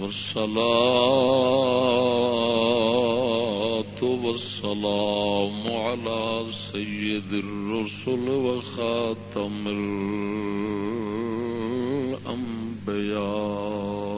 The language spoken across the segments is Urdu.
والصلاة والسلام على سيد الرسل وخاتم الأنبياء.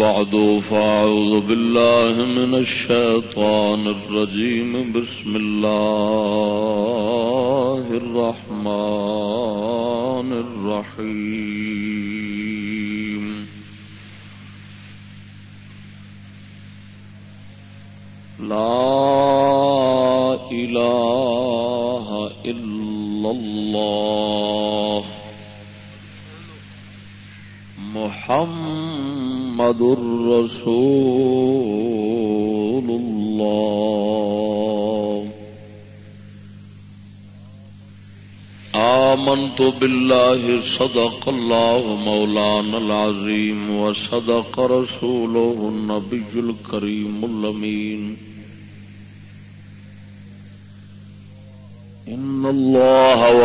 بعد فأعوذ بالله من الشيطان الرجيم. بسم الله الرحمن الرحيم. لا إله إلا الله. محمد محمد رسول الله. آمنت بالله صدق الله مولانا العظيم وصدق رسوله النبي الكريم اللمين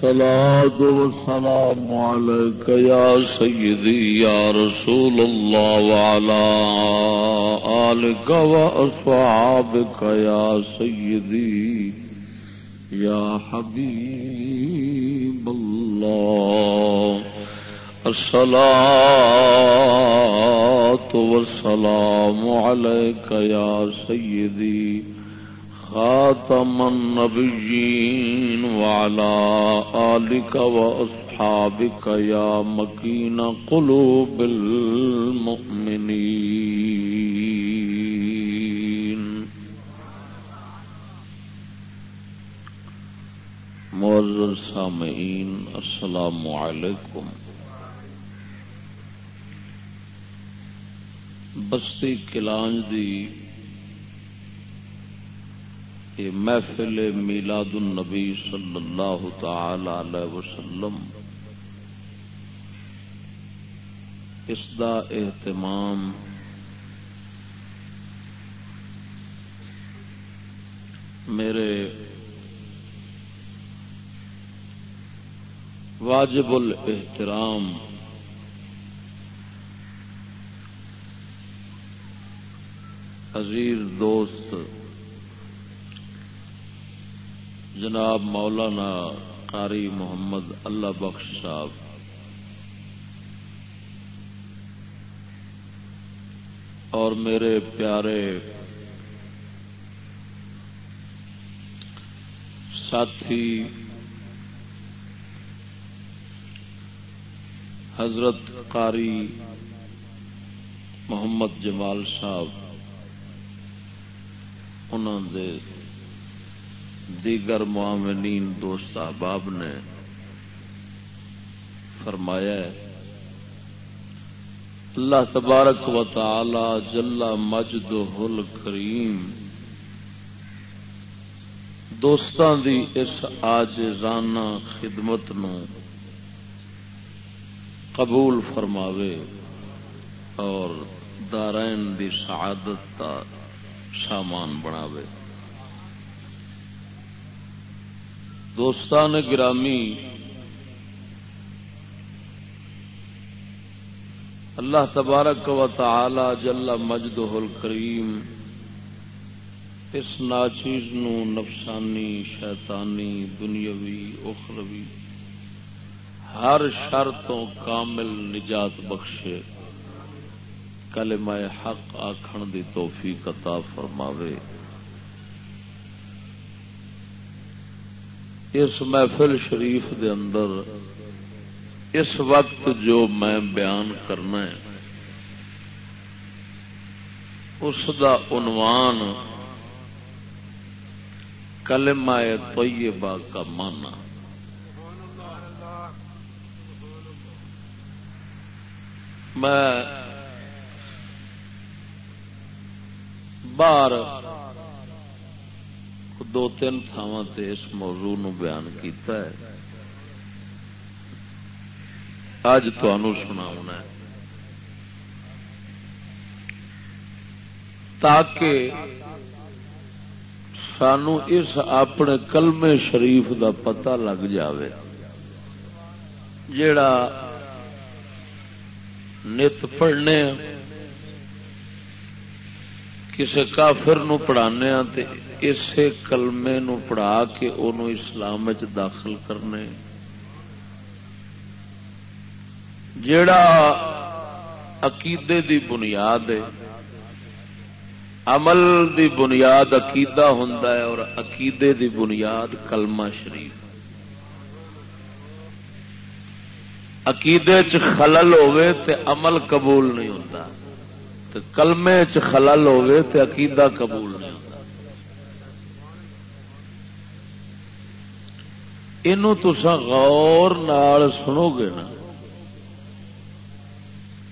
الصلاة والسلام عليك يا سيدي، يا رسول الله، وعلى آلك وأصحابك يا سيدي، يا حبيب الله. الصلاة والسلام عليك يا سيدي خاتم النبيين وعلى آلك وأصحابك يا مكين قلوب المؤمنين معزز سامعين السلام عليكم بستی کلانج دی یہ محفل میلاد النبی صلی اللہ تعالی علیہ وسلم اس دا اہتمام میرے واجب الاحترام عزیز دوست جناب مولانا قاری محمد اللہ بخش صاحب۔ اور میرے پیارے ساتھی، حضرت قاری محمد جمال صاحب انہوں دے دیگر معاونین دوست احباب نے فرمایا ہے، اللہ تبارک و تعالی جلا مجد ہل کریم دوستان دی اس آج رانا خدمت نو قبول فرماوے اور دارائن دی سعادت کا سامان بناوے۔ دوستان گرامی، اللہ تبارک و تعالی جل مجدہ الکریم اس ناچیز نو نفسانی، شیطانی، دنیاوی، اخروی، ہر شر تو کامل نجات بخشے، کلمہ حق آخن دی توفیق عطا فرماوے۔ اس محفل شریف دے اندر اس وقت جو میں بیان کرنا ہے، اس دا عنوان کلمہ طیبہ کا مانا میں باہر دو تین تھاواں تے اس موضوع نو بیان کیتا ہے۔ اج سنا ہے۔ تاکہ سانو اس اپنے کلمے شریف دا پتہ لگ جاوے۔ جڑا نت پڑھنے کسی کافر نو پڑھانے تے اسے کلمے نو پڑھا کے انہوں اسلام داخل کرنے جڑا عقیدے دی بنیاد ہے عمل دی بنیاد عقیدہ ہوں اور عقیدے دی بنیاد کلمہ شریف عقیدے چ خلل ہوئے تے عمل قبول نہیں ہوتا کلمے چ خلل ہوئے تے عقیدہ قبول نہیں ہوتا یہ تسا غور نال سنو گے نا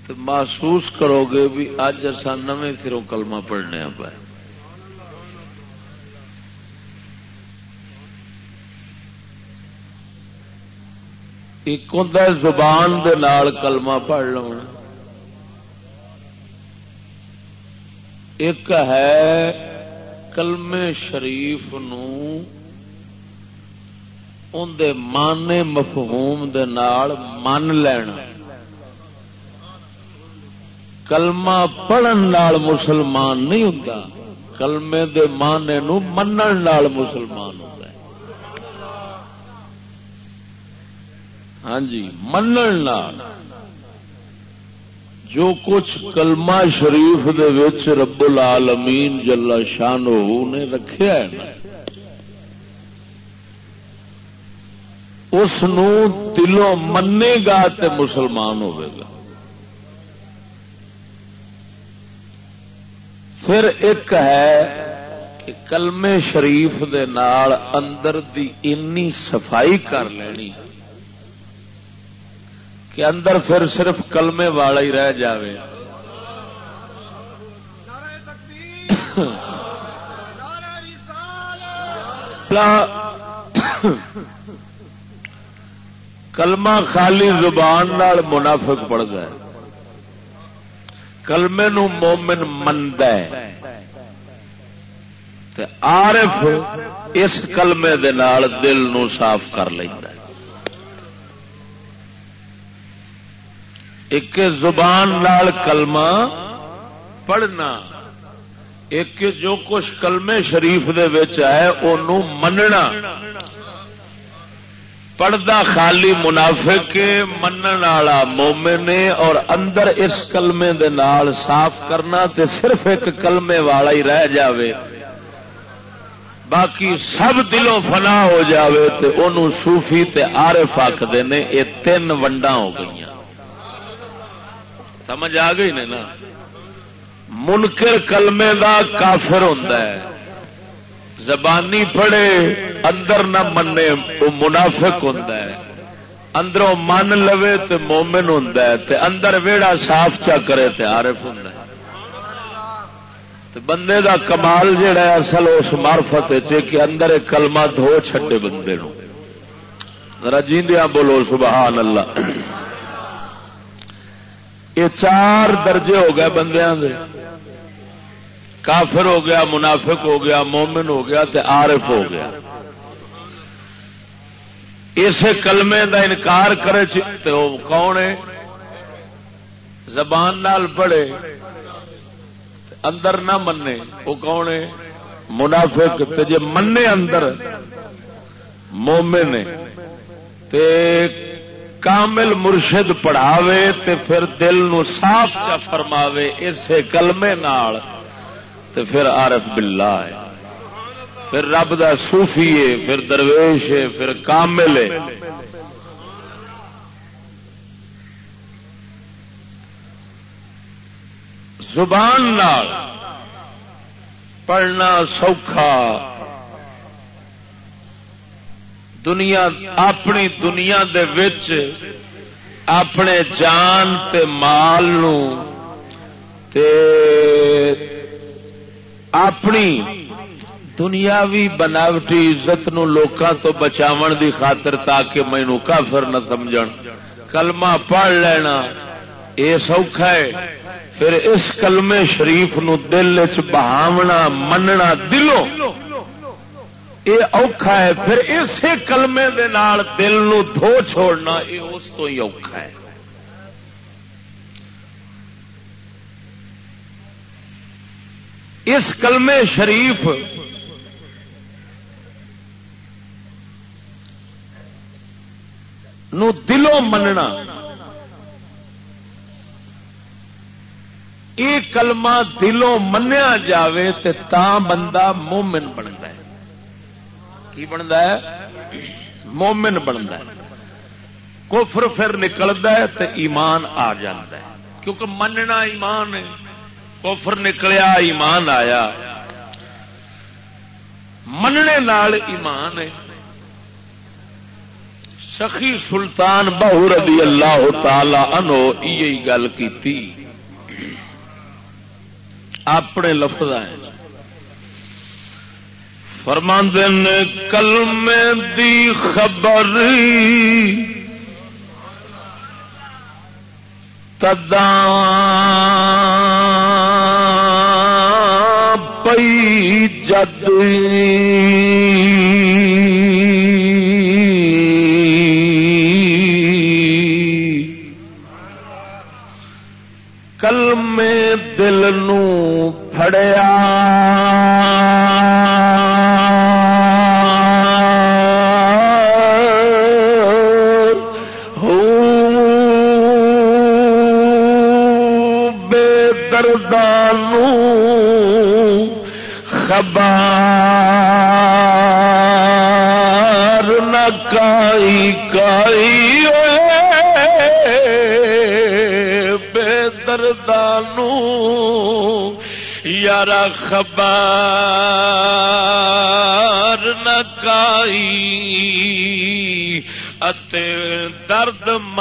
تو محسوس کرو گے بھی اج اصا نویں سروں کلمہ پڑھنے پہ ایک ہوں زبان دے نال کلمہ پڑھ لو ایک ہے کلمے شریف نو اندر مانے مفہوم دے نال من لینا. کلمہ پڑھن نال مسلمان نہیں ہوں کلمے دے مانے نو منن نال مسلمان ہوں ہاں جی منن نال۔ جو کچھ کلمہ شریف دے وچ رب العالمین جلا شان نے رکھیا ہے نا اس دلوں منے گا تے مسلمان ہوے گا۔ پھر ایک ہے کہ کلمے شریف دے نال اندر دی انی صفائی کر لینی کہ اندر پھر صرف کلمے والا ہی رہ جاوے۔ کلمہ خالی زبان نال منافق پڑ گئے کلمے نو مومن مند عارف اس کلمے دے نال دل نو صاف کر لینا ایک زبان نال کلمہ پڑھنا ایک جو کچھ کلمے شریف دے وچ ہے انہوں مننا۔ پردہ خالی منافق منن والا مومن اور اندر اس کلمے دے نال صاف کرنا تے صرف ایک کلمے والا ہی رہ جاوے۔ باقی سب دلوں فنا ہو جاوے تے انہوں صوفی تے عارف آخر نے، یہ تین ونڈا ہو گئی سمجھ آ گئی نے نا؟ منکر کلمے دا کافر ہوتا ہے۔ زبانی پڑے اندر نہ منے، وہ منافق ہوں اندروں من لو تو مومن ہوں اندر ویڑا صاف چا کرے عارف ہوں بندے دا کمال جہا ہے، اصل اس مارفت کہ اندر ایک کلمہ دھو چھڈے بندے نو رجیندیا بولو سبحان اللہ یہ چار درجے ہو گئے بندیاں دے۔ کافر ہو گیا، منافق ہو گیا، مومن ہو گیا تے عارف ہو گیا۔ اسے کلمے دا انکار کرے تو کون ہے؟ زبان نال پڑھے۔ اندر نہ منے۔ وہ کون ہے؟ منافق۔ تے جے منے اندر، مومن تے کامل مرشد پڑھاوے تے پھر دل نو صاف چا فرماوے اسے کلمے نال۔ تے پھر عارف باللہ ہے۔ پھر رب دا صوفی ہے، پھر درویش ہے، پھر کامل ہے۔ زبان نال پڑھنا سوکھا۔ دنیا، اپنی دنیا دے وچ اپنے جان تے مال نو تے اپنی دنیاوی بناوٹی عزت نو لوکاں تو بچاون دی خاطر تاکہ مینو کافر نہ سمجھن۔ کلمہ پڑھ لینا اے سوکھا ہے۔ پھر اس کلمے شریف نو دل چ بہاونا، مننا دلوں۔ یہ اوکھا ہے۔ پھر اسی کلمے دے نال دل نو دھو چھوڑنا، یہ اس تو ہی اوکھا ہے۔ اس کلمے شریف نو دلوں مننا۔ یہ کلمہ دلوں منیا جاوے تے تا بندہ مومن بنتا ہے۔ کی بنتا ہے؟ مومن بنتا ہے۔ کفر پھر نکلتا ہے تو ایمان آ جاتا ہے۔ کیونکہ مننا ایمان ہے۔ کفر نکلیا، ایمان آیا۔ مننے نال ایمان ہے۔ سخی سلطان بہو رضی اللہ تعالی انو یہ گل کی اپنے لفظ فرماند کل میں دی خبر تدا جد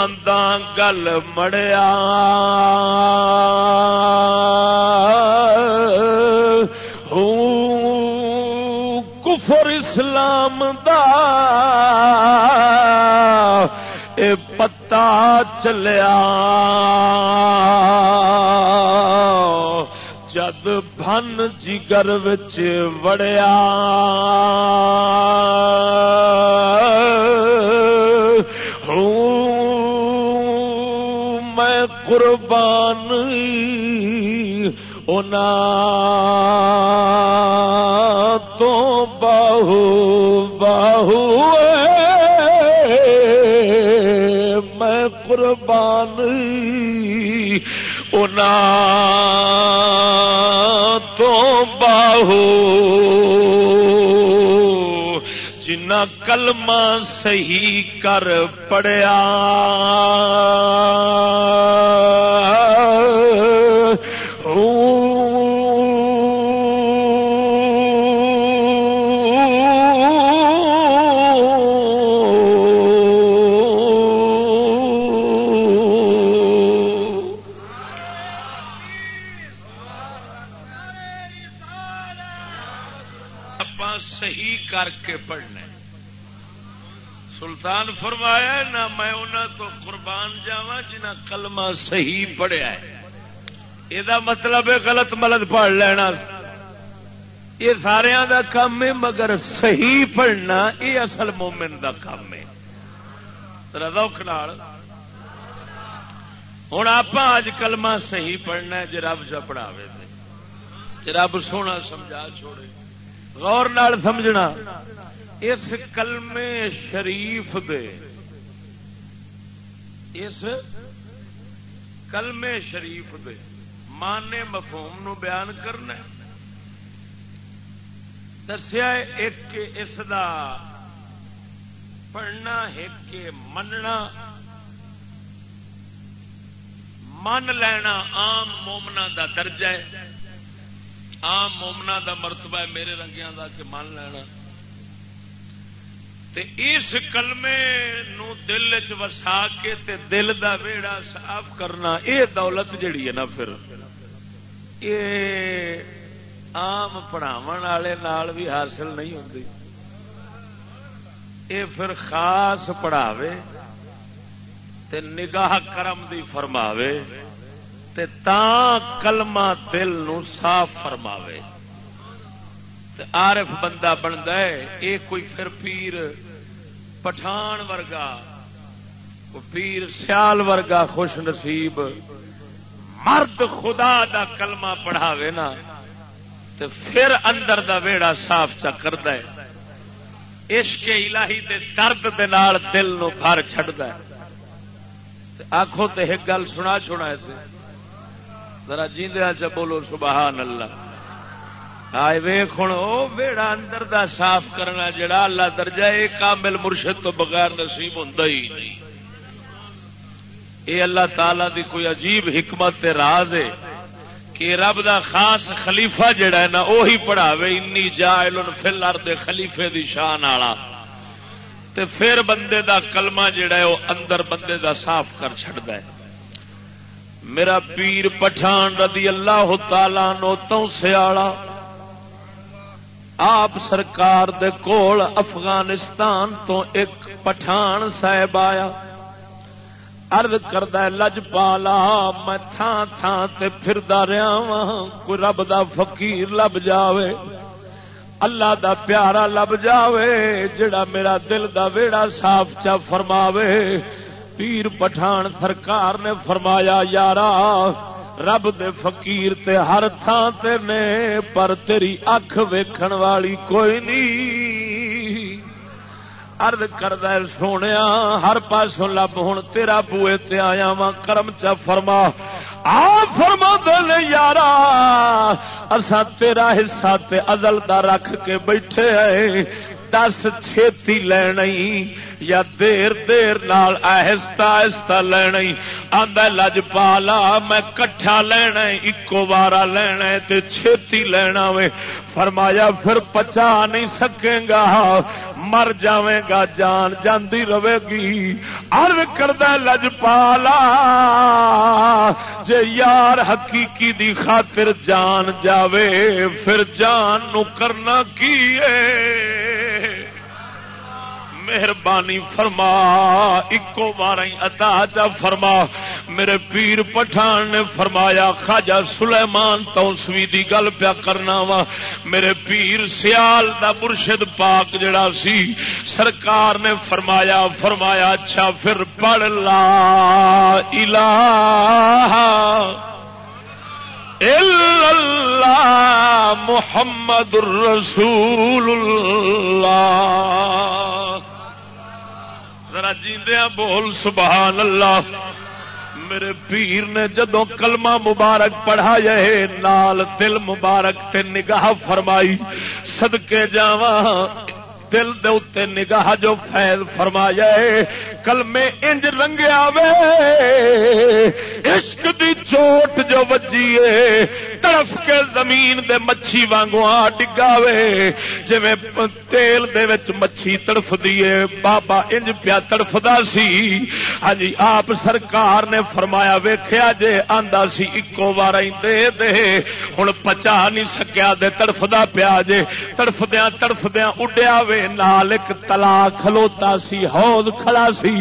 درد منداں گل مڑیا۔ کفر اسلام دا اے پتا چلیا۔ جد بن جگر وڑیا۔ میں قربان تو باہو باہو میں قربان اونا تو باہو جنا کلمہ صحیح کر پڑیا فرمایا نہ میں انہوں تو قربان جاوا جنہ کلمہ صحیح پڑھیا ہے۔ یہ مطلب ہے غلط ملت پڑھ لینا۔ یہ سارا دا کام ہے، مگر صحیح پڑھنا، یہ اصل مومن دا کام ہے۔ روک ہوں آپ اج کلمہ صحیح پڑھنا جی رب چ پڑھاوے جی رب سونا سمجھا چھوڑے۔ غور نال سمجھنا۔ اس کلمے شریف دے، اس کلمے شریف دے مانے مفہوم نو بیان کرنا دسیا ایک اس دا پڑھنا، ایک مننا، من لینا آم مومنا دا درجہ ہے۔ آم مومنا دا مرتبہ ہے میرے رنگیاں دا کہ من لینا۔ تے اس کلمے نو دل چ وسا کے تے دل دا ویڑا صاف کرنا، اے دولت جڑی ہے نا پھر۔ یہ آم پڑھاو والے بھی حاصل نہیں ہوتی یہ پھر خاص پڑھاوے تے نگاہ کرم دی فرماوے تے تا کلمہ دل نو صاف فرماوے۔ تے عارف بندہ بنتا ہے یہ کوئی پھر پیر پٹھان ورگا پیر سیال ورگا خوش نصیب۔ مرد خدا دا کلمہ پڑھاوے نا، تے پھر اندر دا ویڑا صاف چا کرتا ہے۔ عشق الہی دے درد دے نال دل نو بھر چڑھتا ہے۔ آخو تے ایک گل سنا چھوڑا ہے ذرا جیندیا چ بولو سبحان اللہ۔ آئے ویخ ویڑا اندر دا صاف کرنا جڑا اللہ درجہ ہے کامل مرشد تو بغیر نصیب ہوں ہی نہیں۔ یہ اللہ تعالی دی کوئی عجیب حکمت راز ہے کہ رب دا خاص خلیفہ جڑا ہے نا وہی پڑھاوے، انی جائل فل ارد خلیفے دی شان والا۔ تے پھر بندے دا کلمہ جڑا ہے وہ اندر بندے دا صاف کر چڑھتا ہے۔ میرا پیر پٹھان رضی اللہ تعالی نو تو سیالا آپ سرکار دے کول افغانستان تو ایک پٹھان صاحب آیا۔ ارد کرد لج پالا، میں تھان تھان تے پھردا رہا وا کوئی رب دا فقیر لب جاوے، اللہ دا پیارا لب جاوے، جڑا میرا دل دا ویڑا صاف چا فرماوے۔ پیر پٹھان سرکار نے فرمایا، یارا رب دے فقیر تے ہر تھان تے نے، پر تیری اکھ ویکھن والی کوئی نہیں ارد کرد سونے ہر پاسوں لب ہوں تیرا بوئے تے آیا وا کرم چا فرما۔ آ فرما نے یار اصا تیرا حصہ تے ازل دا رکھ کے بیٹھے آئے۔ دس چھتی لینا یا دیر دیر نال آہستہ آہستہ لینا آدھا لج پالا، میں کٹھا لینا اکو بارا لینا تے چھتی لینا وے۔ فرمایا، پھر پچا نہیں سکے گا، مر جاوے گا، جان جاندی رہے گی۔ ارد کرد لج پالا، جے یار حقیقی دی خاطر جان جاوے، پھر جان نو کرنا کی مہربانی فرما، اکو بار ادا چا فرما۔ میرے پیر پٹھان نے فرمایا خاجا سلیمان توسوی دی گل پیا کرنا وا۔ میرے پیر سیال دا مرشد پاک جڑا سی، سرکار نے فرمایا فرمایا اچھا پھر پڑھ لا الہ اللہ محمد الرسول اللہ۔ ذرا جیندیا بول، سبحان اللہ۔ میرے پیر نے جدو کلمہ مبارک پڑھایا نال دل مبارک تے نگاہ فرمائی۔ صدقے جاواں، دل دے اتنے نگاہ جو فیض فرمایا کلمے انج رنگیا وے عشق دی چوٹ جو بجیے تڑف کے زمین دے مچھی وانگو آ ڈگا وے جی تیل دے وچ مچھی تڑف دیے، بابا انج پیا تڑفدا سی۔ ہاں جی آپ سرکار نے فرمایا ویخیا جے آندا سی، اکو بار دے دے۔ ہوں پچا نہیں سکیا دے، تڑفدا پیا جے۔ تڑفدیا تڑفدیا اڈیا وے، نال ایک تلا کھلوتا سی حوض کھڑا سی۔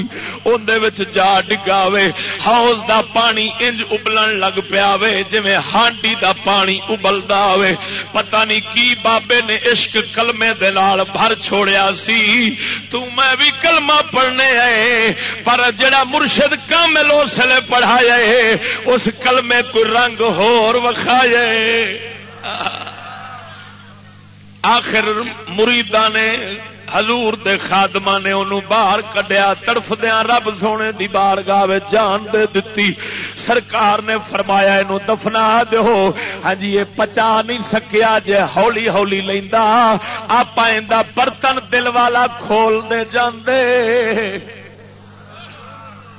اندر جا ڈگا وے، حوض دا پانی انج ابلن لگ پیا جی ہانڈی دا پانی ابلتا ہوئے پتہ نہیں کی بابے نے عشق کلمے دے نال بھر چھوڑیا سی۔ تو میں بھی کلمہ پڑھنے آئے، پر جڑا مرشد کامل اس لیے پڑھایا اس کلمے کوئی رنگ ہور وکھایا آخر مریدا نے حضور دے خادمہ نے انہوں باہر کڈیا تڑف دیا رب سونے دی بار گاہ جان دے دتی۔ سرکار نے فرمایا، انہوں دفنا دو ہاں جی یہ پچا نہیں سکیا جے ہولی ہولی لینا آپ برتن دل والا کھول دے جاندے۔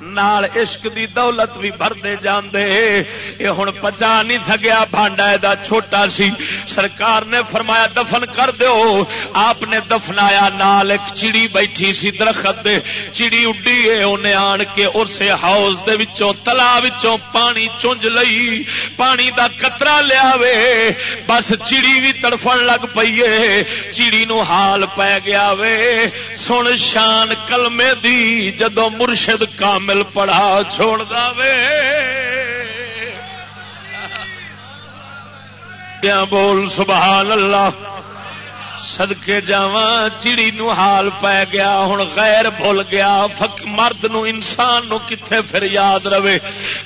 نال عشق دی دولت بھی بھرتے جاندے۔ یہ ہوں پچا نہیں تھگیا بانڈا دا چھوٹا سی۔ سرکار نے فرمایا، دفن کر دو آپ نے دفنایا، نال ایک چڑی بیٹھی سی درخت دے۔ چڑی اڈی ہے انہیں آن کے اسے ہاؤس دے وچوں، تلا وچوں پانی چونج لئی۔ پانی دا قطرہ لیا وے۔ بس چڑی بھی تڑفن لگ پیے چڑی نو حال پی گیا وے۔ سن شان کلمے دی جدو مرشد کام کامل پڑھا چھوڑ دے بول سبحان اللہ؟ سدکے جا چڑی نو حال پی گیا ہوں غیر بھول گیا فک مرد نو انسان نو کتنے پھر یاد رہے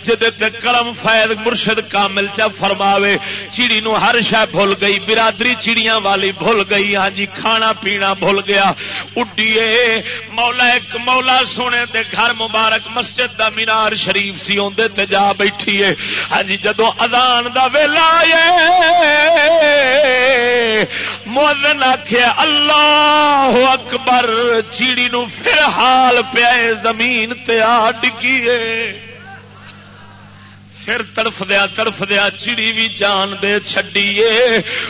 جہد کرم فائد مرشد کامل چا فرماوے چڑی نو ہر شہ بھول گئی برادری چڑیاں والی بھول گئی ہاں جی کھانا پینا بھول گیا اڈیے مولا ایک مولا سونے دے گھر مبارک مسجد دا مینار شریف سی اندر تے جا بیٹھی ہے ہاں جی جدو ادان کا ویلا آخیا اللہ اکبر چیڑی نو پھر حال پیا زمین تے آ ڈگیے پھر تڑف دیا تڑف دیا چڑی بھی جان دے چڈیے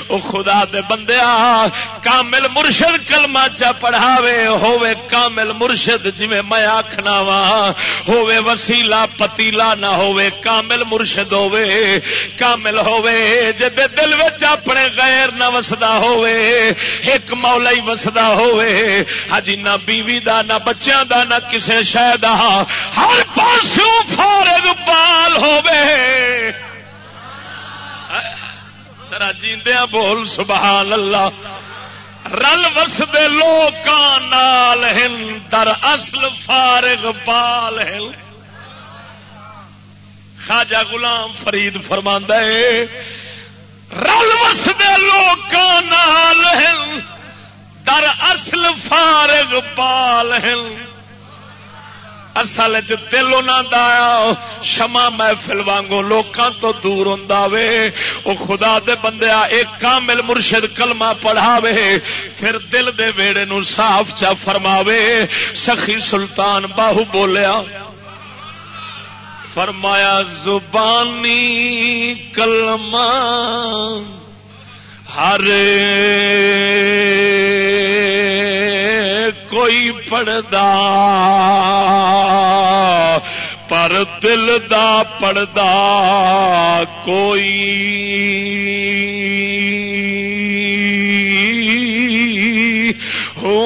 او خدا دے بندیا، کامل مرشد کلما چا پڑھاوے، ہووے کامل مرشد جی میں آخنا وا۔ ہووے وسیلا پتیلا نہ ہووے، کامل مرشد ہووے، کامل ہووے۔ جے دل وچ اپنے غیر نہ وسدا ہووے، ایک مولا ہی وسدا ہووے۔ ہجی نہ بیوی دا، نہ بچیاں دا، نہ کسے شہ دا۔ ہر پاسوں فارغ بال ہووے۔ ذرا جیندیا بول سبحان اللہ رل وسدے لوگ نال در اصل فارغ پال ہل خاجا غلام فرید فرما رل وسدے لوگ نال در اصل فارغ پال ہل اصل دل دیا شما محفل وانگو لوکاں تو دور ہوں وے۔ او خدا دے بندیا ایک کامل مرشد کلمہ پڑھاوے، پھر دل دے ویڑے نو صاف چا فرماوے۔ سخی سلطان باہو بولیا، فرمایا، زبانی کلمہ ہر کوئی پڑدا پر دل دا پڑدا کوئی ہو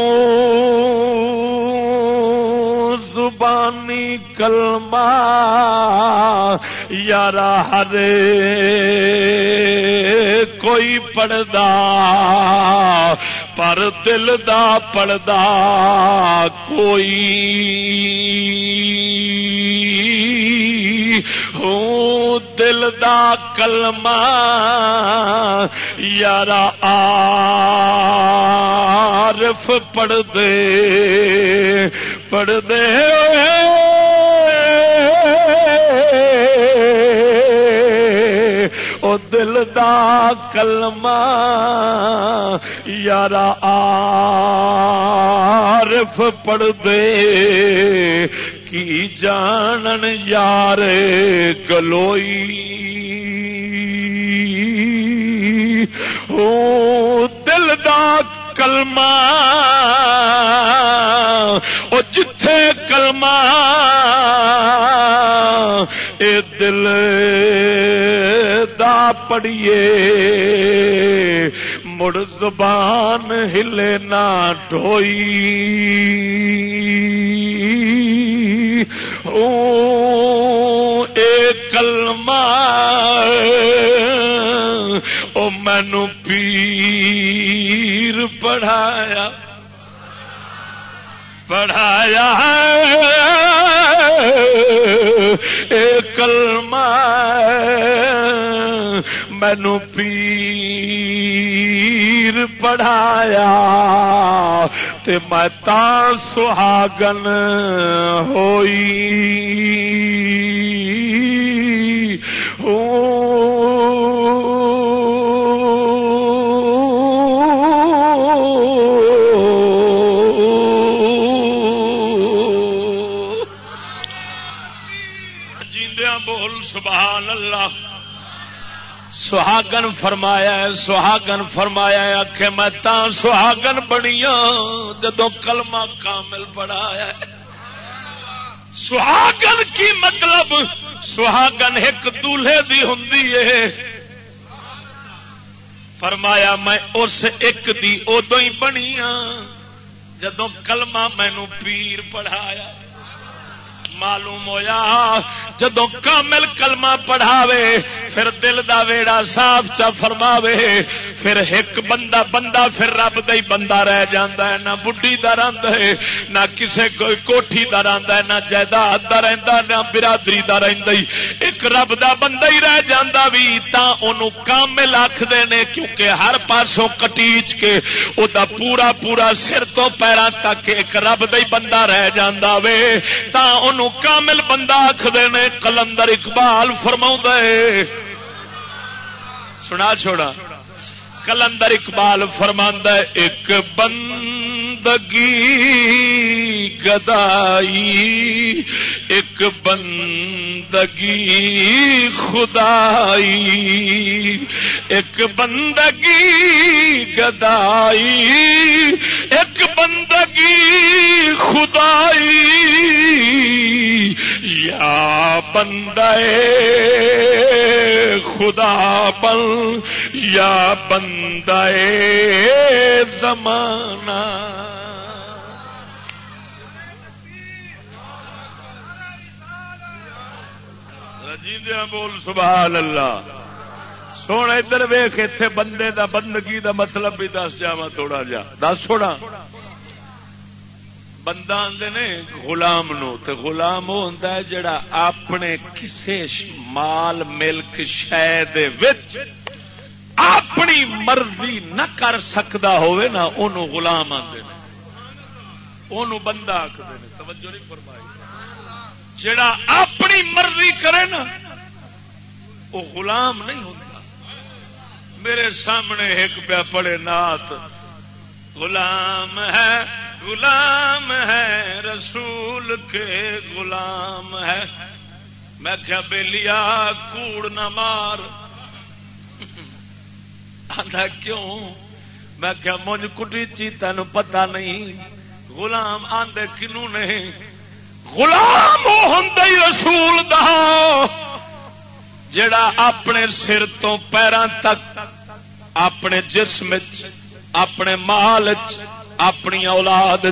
زبانی کلمہ یار ہر کوئی پڑدا پر دل دا پڑدا کوئی ہوں دل دا کلمہ یار آرف پڑھ دے پڑھ دے دل دا کلمہ یار آرف پڑھ دے کی جانن یار گلوئی؟ او دل دا کلمہ او جتھے کلمہ اے دل دا پڑیے مڑ زبان ہلے نہ ڈوئی او ایک مینو پیر پڑھایا۔ پڑھایا کلمہ مینو پیر پڑھایا تے میں تا سہاگن ہوئی۔ سبحان اللہ۔ سہاگن فرمایا سہاگن فرمایا آخ میں تا سہاگن بنی جدو کلمہ کامل پڑھایا سہاگن کی مطلب سہاگن ایک دولہے دی ہوں فرمایا، میں اس ایک دی ادو ہی بنی جدو کلمہ مینو پیر پڑھایا۔ معلوم ہویا جدو کامل کلمہ پڑھاوے، پھر دل دا ویڑا صاف چا فرماوے، پھر ایک بندہ بندہ، پھر رب دا ہی بندہ رہ جاندا ہے، نہ بڈھی دا رند ہے، نہ کسے کوئی کوٹھی دا رند ہے، نہ جائیداد دا رہندا، نہ برادری دا رہندا ہی۔ ایک رب دا بندہ ہی رہ جاندا وی، تا اونوں کامل آکھدے نے، کیونکہ ہر پاسوں کٹیچ کے او دا پورا پورا سر تو پیراں تک ایک رب دا ہی بندہ رہ جاندا وے۔ تا اونوں کامل بندہ آخر نے کلندر اقبال فرما سنا چھوڑا۔ کلندر اقبال فرما ایک بند بندگی گدائی، ایک بندگی خدائی، ایک بندگی گدائی، ایک بندگی خدائی۔ یا بندے خدا بل یا بندے زمانہ۔ بول سبحان اللہ۔ سونا ادھر ویخ اتے بندے دا بندگی دا مطلب بھی دس جا تھوڑا جا۔ دس چھوڑا بندہ آدھے نے غلام نو، تے غلام وہ ہوتا ہے جڑا اپنے کسے مال، ملک شہ اپنی مرضی نہ کر سکتا ہوئے نا انہوں غلام آتے انہوں بندہ آخر توجہ نہیں فرمائی۔ جڑا اپنی مرضی کرے نا، وہ غلام نہیں ہوتا۔ میرے سامنے ایک پیا پڑے نات غلام ہے غلام ہے، رسول کے غلام ہے۔ میں کیا بے لیا کوڑ نہ مار۔ کیوں؟ میں کیا مجھ کٹی چی تین پتا نہیں۔ غلام آندے کنو نہیں؟ غلام ہوں رسول دا، جڑا اپنے سر تو پیروں تک، اپنے جسم اپنے مال اپنی اولاد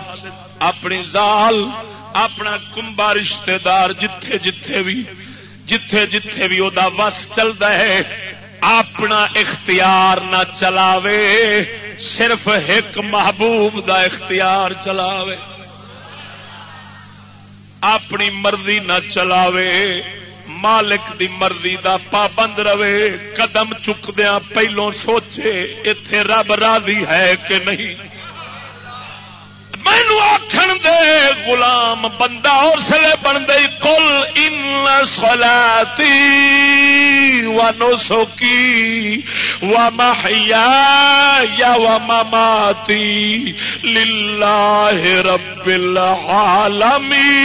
اپنی زال، اپنا کمبا رشتے دار جتھے جتھے بھی، جتھے جتھے بھی وہ وس چلتا ہے، اپنا اختیار نہ چلاوے، صرف ایک محبوب دا اختیار چلاوے۔ اپنی مرضی نہ چلاوے، مالک دی مرضی دا پابند رہے، قدم چکدیا پہلو سوچے اتے رب راضی ہے کہ نہیں؟ مینو آخر دے غلام بندہ اس لیے بن گئی کل ان سلاتی و نسوکی و محیا یا و مماتی للہ رب العالمین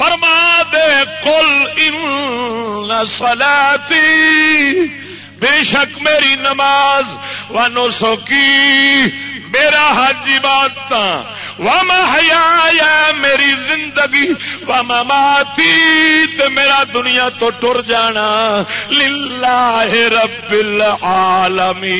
فرما دے کل ان سلاتی بے شک میری نماز، و نسوکی میرا حج عبادت و محیا میری زندگی، و مماتی تو میرا دنیا تو ٹر جانا، للہ رب العالمین۔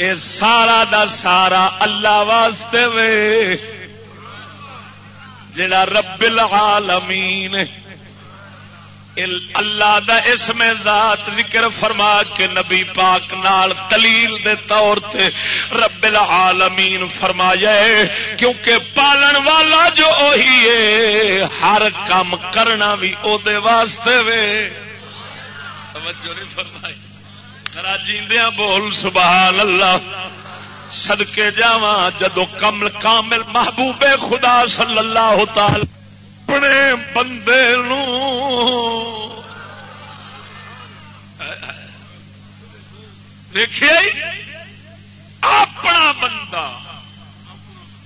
اے سارا دا سارا اللہ واسطے وے۔ جڑا رب العالمین اللہ دا اسم ذات ذکر فرما کے نبی پاک نال دلیل دے طور تے رب العالمین فرمایا ہے، کیونکہ پالن والا جو اوہی ہے، ہر کام کرنا بھی او دے واسطے وے۔ توجہ نہیں فرمائی۔ ذرا جیندیاں بول سبحان اللہ صدقے جاواں جدو کمل کامل محبوب خدا صلی اللہ تعالی اپنے بندے نو۔ دیکھیے، اپنا بندہ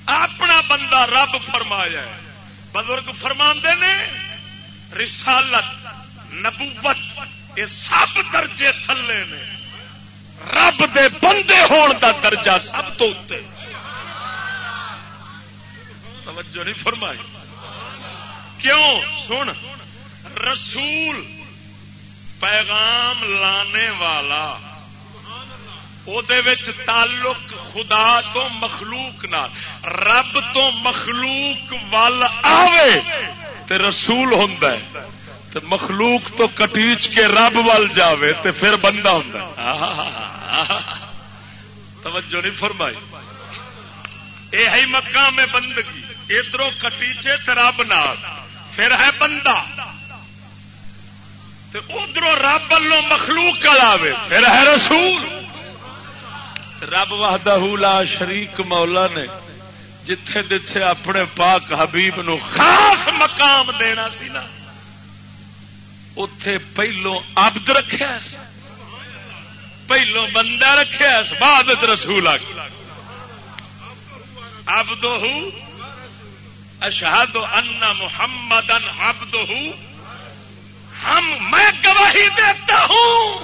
اپنا بندہ رب فرمایا بزرگ فرما نے، رسالت، نبوت، یہ سب درجے تھلے نے۔ رب دے بندے ہون دا درجہ سب تو توجہ نہیں فرمائی۔ کیوں؟ سن۔ رسول پیغام لانے والا تعلق خدا تو مخلوق نہ رب تو مخلوق وال آوے تے رسول ہوں تے مخلوق تو کٹیچ کے رب وال جاوے تے پھر بندہ ہوں توجہ نہیں فرمائی۔ یہ مقام ہے بندگی۔ ادھر کٹیچے تے رب نال۔ پھر ہے بندہ۔ ادھر رب والوں مخلوق کلاوے پھر ہے رسول۔ رب وحدہ لا شریک مولا نے جتھے جتھے اپنے پاک حبیب نو خاص مقام دینا سی نا۔ اتے پہلو عبد رکھا پہلو بندہ رکھا بعد رسول آ ابد اشہد ان محمد ابد ہم میں گواہی دیتا ہوں،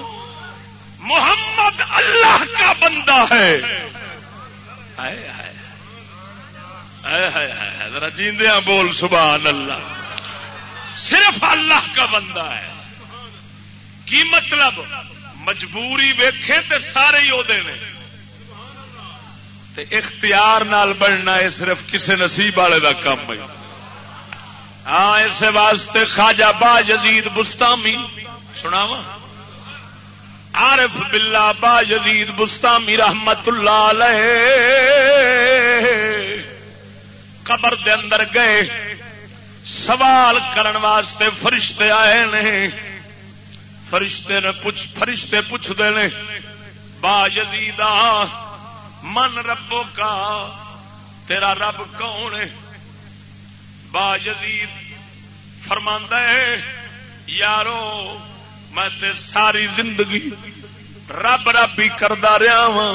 محمد اللہ کا بندہ ہے۔ رجیندیا بول، سبحان اللہ۔ صرف اللہ کا بندہ ہے۔ کی مطلب؟ مجبوری ویکھے تے سارے ہی وہ تے اختیار نال بننا ہے صرف کسی نصیب والے کا کام ہے۔ ہاں اس واسطے خواجہ با یزید بستامی سنا وا عارف باللہ با یزید بستامی رحمت اللہ علیہ۔ قبر دے اندر گئے۔ سوال کرن واسطے فرشتے آئے نے۔ فرشتے نے پوچھ فرشتے پوچھتے نے، با یزیدہ، من ربو کا تیرا رب کون ہے؟ با یزید فرماندہ ہے، یارو، میں تے ساری زندگی رب رب ہی کردا رہا وا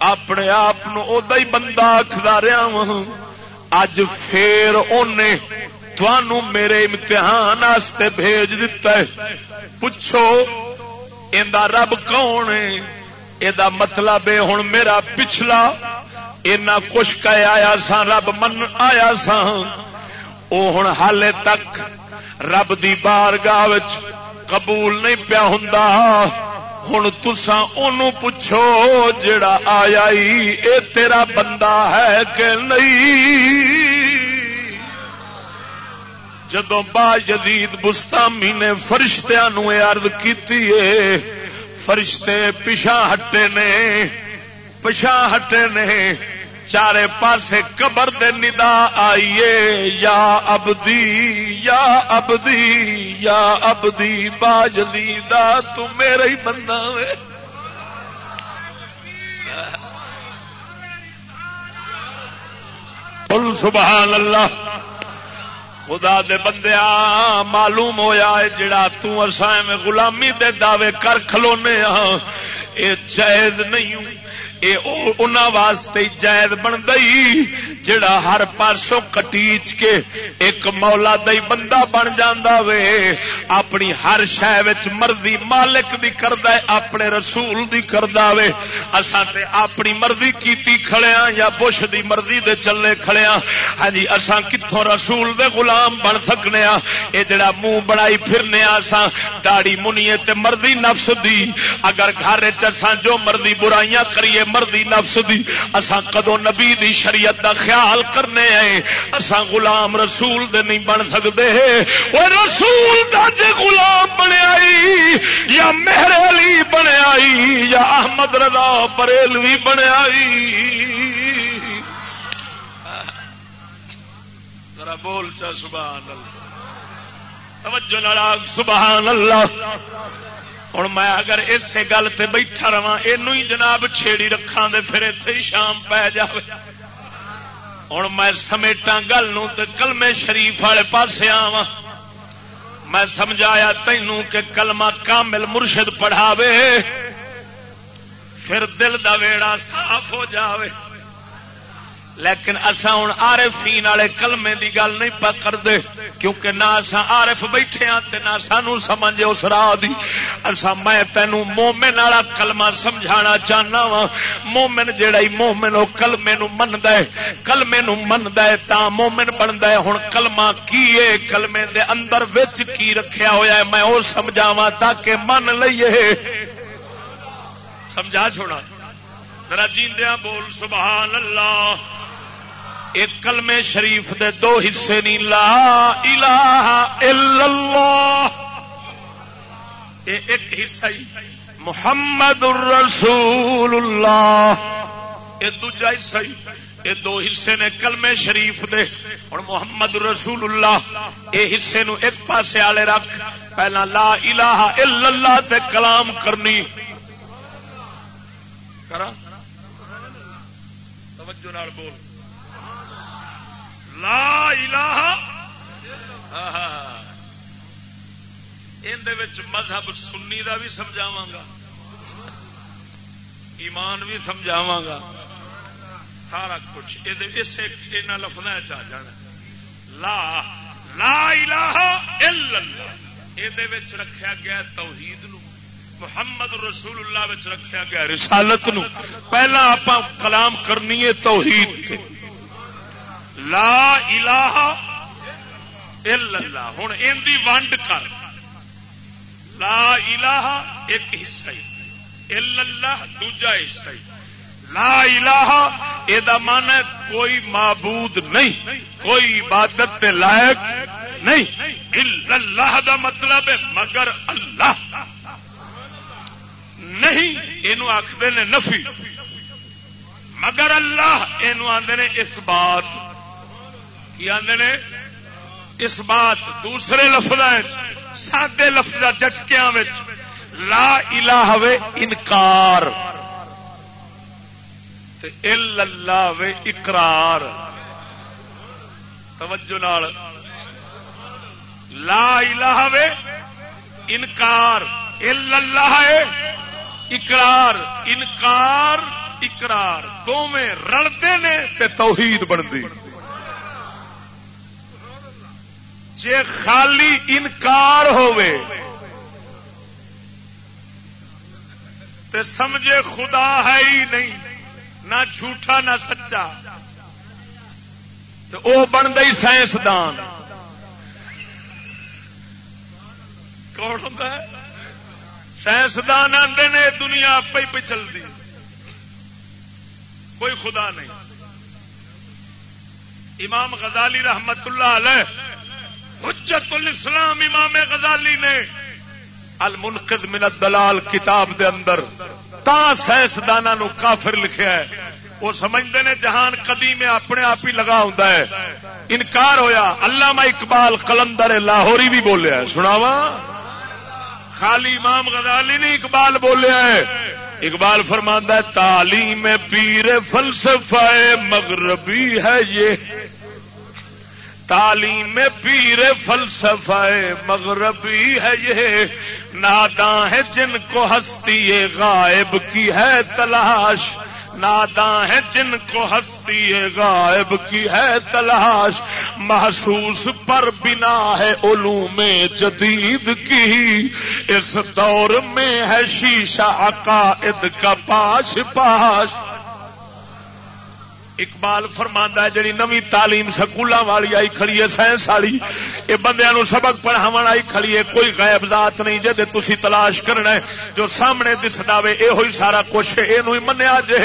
اپنے آپ ہی بندہ آخدا رہا وا اج پھر اونے تھانو میرے امتحان آستے بھیج دیتا ہے۔ پوچھو اندا رب کون ہے؟ یہ مطلب ہے ہوں میرا پچھلا۔ اینا کچھ کہہ آیا سا رب من آیا سا وہ ہوں حالے تک رب دی بار گاہ قبول نہیں پیا ہوں ہوں تسا ان پوچھو جڑا آیا اے تیرا بندہ ہے کہ نہیں جدو با جدید بستامی نے فرشتیاں ارد کی فرشتے پچھا ہٹے نے پچھا ہٹے نے چارے پاسے قبر دے ندا آئیے، یا ابدی یا ابدی یا ابدی باجلی دا تو میرا ہی بندہ وے۔ سبحان اللہ، خدا دے بندیا معلوم ہویا ہے جڑا تسائیں میں غلامی دے دعوے کر کھلونے ہاں اے جائز نہیں ہوں۔ واسطے جائز بن گئی، جڑا ہر پاسوں کٹیچ کے ایک مولا دئی بندہ بن جانا وے، اپنی ہر شہ مرضی مالک بھی کردا اپنے رسول دی کردا وے۔ اساں تے اپنی مرضی کیتی کھڑیاں یا بش دی مرضی دے چلے کھڑیاں ہاں۔ جی اساں کتوں رسول دے غلام بن سکنے ہاں؟ اے جڑا منہ بڑائی پھرنے ہاں اساں داڑی منیے تے مرضی نفس دی۔ اگر گھر چ جو مرضی برائیاں کریے مرضی نفس دی، اساں کدو نبی دی شریعت دا خیال کرنے آئے؟ اساں غلام رسول دے نہیں بن سکتے۔ وہ رسول دا جے غلام بنے آئی، یا مہر علی بنے آئی، یا احمد رضا بریلوی بنے آئی۔ ذرا بول چا سبحان اللہ۔ توجہ ناراض سبحان اللہ۔ ہوں میں اگر اسی گل سے بیٹھا رہا یہ جناب چھیڑی رکھا دے پھر اتے ہی شام پی جائے ہوں میں سمیٹا گل نو کلمے شریف والے پاس آوا میں سمجھایا تینوں کہ کلمہ کامل مرشد پڑھاوے، پھر دل دا ویڑا صاف ہو جاوے۔ لیکن اصا ہوں آرفین والے کلمے دی گل نہیں پا کرتے، کیونکہ نہ اصا آرف بیٹھے ہاں نہ سانو سمجھ اس راہ دی۔ اصا میں تینوں مومن والا کلمہ سمجھانا چاہنا وا مومن جہا مومن وہ کلمے نو مند ہے، کلمے نو مند ہے تا مومن بنتا ہے۔ ہوں کلمہ کی ہے؟ کلمے دے اندر وچ کی رکھیا ہویا ہے؟ میں وہ سمجھاوا تاکہ من لئیے۔ سمجھا چھوڑا۔ ذرا جیندیا بول، سبحان اللہ۔ ایک کلمے شریف دے دو حصے نہیں، لا الہ الا اللہ۔ اے ایک حصہ ہی، محمد الرسول اللہ۔ اے دوجا حصہ ہی، اے دو حصے نے کلمے شریف دے۔ اور محمد رسول اللہ، اے حصے نو ایک پاسے آلے رکھ۔ پہلا لا الہ الا اللہ تے کلام کرنی۔ کرا۔ توجہ نال بول۔ لا الہ اندے وچ مذہب سنی دا بھی سمجھاوا گا۔ ایمان بھی سمجھاوا گا۔ سارا کچھ یہ لفظ آ جانا۔ لا لا الہ الا اللہ۔ یہ رکھا گیا توحید نو۔ محمد رسول اللہ رکھا گیا رسالت نو۔ پہلا آپ کلام کرنی ہے توحید تے۔ لا الہ الا اللہ۔ ہوں ان دی ونڈ کر۔ لا الہ ایک حصہ الا اللہ دوجا حصہ لا الہ یہ من ہے کوئی معبود نہیں۔ کوئی عبادت تے لائق نہیں۔ الا اللہ دا مطلب ہے مگر اللہ۔ نہیں یہ آخر نے نفی۔ مگر اللہ یہ آدھے اس بات کی آدھے نے؟ اس بات دوسرے لفظ سادے لفظ جٹکیا لا الہ وے انکار۔ اللہ وے اقرار۔ توجہ نال۔ لا الہ وے انکار۔ اللہ ہے اقرار، انکار، اقرار۔ دونوں رلتے نے تے توحید بنتی جے خالی انکار تے سمجھے خدا ہے ہی نہیں، نہ جھوٹا نہ سچا۔ تو وہ بن گئی سائنسدان۔ کون ہوتا ہے؟ سائنسدان آتے نے دنیا آپ ہی پہ چلتی کوئی خدا نہیں۔ امام غزالی رحمت اللہ علیہ حجت الاسلام امام غزالی نے المنقذ من الدلال کتاب دے اندر تا سائنسدانوں نو کافر لکھیا ہے۔ وہ سمجھتے ہیں جہان قدیم اپنے آپ ہی لگا ہوتا ہے۔ انکار ہویا، علامہ اقبال قلندر لاہوری بھی بولیا ہے۔ سناوا خالی امام غزالی نہیں، اقبال بولیا ہے۔ اقبال فرماندہ ہے، تعلیم پیر فلسفہ مغربی ہے یہ۔ تعلیم پیر فلسفہ مغربی ہے یہ۔ ناداں ہے جن کو ہستی غائب کی ہے تلاش۔ ناداں ہے جن کو ہستی غائب کی ہے تلاش۔ محسوس پر بنا ہے علوم جدید کی۔ اس دور میں ہے شیشہ عقائد کا پاش پاش۔ اقبال فرمانا جی نوی تعلیم سکولوں والی آئی کھڑی ہے، سائنس والی یہ بندے سبق پڑھاو آئی کھڑی ہے، کوئی غائب ذات نہیں جی تھی تلاش کرنا ہے، جو سامنے دس دے یہ سارا کچھ یہ منیا جے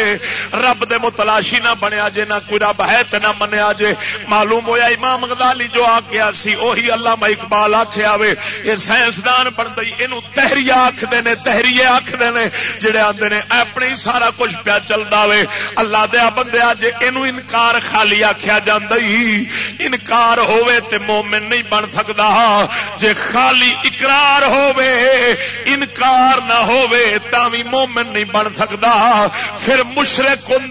رب دے متلاشی نہ بنیا جے، نہ کوئی رب ہے تو نہ منیا جے۔ معلوم ہویا امام غزالی جو آ کے سی وہی اللہ اقبال آخیا وے یہ سائنسدان بن گئی یہ تحری آخر نے تحریے آخر نے، جڑے آتے ہیں اپنے سارا کچھ پیا چلتا وے اللہ دیا بندیا جے یہ انکار خالی آخیا جا انکار ہوے تے مومن نہیں بن سکتا جے خالی اقرار ہوے انکار نہ ہوے تا بھی مومن نہیں بن سکتا پھر مشرق ہوں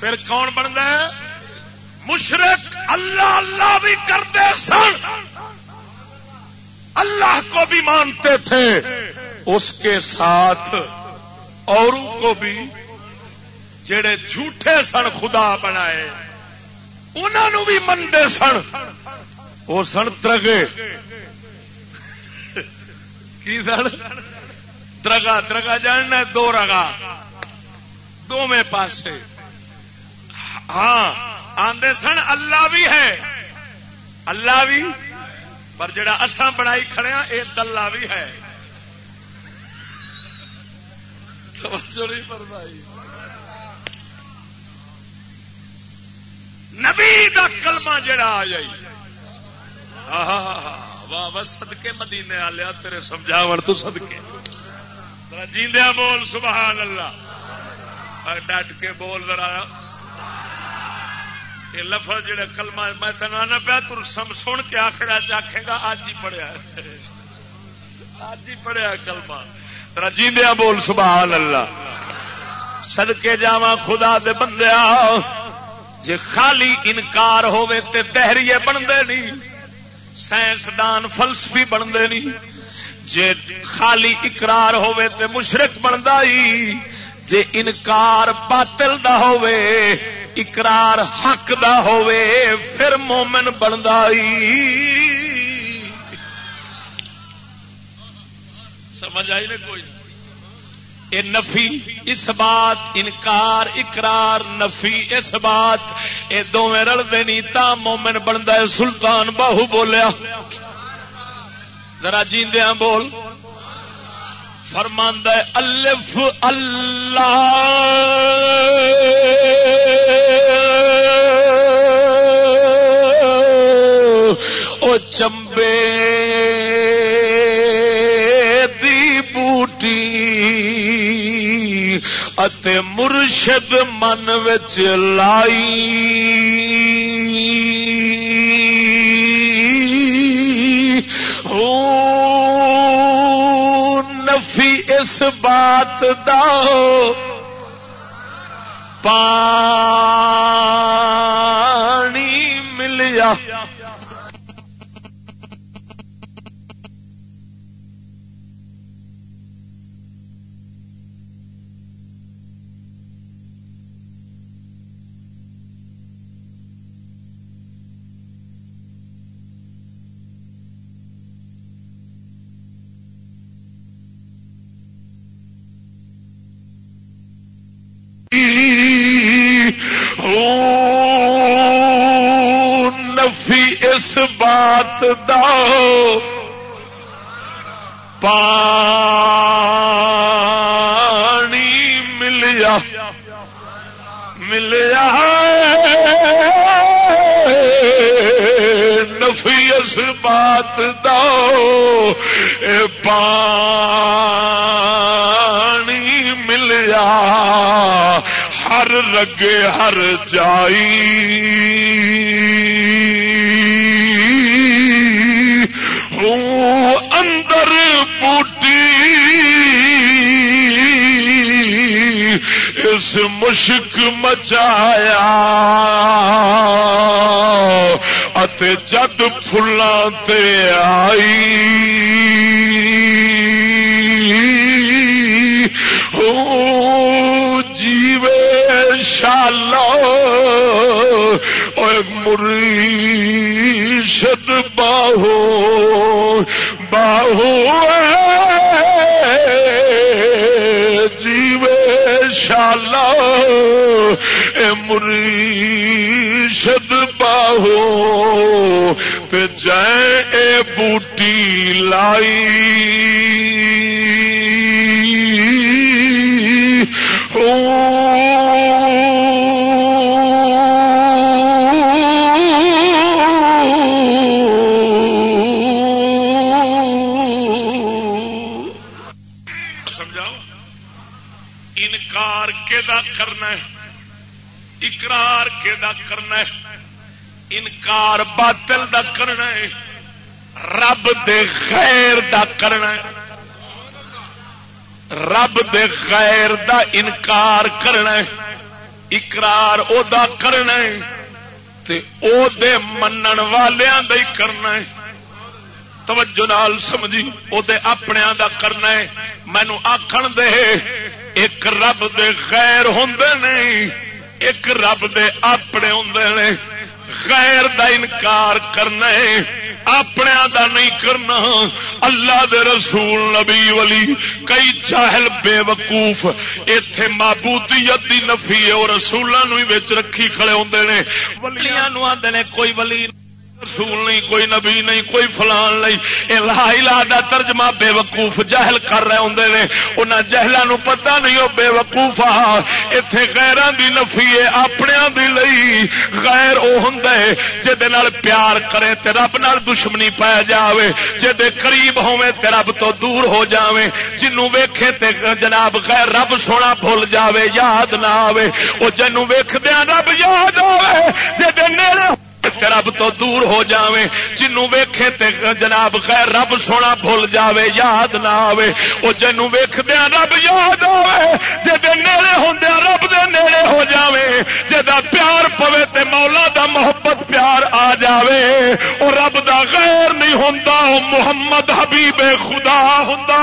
پھر کون بنتا ہے مشرق اللہ اللہ بھی کرتے سن اللہ کو بھی مانتے تھے اس کے ساتھ اوروں کو بھی جڑے جھوٹے سن خدا بنائے انہوں بھی منڈے سن، وہ سن ترگے۔ کی سن؟ درگا درگا جاننا دو رگا۔ دو میں پاسے۔ ہاں آدھے سن اللہ بھی ہے۔ اللہ بھی، پر جڑا اساں بنائی کھڑے ہاں یہ دلہ بھی ہے۔ نبی دا کلمہ جڑا آ جائی واہ واہ سدکے مدینے آ تیرے سمجھاو تو سدکے جیندیا بول سبحان اللہ ڈٹ کے بول ذرا۔ یہ لفظ جڑا کلمہ میں تین آنا پیا تر سم سن کے آخر آخے گا اج ہی پڑھیا اج ہی پڑھیا کلمہ۔ رجیندیا بول سبحان اللہ۔ سدکے جاوا خدا دے بندیا جے خالی انکار ہوے تے دہریے بنتے نہیں۔ سائنسدان فلسفی بنتے نہیں۔ جے خالی اقرار ہوے تے مشرق بنتا ہی۔ جے انکار باطل دا ہوے اقرار حق دا ہوے پھر مومن بنتا ہی۔ سمجھ آئی نا کوئی یہ نفی، اس بات انکار، اقرار، نفی، اس بات یہ دونوں رلتے نہیں، تا مومن بنتا ہے، سلطان باہو بولیا۔ ذرا جیندیا بول۔ فرماندہ الف اللہ۔ او چمبے۔ مرشد من وچ لائی۔ نفی اس بات دا پانی ملیا۔ نفی اس بات دا پانی ملیا ملیا نفی اس بات دا پانی ملیا ہر رگے ہر جائی۔ ہوں اندر بوٹی۔ اس مشک مچایا۔ جد فلان تے آئی۔ تو جیوے شالا مرشد باہو باہو جیوے شالا مرشد باہو، تے جائیں اے بوٹی لائی۔ انکار کے دا کرنا ہے اقرار کے دا کرنا ہے انکار باطل دا کرنا ہے رب دے خیر دا کرنا ہے رب دے خیر دا انکار کرنا ہے اقرار او دا کرنا ہے تے او دے منن والیاں دا ہی کرنا ہے توجہ نال سمجھی او دے اپنے دا کرنا ہے مینو آخن دے ایک رب دے خیر ہوں نہیں ایک رب دے اپنے ہوں نے۔ غیر دا انکار کرنا اپنے دا نہیں کرنا۔ اللہ دے رسول، نبی ولی، کئی چاہل بے وقوف۔ اتے معبودیت دی نفی ہے اور رسولوں نو رکھی کھڑے ہوندے نے۔ ولیاں نو آندے نے، کوئی ولی رسول نہیں، کوئی نبی نہیں، کوئی فلان نہیں۔ یہ لا الہ دا ترجمہ بے وقوف جہل کر رہے ہوں نے۔ انہاں جہلاں نو پتہ نہیں او بے وقوف آ۔ ایتھے غیراں دی نفی ہے اپنیاں دی لئی غیر او ہوندا ہے جے نال پیار کرے تے رب نال دشمنی پا جاوے۔ جے دے قریب ہووے تے رب تو دور ہو جاوے جنوں ویکھے تے جناب غیر رب سونا بھول جاوے، یاد نہ آوے۔ او جنوں ویکھدیاں رب یاد آوے جے دے نیڑے رب تو دور ہو جاوے جنوں ویکھے تے جناب خیر رب سونا بھول جاوے، یاد نہ آوے۔ او جنوں ویکھدیا رب یاد آوے جے دے نیڑے ہوندیا رب دے نیڑے ہو جاوے۔ جے دا پیار پوے تے مولا دا محبت پیار آ جاوے۔ او رب دا غیر نہیں ہوندا محمد حبیب خدا ہوندا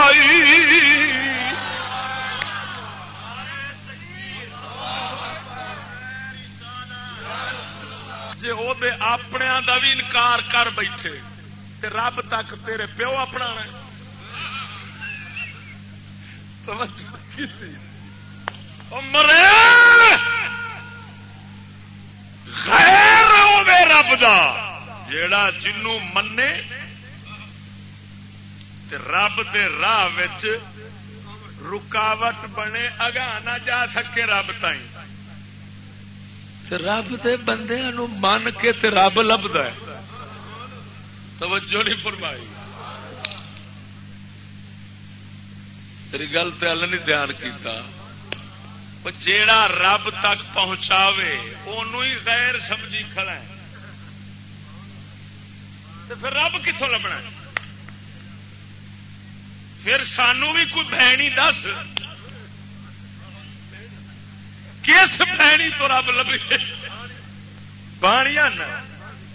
ای جی وہ اپنے دا بھی انکار کر بیٹھے، تے رب تک تیرے پیو اپنا مرے! خیر رب دا، جیڑا جنوں منے، تے رب دے راہ رکاوٹ بنے اگا نہ جا سکے رب تائیں۔ رب دے بندے من کے تے رب لبد توجہ نہیں فرمائی۔ تیری گل پہ ال نہیں دھیان کیتا۔ جیڑا رب تک پہنچاوے ہی غیر سمجھی کھڑا ہے۔ تو پھر رب کتوں لبنا پھر سانو بھی کوئی بہنی دس۔ کس بہنی تو رب لبے؟ اچھا، بانی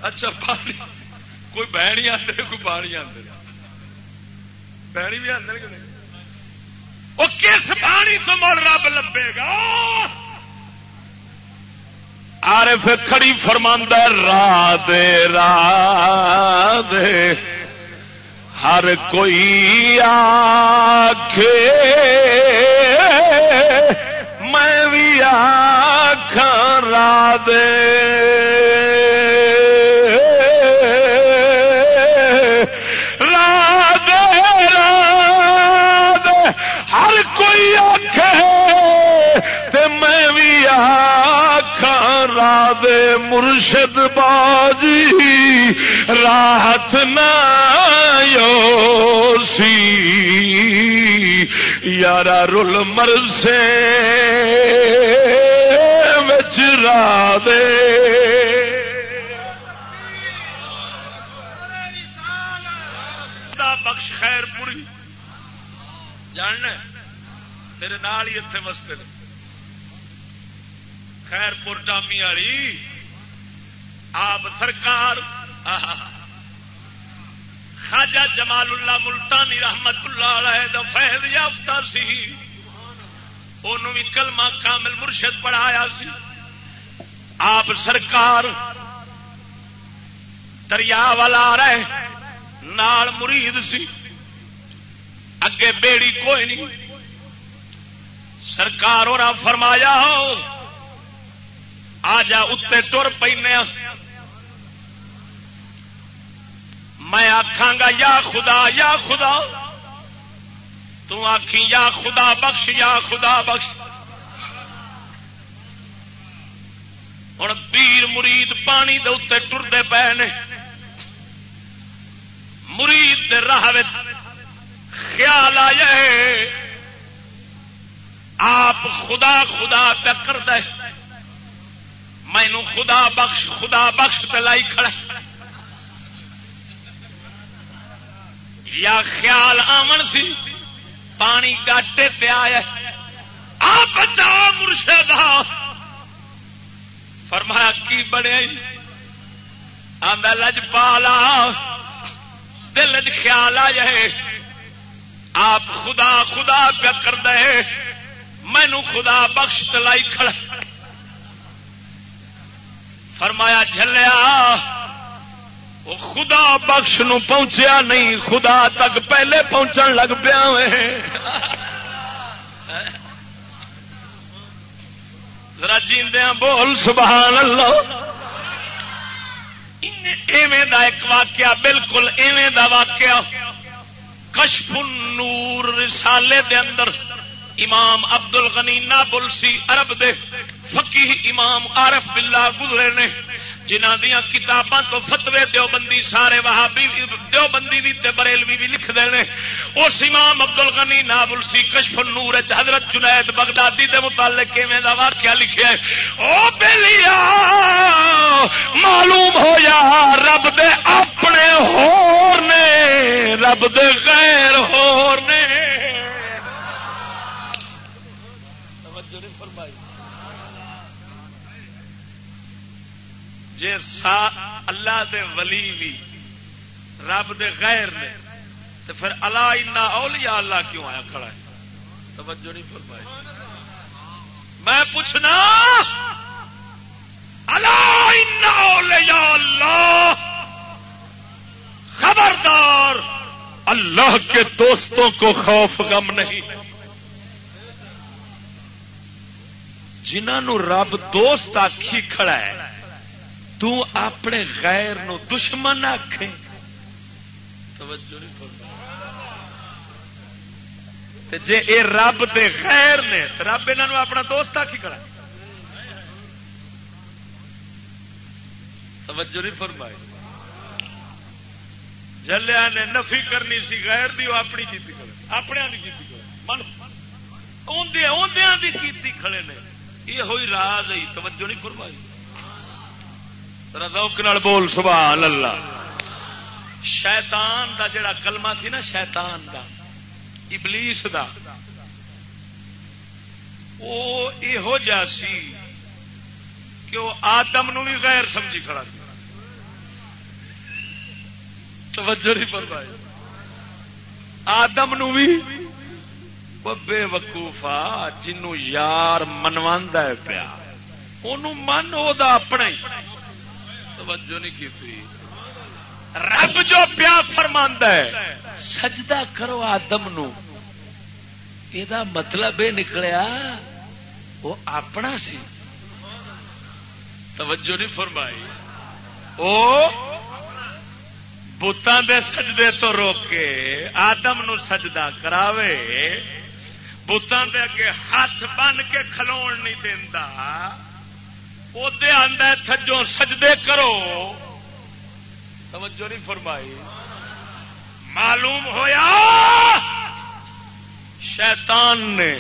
اچھا پانی کوئی بہنی آتے کوئی بانی آتے بہنی بھی آدھے کہ نہیں؟ وہ کس پانی تو مڑ رب لبے گا؟ آر پھر کھڑی فرماندہ را دے را دے ہر کوئی آکھے۔ میں بھی آخا دے۔ ہر کوئی آخ میں بھی دے۔ مرشد باجی، راحت یو سی یار رول مرسے بچرا دے بخش خیر پوری۔ جاننا تیرے نال ہی اتنے وستے خیر پور ٹامی والی، آپ سرکار۔ خاجہ جمال اللہ ملتانی رحمت اللہ علیہ دا فیض یافتہ سی۔ انہوں بھی کلمہ کامل مرشد پڑھایا سی۔ آپ سرکار دریا والا رہے نال مرید سی۔ اگے بیڑی کوئی نہیں۔ سرکار اور فرمایا ہو۔ آ جا اتنے تر پہ میں آخا گا یا خدا یا خدا. تو آخی یا خدا بخش، یا خدا بخش. ہوں پیر مرید پانی دے اتنے ٹرتے پے نے. مرید راہ خیال آیا آپ خدا خدا پہ کر دے. مینو خدا بخش خدا بخش تلائی کھڑا یا خیال آمن سی، پانی گاٹے پہ آیا آپ بچاؤ مرشد فرمایا، کی بڑے؟ آدھا لج پالا دل خیال آ جائے آپ خدا خدا پہ کر دے مینو خدا بخش تلائی کھڑا۔ فرمایا جلیا خدا بخش نو پہنچیا نہیں، خدا تک پہلے پہنچن لگ پیا ذرا جیندیا بول، سبحان اللہ۔ ایویں دا ایک واقعہ، بالکل ایویں دا واقعہ۔ کشف نور رسالے دے اندر امام ابدل الغنی نابل سی عرب دے فقی امام عارف باللہ گزرے نے۔ جنہ دیا کتاباں تو فتوے دیوبندی، سارے وہابی دیوبندی بھی تے بریلوی بھی لکھ دے اس امام ابدل غنی نابل سی کشف نور حضرت جنید بغدادی دے متعلق کیویں دا واقعہ لکھیا ہے؟ او بلیا معلوم ہو یا رب دے اپنے ہور نے، رب دے غیر ہور نے۔ جی سا اللہ دے ولی بھی رب دے غیر نے تو پھر اللہ انا اولیاء اللہ کیوں آیا کھڑا ہے؟ توجہ نہیں فرمائی۔ میں پوچھنا، اللہ انا اولیاء اللہ، خبردار، اللہ کے دوستوں کو خوف غم نہیں۔ جنہوں رب دوست آخی کھڑا ہے تو اپنے غیر نو دشمن آخ جے اے رب دے غیر نے رب انہوں اپنا دوست آ کی کرا توجہ نہیں فرمائی۔ جلیا نے نفی کرنی سی، غیر دی وہ اپنی کیتی کرے اپنے کی کیتی کرے من۔ دی کیتی کھڑے نے۔ یہ ہوئی راز ہے، توجہ نہیں فرمائی۔ روک بول سبحان اللہ شیطان دا جڑا کلمہ تھی نا، شیطان دا، ابلیس دا وہ یہو جا سی کہ وہ آدم نو بھی غیر سمجھی کھڑا تھی۔ توجہ نہیں پر پائے آدم نو بھی بے وقوفا جنو یار منوا پیا۔ من وہ اپنا ہی۔ توجہ نہیں کی رب جو پیا فرما ہے سجدہ کرو آدم نو۔ یہ مطلب یہ نکلیا وہ اپنا سی۔ توجہ نہیں فرمائی۔ وہ بتان دے سجدے تو روکے آدم نو سجدہ کراوے۔ بتان دے اگے ہاتھ بن کے کھلو نہیں دینا آدھا تھجو سجدے کرو توجہ نہیں فرمائی معلوم ہویا شیطان نے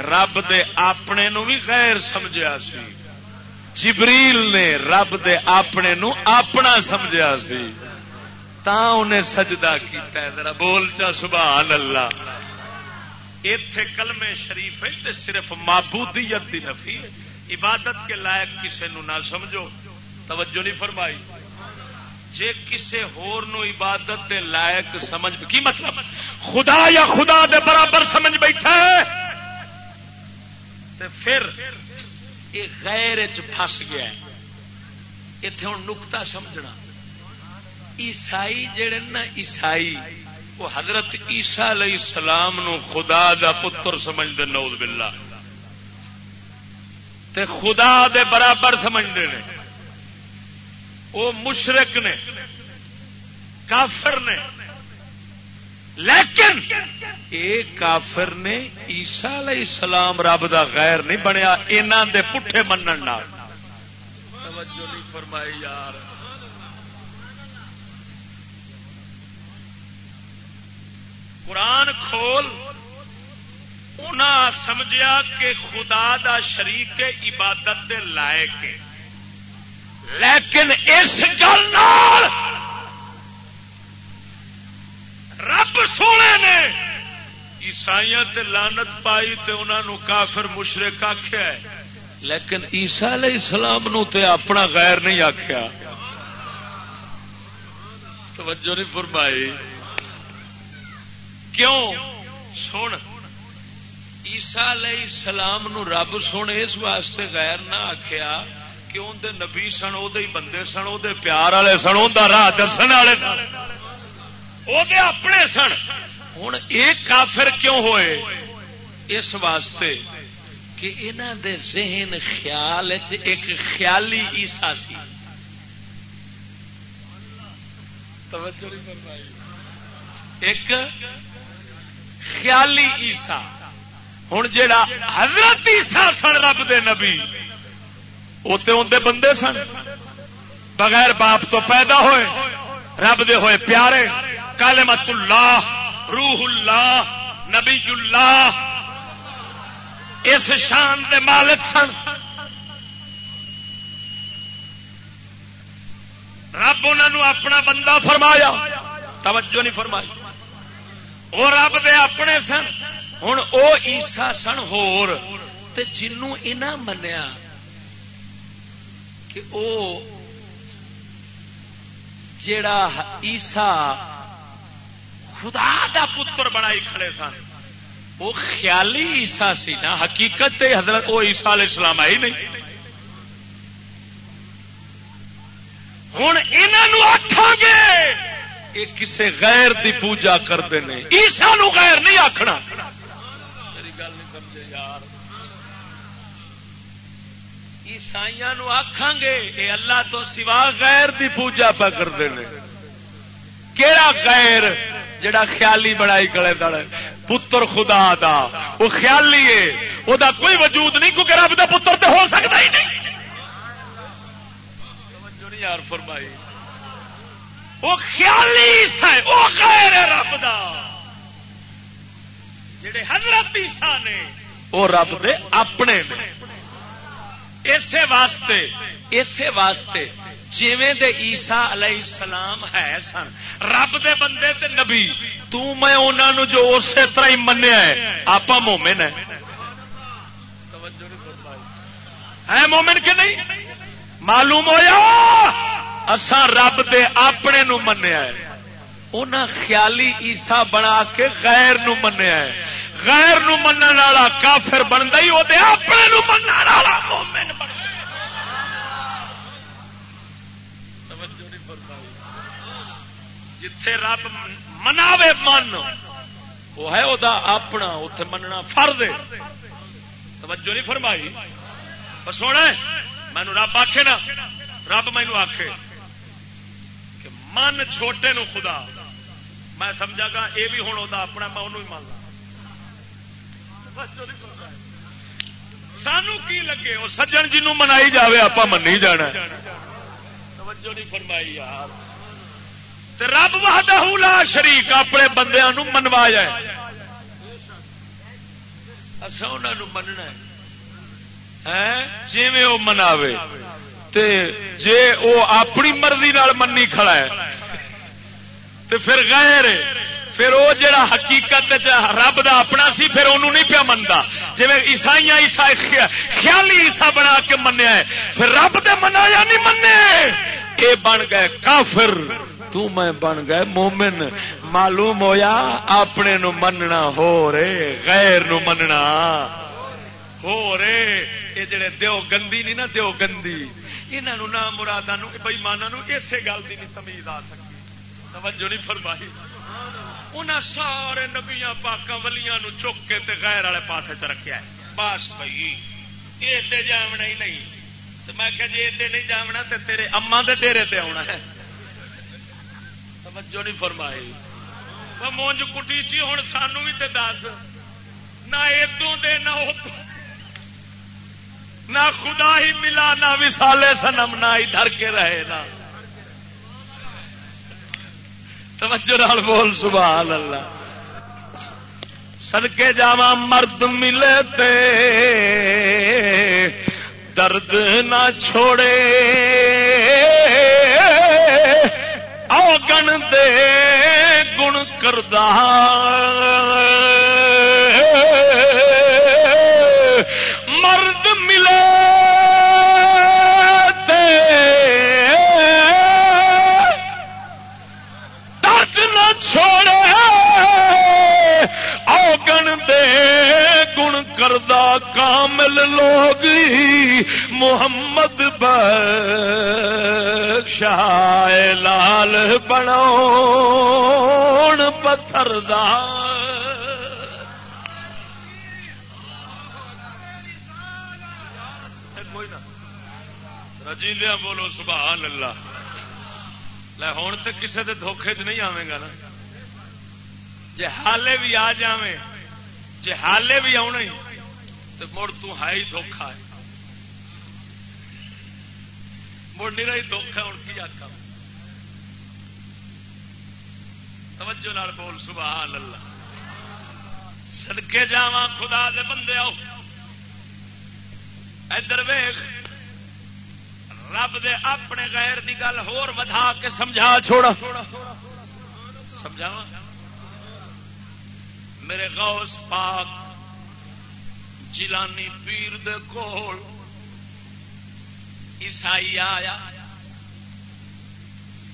رب دے اپنے نو بھی غیر سمجھا سی جبریل نے رب دے اپنے نو اپنا سمجھا سی تا انہیں سجدہ کیتا ہے ذرا بول چا سبحان اللہ اتے کلمے شریف ہے صرف معبودیت دی نفی ہے عبادت کے لائق کسی نو نہ سمجھو، توجہ نہیں فرمائی۔ جے کسے ہور نو عبادت دے لائق سمجھ، کی مطلب؟ خدا یا خدا دے برابر سمجھ بیٹھا ہے؟ تے پھر یہ غیر چس گیا اتے ہوں نکتا سمجھنا۔ عیسائی جڑے نا عیسائی وہ حضرت عیسا علیہ السلام نو خدا دا پتر سمجھتے نوز باللہ۔ تے خدا دے برابر سمجھتے ہیں وہ مشرق نے، کافر نے۔ لیکن ایک کافر نے عیسا علیہ السلام رب دا غیر نہیں بنیا انہوں دے پٹھے منن توجہ نہیں فرمائی یار۔ قرآن کھول۔ انہاں سمجھیا کہ خدا دا شریک عبادت دے لائق لیکن اس گل رب سونے نے عیسائی لانت پائی تے انہوں کافر مشرق آخیا لیکن عیسا علیہ السلام نو تے اپنا غیر نہیں آخیا توجہ نہیں فرمائی۔ کیوں؟ سن۔ عیسا علیہ السلام نو رب سونے اس واسطے غیر نہ آخیا کہ اندر نبی سن وہ بندے سن وہ پیار والے سن وہ راہ درسن والے وہ اپنے سن۔ ہوں ایک کافر کیوں ہوئے؟ اس واسطے کہ انہوں دے ذہن خیال ایک خیالی عیسا سی۔ ایک خیالی عیسا ہوں جا حضرت سن رب دے نبی وہ تو اندر بندے سن۔ بغیر باپ تو پیدا ہوئے، رب دے ہوئے پیارے کالمت اللہ روح اللہ نبی اللہ اس شان دے مالک سن۔ رب انہوں اپنا بندہ فرمایا، توجہ نہیں فرمائی۔ وہ رب دے اپنے سن۔ ہوں وہ عیسا سن ہور جنوں منیا کہ او جیڑا عیسا خدا دا پتر بنائی کھڑے سن وہ خیالی عیسا سی نا حقیقت حضرت وہ عیسا علیہ السلام آئی نہیں ہوں یہ آخان گے یہ کسے غیر دی پوجا کرتے ہیں عیسا غیر نہیں آخنا عیسائی آخان گے یہ اللہ تو سوا غیر دی پوجا پہ کرتے ہیں کہڑا غیر؟ جڑا خیالی بڑائی کلے دڑ پتر خدا دا۔ وہ خیالی ہے۔ وہ دا کوئی وجود نہیں، کیونکہ رب دا پتر تو ہو سکتا ہی نہیں۔ یار فرمائی۔ وہ خیالی ہے وہ غیر ہے رب دا۔ جڑے حضرت عیسیٰ نے وہ رب دے اپنے نے۔ اسی واسطے اسی واسطے جیویں دے عیسا علیہ السلام ہے سن، رب دے بندے تے نبی، تو میں انہوں جو اسی طرح ہی منیا ہے آپ مومن ہے ہے مومن کہ نہیں؟ معلوم ہویا؟ اسا رب دے اپنے نو منیا ہے۔ انہاں خیالی عیسا بنا کے غیر نو منیا ہے۔ غیر نو منن والا کافر بنتا ہی، وہ اپنے نو منن والا مومن جتھے رب مناوے من، وہ ہے وہ اپنا اتے مننا فرد توجہ نہیں فرمائی۔ بس ہونا مینو رب آخے نا، رب مینو آخ کہ من چھوٹے نو خدا، میں سمجھا گا یہ بھی ہوں اپنا، میں انہوں ہی مان سانو کی لگے؟ وہ سجن جنوں منائی جائے آپ منی جانا۔ توجہ نہیں فرمائی یار۔ رب وحدہ لا شریک، اپنے بندیا منوایا اچھا مننا جی وہ مناوے۔ جے وہ اپنی مرضی منی کھڑا ہے تو پھر غیر پھر وہ جڑا حقیقت رب دا اپنا سی، پھر انہوں نہیں پیا منتا جی عیسائی عیسا، خیالی عیسا بنا کے منیا ہے، پھر رب دے منایا نہیں منے یہ بن گئے کافر، تو میں بن گئے مومن۔ معلوم ہویا اپنے نو مننا ہو رے غیر نو مننا ہو رے یہ جڑے دیو گندی نہیں نا دیو گندی انہوں نہ مرادہ بئیمانا اسی گل کی نہیں تمیز آ سکتی۔ توجہ نہیں فرمائی۔ انہیں سارے نبیا پاکا ولیاں چک کے تے غیر والے پاس چ رکھا بس بھائی، یہ ادے جامنا ہی نہیں۔ تو میں کہ جی ادے نہیں جامنا تو تیرے اما دے ڈیرے تے آنا ہے۔ توجہ نہیں فرمائی۔ مونج کٹی چی ہوں سانو بھی تے دس۔ نہ ادو دے، نہ نہ خدا ہی ملا، نہ وسالے سنم، نہ ادھر کے رہے، نہ۔ توجہ نال بول، سبحان اللہ۔ سڑکے جا مرد ملے تے درد نہ چھوڑے۔ گن دے گن کردہ۔ درد نہ چھوڑے آگن دے گن کردہ کامل لوگ محمد بخشاہ لال بناؤ پتھر رجیلیا بولو سبحان اللہ۔ لے ہوں تو کسی کے دھوکھے چ نہیں آئے گا نا۔ جی حالے بھی آ جائے جی حالے بھی آنا تو مڑ تائی دھوکھا ہے۔ مڑ نہیں رہی دکھ ہے ہوں کی آخا توجہ نال بول، سبحان اللہ۔ سڑکے جا خدا دے بندے آؤ۔ ادھر ویخ رب دے اپنے غیر دی گل ہور ودھا کے سمجھا چھوڑا۔ سمجھاوا میرے غوث پاک، جیلانی پیر دے کول عیسائی آیا۔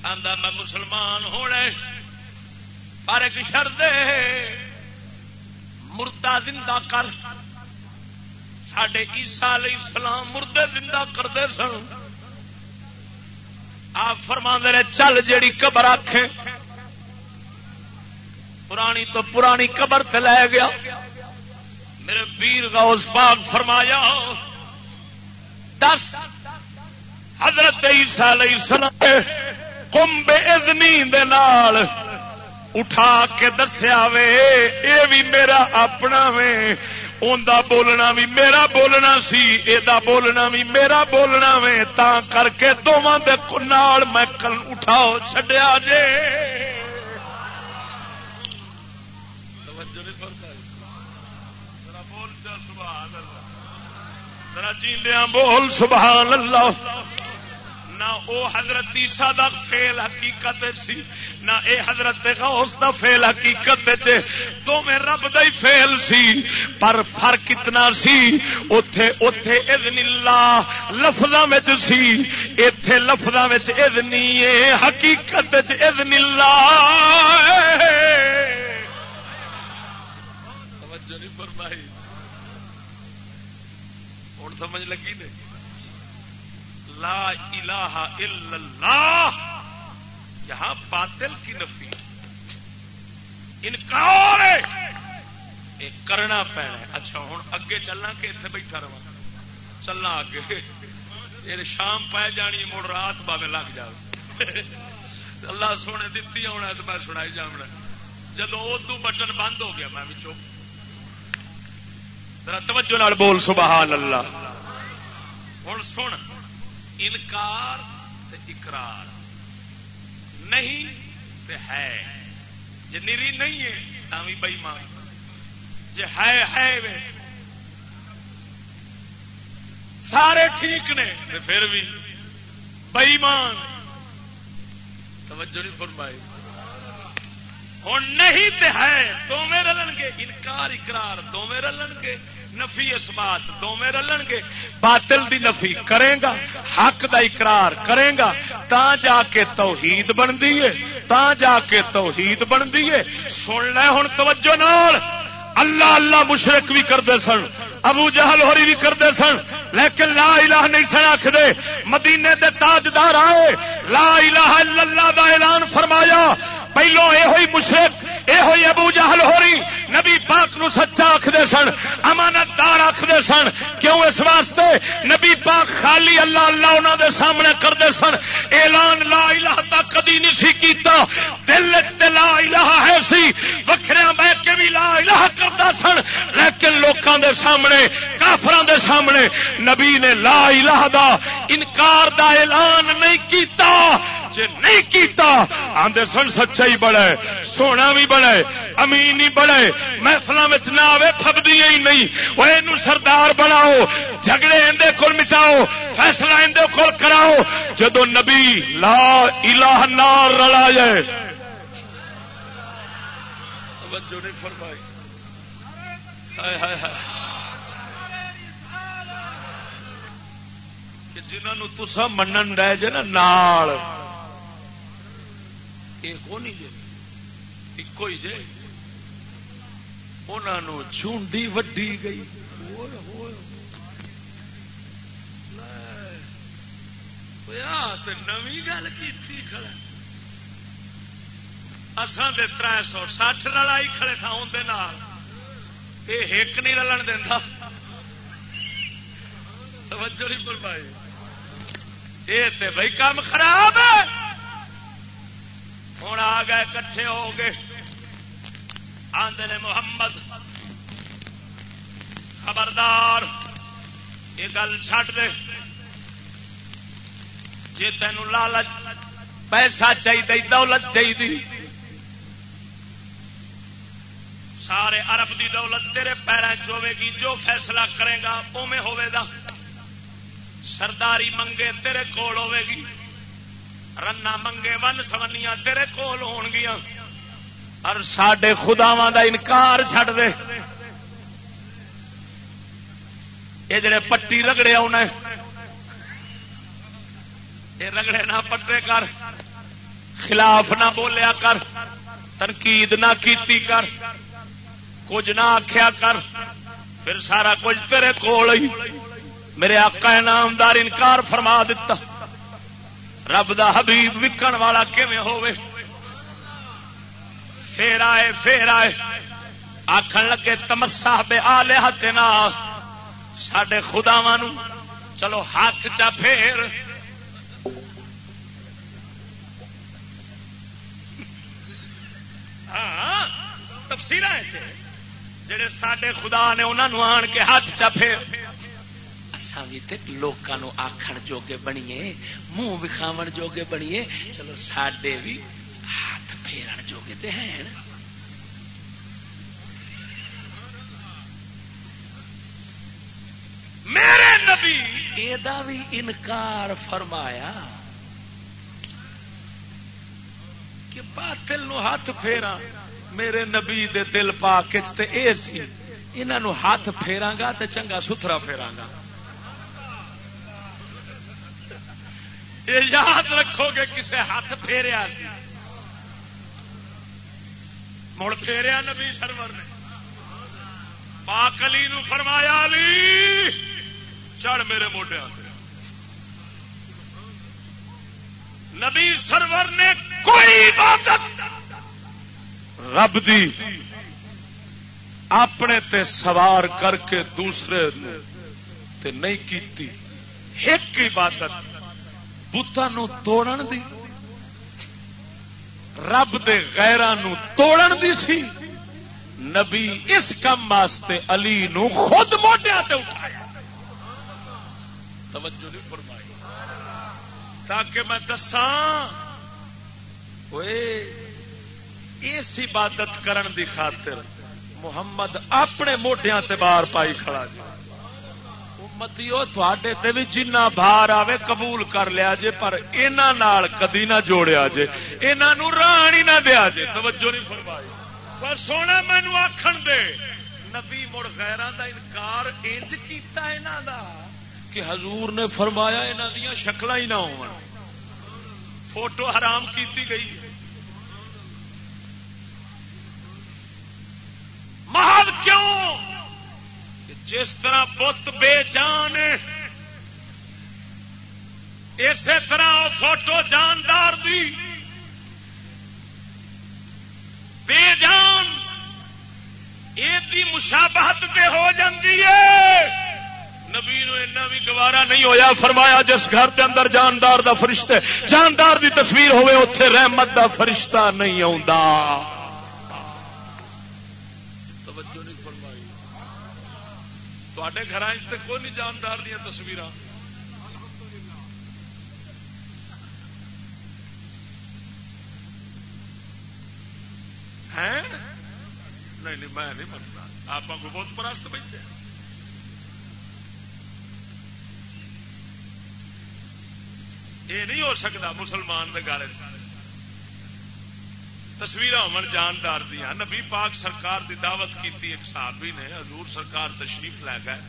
آندا میں مسلمان ہونے، پر ایک شرط مردہ زندہ کر۔ سڈے عیسا علیہ السلام مردے زندہ کرتے سن۔ آپ فرما رہے چل جیڑی قبر آخے پرانی تو پرانی قبر تے لے گیا۔ میرے ویر غوث پاک فرمایا، دس، حضرت عیسیٰ علیہ السلام کمب ادنی نال اٹھا کے دسیا وے، اے بھی میرا اپنا وے۔ اوندا بولنا بھی میرا بولنا سی ادا بولنا بھی میرا بولنا وے۔ تا کر کے دونوں دے نال میں اٹھاؤ، چھڈیا جے۔ بول، سبحان اللہ۔ نہ او حضرت عیسیٰ دا فیل حقیقت سی، نہ اے حضرت غوث دا فیل حقیقت چ تو میں رب دا ہی فیل سی، پر فرق کتنا سی، اوتھے اوتھے اذن اللہ لفظاں وچ سی۔ ایتھے لفظاں وچ اذنی، اے حقیقت وچ اذن اللہ توجہ نہیں فرمائی ہن سمجھ لگی نہیں لا الہ الا اللہ۔ یہاں باطل کی نفی۔ انکار کرنا پینا اچھا ہوں اگے چلنا کہ اتنے بیٹھا رہا چلنا اگے۔ یہ شام پی جانی مڑ رات باوے لگ جائے اللہ سونے دتی ہونا تو میں سنائی جانا جدو ادو بٹن بند ہو گیا، میں چپ توجہ بول، سبحان اللہ۔ ہوں سن، انکار تے اقرار۔ نہیں تے ہے۔ جی نری نہیں ہے تھی بئی مان جی ہے ہے وے۔ سارے ٹھیک نے، تے پھر بھی بئی مان توجہ نہیں فرمائی۔ ہوں نہیں تے ہے دو میں رلن گے۔ انکار، اقرار دو میں رلن گے۔ نفی اس بات دو رلن گے۔ باطل دی نفی کرے گا، حق دا اقرار کرے گا۔ تا جا کے توحید بنتی ہے، تا جا کے توحید بنتی ہے۔ سن لے ہوں توجہ نال۔ اللہ اللہ مشرق بھی کرتے سن، ابو جہل ہوری بھی کرتے سن، لیکن لا الہ نہیں سن آخر مدینے دے تاجدار آئے، لا الہ الا اللہ دا اعلان فرمایا۔ پہلو یہ مشرق یہ ابو جہل ہو رہی نبی پاک نو سچا آخر سن امانت دار آخر سن۔ کیوں اس واسطے؟ نبی پاک خالی اللہ اللہ انہوں دے سامنے کرتے سن۔ اعلان لا الہ تا کدی نہیں سی کیتا۔ دل لا الہ ہے سی۔ وکھریا بہ کے بھی لا الہ کرتا سن۔ لیکن لوکاں دے سامنے کافران دے سامنے نبی نے لا الہ دا انکار دا اعلان نہیں کیتا۔ جے نہیں کیتا، آندے سن سچا ہی بڑا ہے سونا بھی بڑا ہے امین ہی بڑا ہے محفل نہ آئے فبدی ہی نہیں۔ وہ یہ سردار بناؤ، جھگڑے اندے کول مٹاؤ، فیصلہ اندے کول کراؤ۔ جدو نبی لا الہ نار رلا جائے۔ فرمائی۔ جنہوں تسا منن رہ جے نا، نال۔ ایک نہیں جے ایک ہی جے۔ انہوں چونڈی وڈی گئی نوی گل کی اسان دے تر سو سٹھ رلائی کھڑے تھا اندر یہ ایک نہیں رلن دینا توجہ نہیں بلوائی یہ تو بھائی کام خراب ہے ہوں آ گئے کٹھے ہو گئے آدھے محمد۔ خبردار، یہ گل چڈ دے۔ جی تین لالچ، پیسہ چاہیے دولت چاہیے سارے ارب دی دولت تیرے پیروں چوے گی، جو فیصلہ کرے گا اوے ہوے گا۔ سرداری منگے تیرے کول ہوے گی۔ رنا منگے، ون سونیاں تیرے کول ہون اور سڈے خداوا دا انکار چھڈ دے۔ یہ جڑے پٹی رگڑے آنا یہ رگڑے نہ پٹے کر، خلاف نہ بولیا کر، تنقید نہ کیتی کر، کچھ نہ آخیا کر، پھر سارا کچھ تیرے کول ہی میرے آقا نامدار انکار فرما دیتا رب دا حبیب وکن والا کیون ہوئے پھر آئے پھر آئے آخر لگے تمسا بے آلے ہاتھ سڈے خداوا چلو ہاتھ چا پھیر۔ ہاں تفصیل جڑے سڈے خدا نے انہوں آن کے ہاتھ چا پھیر۔ لوگوں آخر جوگے بنیے، منہ وکھاو جوگے بنیے۔ چلو سڈے بھی ہاتھ پھیرن جوگے تے ہیں۔ میرے نبی یہ بھی انکار فرمایا کہ باطل نو ہاتھ پھیرا میرے نبی دے دل پا کچتے اے سی انہوں ہاتھ پھیرا گا تے چنگا ستھرا پھیرا گا۔ یہ یاد رکھو گے کسے ہاتھ پھیریا سی۔ مڑ پھیریا نبی سرور نے پاک علی نو فرمایا علی چڑھ میرے موڈیا نبی سرور نے کوئی عبادت رب دی اپنے تے سوار کر کے دوسرے تے نہیں کیتی ایک عبادت بتان توڑن دی رب دے غیران توڑن دی سی۔ نبی اس کام واسطے علی نو خود موٹیا اٹھایا۔ توجہ نہیں فرمائی۔ تاکہ میں دساں۔ اس عبادت کرن دی خاطر محمد اپنے موڈیا بار پائی کھڑا جی امتیو تھوڑے تے بھی جنہ بھار آوے قبول کر لیا جے، پر انہاں کدی نہ جوڑیا جے انہاں ران ہی نہ دیا جے۔ توجہ نہیں فرمائی۔ پر سونا مینو آخر دے، نبی مڑ غیران دا انکار انج کیتا انہاں دا کہ حضور نے فرمایا انہاں دیاں شکلاں ہی نہ ہون۔ فوٹو حرام کیتی گئی محل کیوں؟ جس طرح بت بے جان اسی طرح فوٹو جاندار دی۔ بے جان دی مشابہت پہ ہو جاتی ہے۔ نبی نو بھی گوارا نہیں ہویا، فرمایا جس گھر کے اندر جاندار دا فرشتہ، جاندار دی تصویر ہوئے اتے رحمت دا فرشتہ نہیں آتا گھر کوئی نہیں جاندار دیا تصویر نہیں نہیں میں نہیں منتا آپ کو بہت پرست بیٹھے یہ نہیں ہو سکتا مسلمان گالے تصویر امن جاندار دیا نبی پاک سرکار دی دعوت کی ایک صحابی نے، حضور سرکار تشریف لے گئے۔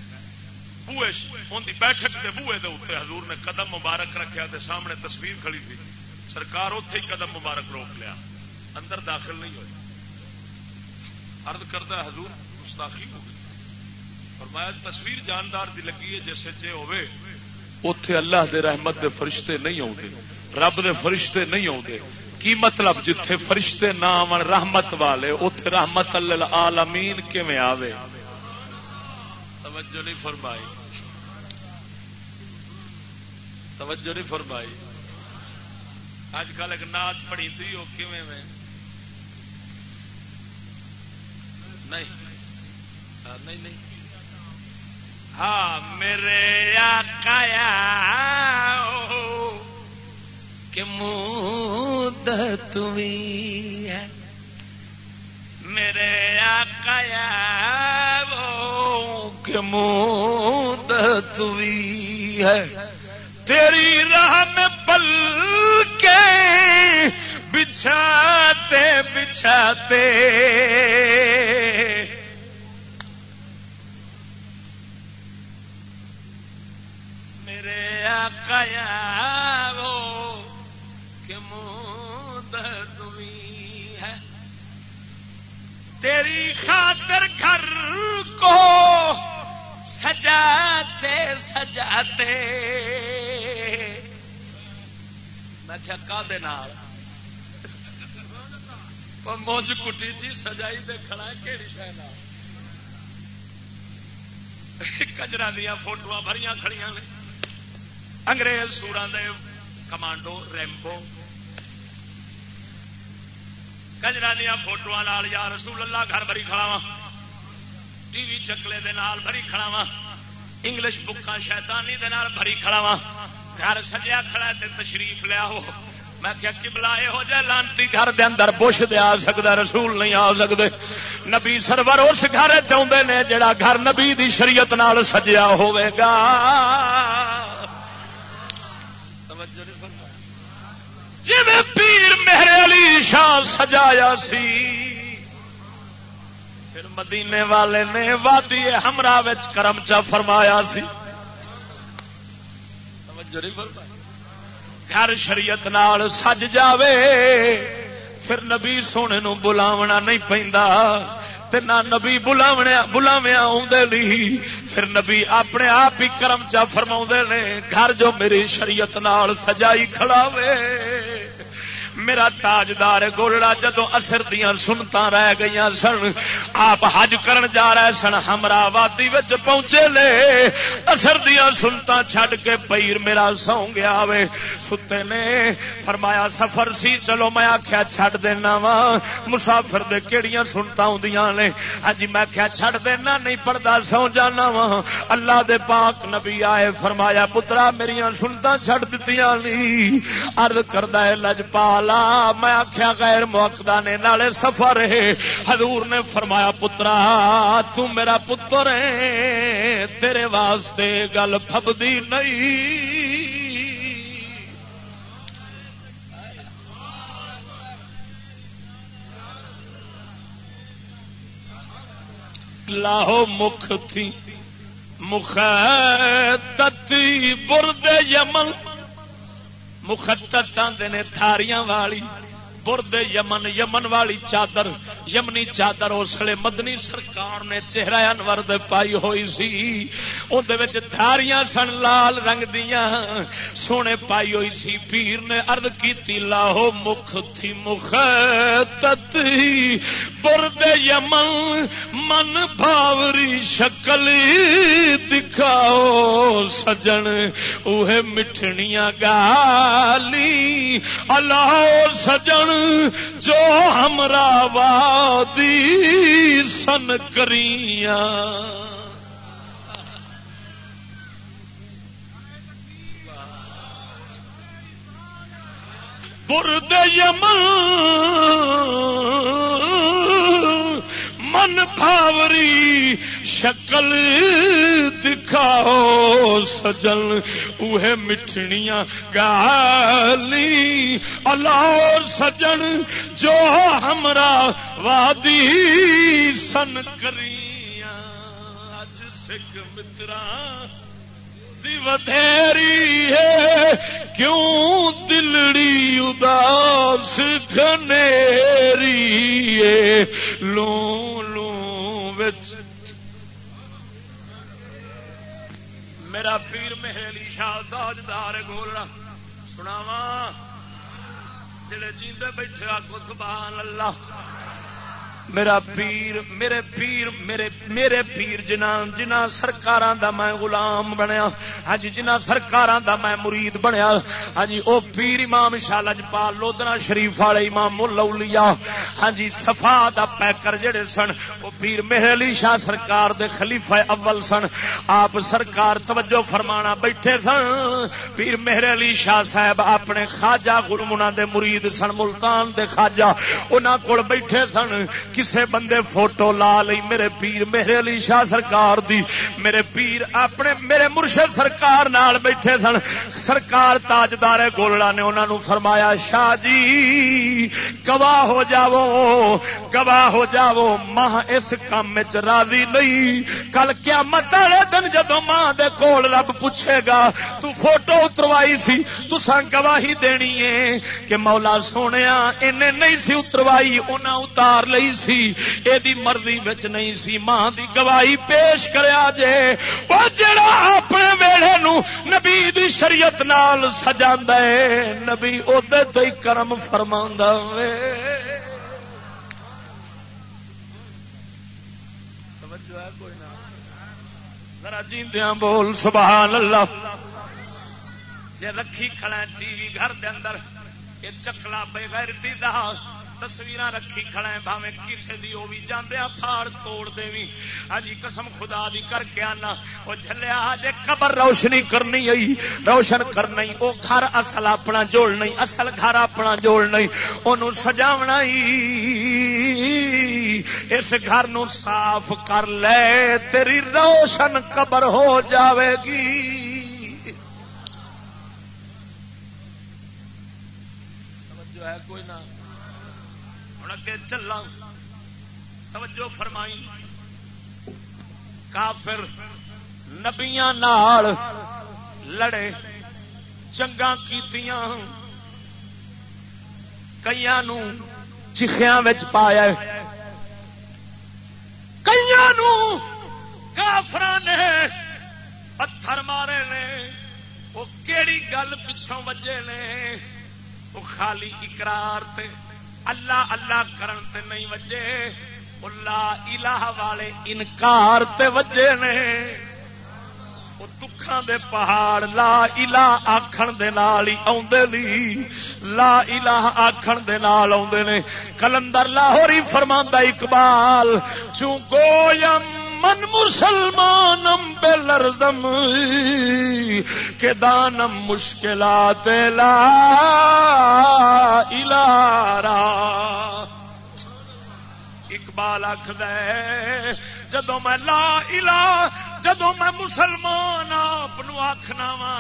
بوئے ان کی بیٹھک کے بوئے دے اتنے حضور نے قدم مبارک رکھا تے سامنے تصویر کھڑی تھی۔ سرکار اتے ہی قدم مبارک روک لیا۔ اندر داخل نہیں ہوئے۔ ارد کرتا حضور، گستاخی ہو گئی۔ فرمایا، تصویر جاندار دی لگی ہے جیسے چے ہوئے۔ اتے اللہ دے رحمت دے فرشتے نہیں آتے رب دے فرشتے نہیں آتے کی مطلب جتھے فرشتے نام رحمت والے اتے رحمت العالمین کیویں آوے؟ توجہ نہیں فرمائی۔ توجہ نہیں فرمائی۔ اج کل ایک نعت پڑی تھی، وہ کیویں میں نہیں۔ ہاں، نہیں نہیں۔ ہاں میرے آقایا کہ مود تمہیں ہے۔ میرے آقایا وہ کہ مود تمہیں ہے۔ تیری راہ میں پل کے بچھاتے بچھاتے۔ آقایا وہ تیری خاطر گھر کو سجاتے سجاتے میں کیا کا موج کٹی چی سجائی دے کھڑا کہڑی شہر کجرا دیا فوٹو بھریاں کھڑیاں نے۔ انگریز سورا دے کمانڈو ریمبو کجرا دیا فوٹو یا رسول اللہ گھر بری کھڑا ٹی وی چکلے دے نال بھری کھڑا وا انگلش بکا شیتانی بھری کھڑا وا گھر سجیا کھڑا تے تشریف لیا ہو میں کیا کبلا یہ جہ لانتی گھر دے اندر بش دے آ سکتا رسول نہیں آ سکتے نبی سرور اس گھر چاہتے نے جڑا گھر نبی دی شریعت نال سجیا ہوئے گا۔ توجہ جی پیر میرے علی شاہ سجایا سی۔ پھر مدینے والے نے وادی ہمراہ کرم چا فرمایا سی۔ گھر شریعت نال سج جاوے، پھر نبی سونے نو بلاونا نہیں پہ نہ نبی بلاویا بلاویا آدھے پھر نبی اپنے آپ ہی کرم چا فرما نے، گھر جو میری شریعت نال سجائی کھڑاوے۔ میرا تاجدار گولڑا جدو اثر دیا سنتا رہ گئی سن، آپ حج کرن جا رہے سن ہمرا وادی پہنچے لے۔ اثر دیا سنتا چھڈ کے پیر میرا سو گیا وے ستے نے فرمایا، سفر سی، چلو میں آخیا چھڈ دینا وا مسافر دے کیڑیاں سنتا آدیاں نے۔ ہاں جی میں آخیا چھڈ دینا، نہیں پڑتا سو جانا وا اللہ دے پاک نبی آئے، فرمایا، پترا میری سنتا چھڈ دیتی نہیں ارد کردہ لجپال والا میں آخیا غیر موقع نے نالے سفر ہے۔ حضور نے فرمایا، پترا، تو میرا پتر ہے، تیرے واسطے گل فبدی نہیں۔ لاہو مکھ تھی مخ تتی برد یمن۔ مخت آدھے نے تھاریاں والی برد یمن یمن والی چادر، یمنی چادر اسلے مدنی سرکار نے چہرہ انور دے پائی ہوئی سی۔ اندر دھاریاں سن، لال رنگ دیا سونے پائی ہوئی سی۔ پیر نے ارد کی لاہو مکھ تھی مخ برد یمن، من بھاوری شکل دکھاؤ سجن۔ اوہ مٹھنیاں گالی، اللہ سجن جو ہمرا وادی سن کریاں۔ برد یمن من بھاوری شکل دکھاؤ سجن، اوہے مٹھنیاں گالی۔ اللہ سجن جو ہمرا وادی سن کریاں۔ اج سکھ مترا ودھیری ہے۔ کیوں دلڑی اداس گھنیری لوں لوں بچ میرا پیر مہیلی شاہ داجدار گولڑا سناوا جڑے جیندے بیٹھے آگو سبحان اللہ۔ میرا پیر، میرے پیر، میرے میرے پیر جنا جنا سرکار دا میں غلام بنیا۔ ہاں جی جنا سرکار دا میں مرید بنیا۔ ہاں جی او پیر امام شاہ لجپال لودنا شریف والے امام الاولیاء ہاں جی صفا دا پیکر جڑے سن، او پیر مہر علی شاہ سرکار دے خلیفہ اول سن۔ آپ سرکار توجہ فرمانا بیٹھے سن۔ پیر مہر علی شاہ صاحب اپنے خواجہ گرمنا دے مرید سن، ملتان دے خواجہ۔ انہاں کول بیٹھے سن۔ کسے بندے فوٹو لا لی میرے پیر، میرے علی شاہ سرکار دی۔ میرے پیر اپنے، میرے مرشد سرکار نال بیٹھے سن۔ سرکار تاجدار گولڑا نے انہوں نے فرمایا، شاہ جی گواہ ہو جاو گواہ ہو جاو ماں اس کام راضی نہیں۔ کل کیا مت والے دن جدو ماں دے کول رب پوچھے گا، تو فوٹو اتروائی سی تو سن گواہی دینی ہے کہ مولا سونے انہیں نہیں سی اتروائی انہیں اتار لئی سی سی مرضی بچ نہیں سی، ماں دی گواہی پیش کریا جے وہ جڑا اپنے ویڑے نو نبی دی شریعت نال سجا ہے نبی ادے تو ہی کرم فرما وے۔ جیندیاں بول، سبحان اللہ۔ جے رکھی کھڑا ٹی وی گھر دے اندر، یہ چکلا بے غیرتی دا۔ تصویر رکھی کھڑا ہے بھاوے کسی دی وہ بھی جانے پھاڑ توڑ دے ہاں جی قسم خدا دی کر کے آنا۔ وہ جلیا جی قبر روشنی کرنی آئی روشن کرنا وہ گھر اصل اپنا جوڑ نہیں، اصل گھر اپنا جوڑ نہیں۔ وہ سجاونا اس گھر نو صاف کر لے، تیری روشن قبر ہو جاوے گی۔ کوئی نہ۔ اگے چلا توجہ فرمائی۔ کافر نبیا لڑے چنگا کیتیاں۔ کئی چیخیا پایا۔ کئی کافر نے پتھر مارے نے۔ وہ کہڑی گل پچھوں وجے نے؟ وہ خالی اقرار تے اللہ اللہ کرن تے نہیں وجے۔ اللہ الہ والے انکار تے وجے نے۔ وہ دکھان دے پہاڑ لا الہ آکھن دے نال ہی اوندے لی لا الہ آکھن دے نال اوندے نے۔ کلندر لاہوری فرماندا اقبال، چوں گویم من مسلمانم بے لرزم کے دانم مشکلات لا الارا۔ اقبال آخد جدو میں لا الہ جدو میں مسلمان آپ آخنا وا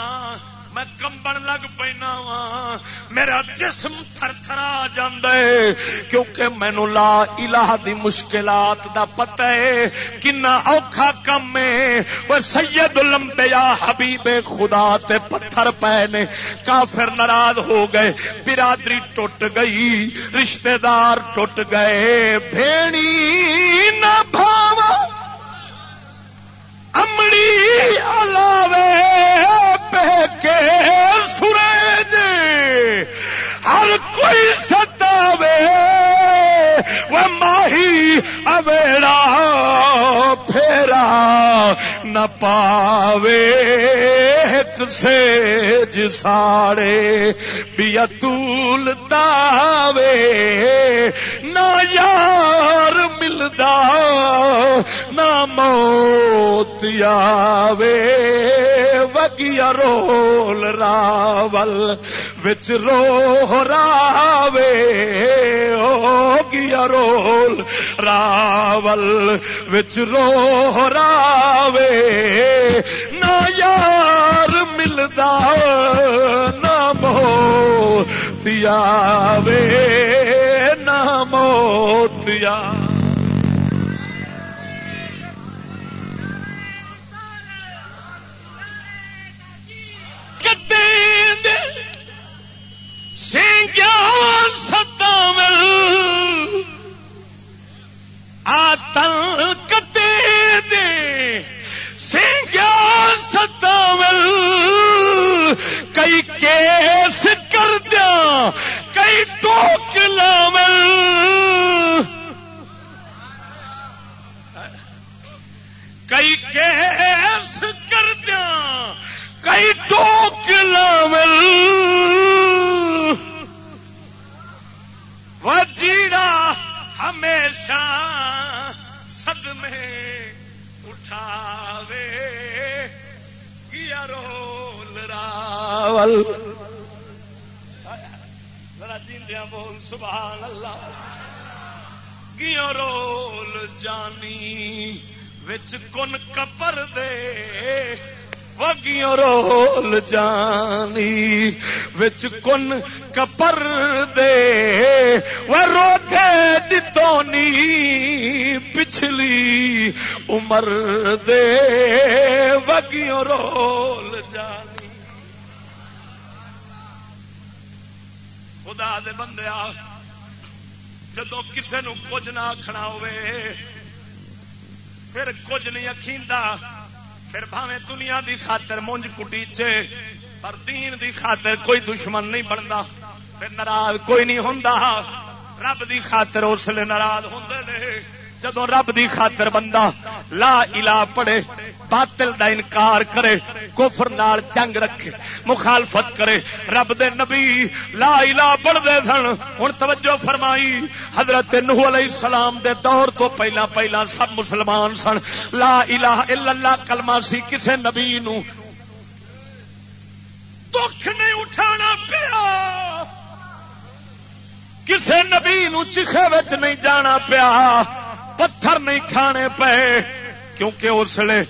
میں کمبن لگ پینا وا ہاں۔ میرا جسم تھر تھرا جاندے کیونکہ مینو لا الہ دی مشکلات دا پتہ ہے۔ کنا اوکھا کم ہے۔ وہ سید لمبیا حبیب خدا تے پتھر پے نے کافر ناراض ہو گئے۔ برادری ٹوٹ گئی، رشتہ دار ٹوٹ گئے۔ بھیڑی نہ بھاوا امڑی علاوے پہ کے سورج ہر کوئی ستاوے وہ ماہی اویڑا پھیرا نہ پاوے سے جساڑے بیتول تاوے نہ یار ملدا، نہ موت آوے وگیا رول راول وچ رو راوے ہو گیا رول راول، وچ رو راوے۔ نہ یار ملدا، نہ موتیا وے، نہ موتیا۔ سنگیا ستاول آتن کتے دے۔ سنگیا ستاول کئی کیس کر دیا، کئی ٹوک لاول کئی کیس کر دیا کئی ٹوک لاول۔ وجیڑا ہمیشہ سد میں اٹھاوے رول راول۔ جیندیا بول، سبحان اللہ۔ گیا رول جانی، وچ کن کپر دے۔ وگیوں رول جانی، وچ کن کپر دے۔ وہ رو دتونی پچھلی عمر دے۔ وگیوں رول جانی۔ خدا دے بندے آ، جدو کسے نو کچھ نہ آخنا ہوئے، پھر کچھ نہیں اکھیندا پھر بھاوے دنیا دی خاطر مونج کٹیچے پر دین دی خاطر کوئی دشمن نہیں بنتا پھر ناراض کوئی نہیں ہوں رب دی خاطر اس لیے ناراض ہوں جدو رب دی خاطر بندہ لا الہ پڑے باطل دا انکار کرے، کفر نال جنگ رکھے، مخالفت کرے، رب دے نبی لا الہ پڑھ دے سن۔ ہن توجہ فرمائی، حضرت نوح علیہ السلام دے دور تو پہلا پہلا سب مسلمان سن۔ لا الہ الا اللہ، کلمہ سی کسے نبی نو۔ دکھ نہیں اٹھانا پیا۔ کسے نبی نو چیخے وچ نہیں جانا پیا۔ پتھر نہیں کھانے پے، کیونکہ اس لیے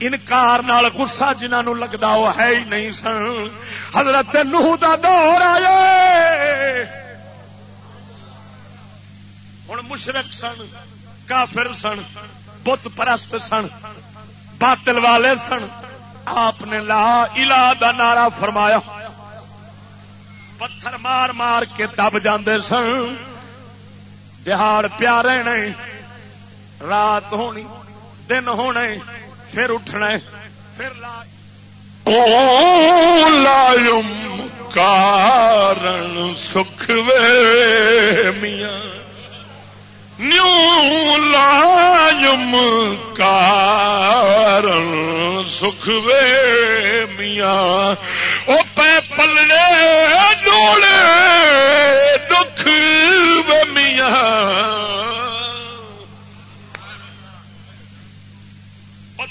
انکار نال گسا جنہوں لگتا وہ ہے ہی نہیں سن۔ حضرت نوح دا دور آئے۔ ہوں مشرق سن، کافر سن، بت پرست سن، باطل والے سن۔ آپ نے لا الا دا نعرہ فرمایا۔ پتھر مار مار کے دب جاندے سن۔ دہاڑ پیارے نہیں رات ہونی، دن ہونے، پھر اٹھنا پھر لائم کارن سکھ وے میاں؟ نیو لاجم کارن سکھ وے میاں؟ او پے پلڑے ڈوڑے دکھ وے میاں؟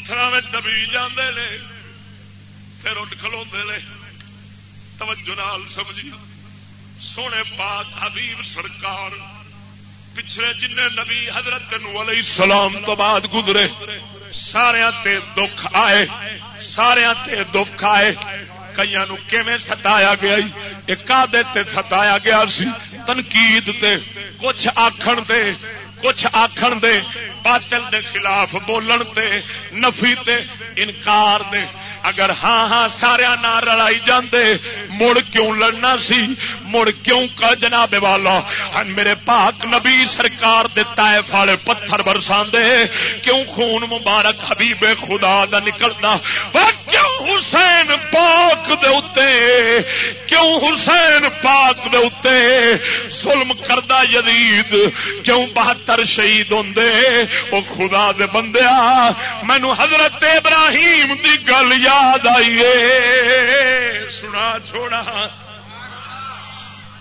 پتھر دبی جاندے نے، پھر اٹھ کھلو لے توجہ نال سمجھی سونے پاک حبیب سرکار، پچھلے جن نبی حضرت علیہ السلام تو بعد گزرے سارے تے دکھ آئے سارے تے دکھ آئے۔ کئی ستایا گیا ایک ستایا گیا سی۔ تنقید تے کچھ آخر دے۔ کچھ آخر دے باطل دے خلاف بولن تے نفی تے انکار دے۔ اگر ہاں ہاں سارا نہ رلائی جاندے، مڑ کیوں لڑنا سی؟ مڑ کیوں کا جناب والا؟ میرے پاک نبی سرکار دے طائف والے پتھر برسان دے کیوں خون مبارک حبیب خدا دا نکلدا؟ کیوں حسین پاک دے اتے؟ کیوں حسین پاک دے اتے؟ ظلم کردہ یزید، کیوں بہتر شہید ہوندے؟ او خدا دے بندیا مینو حضرت ابراہیم دی گل یاد آئیے سنا چھوڑا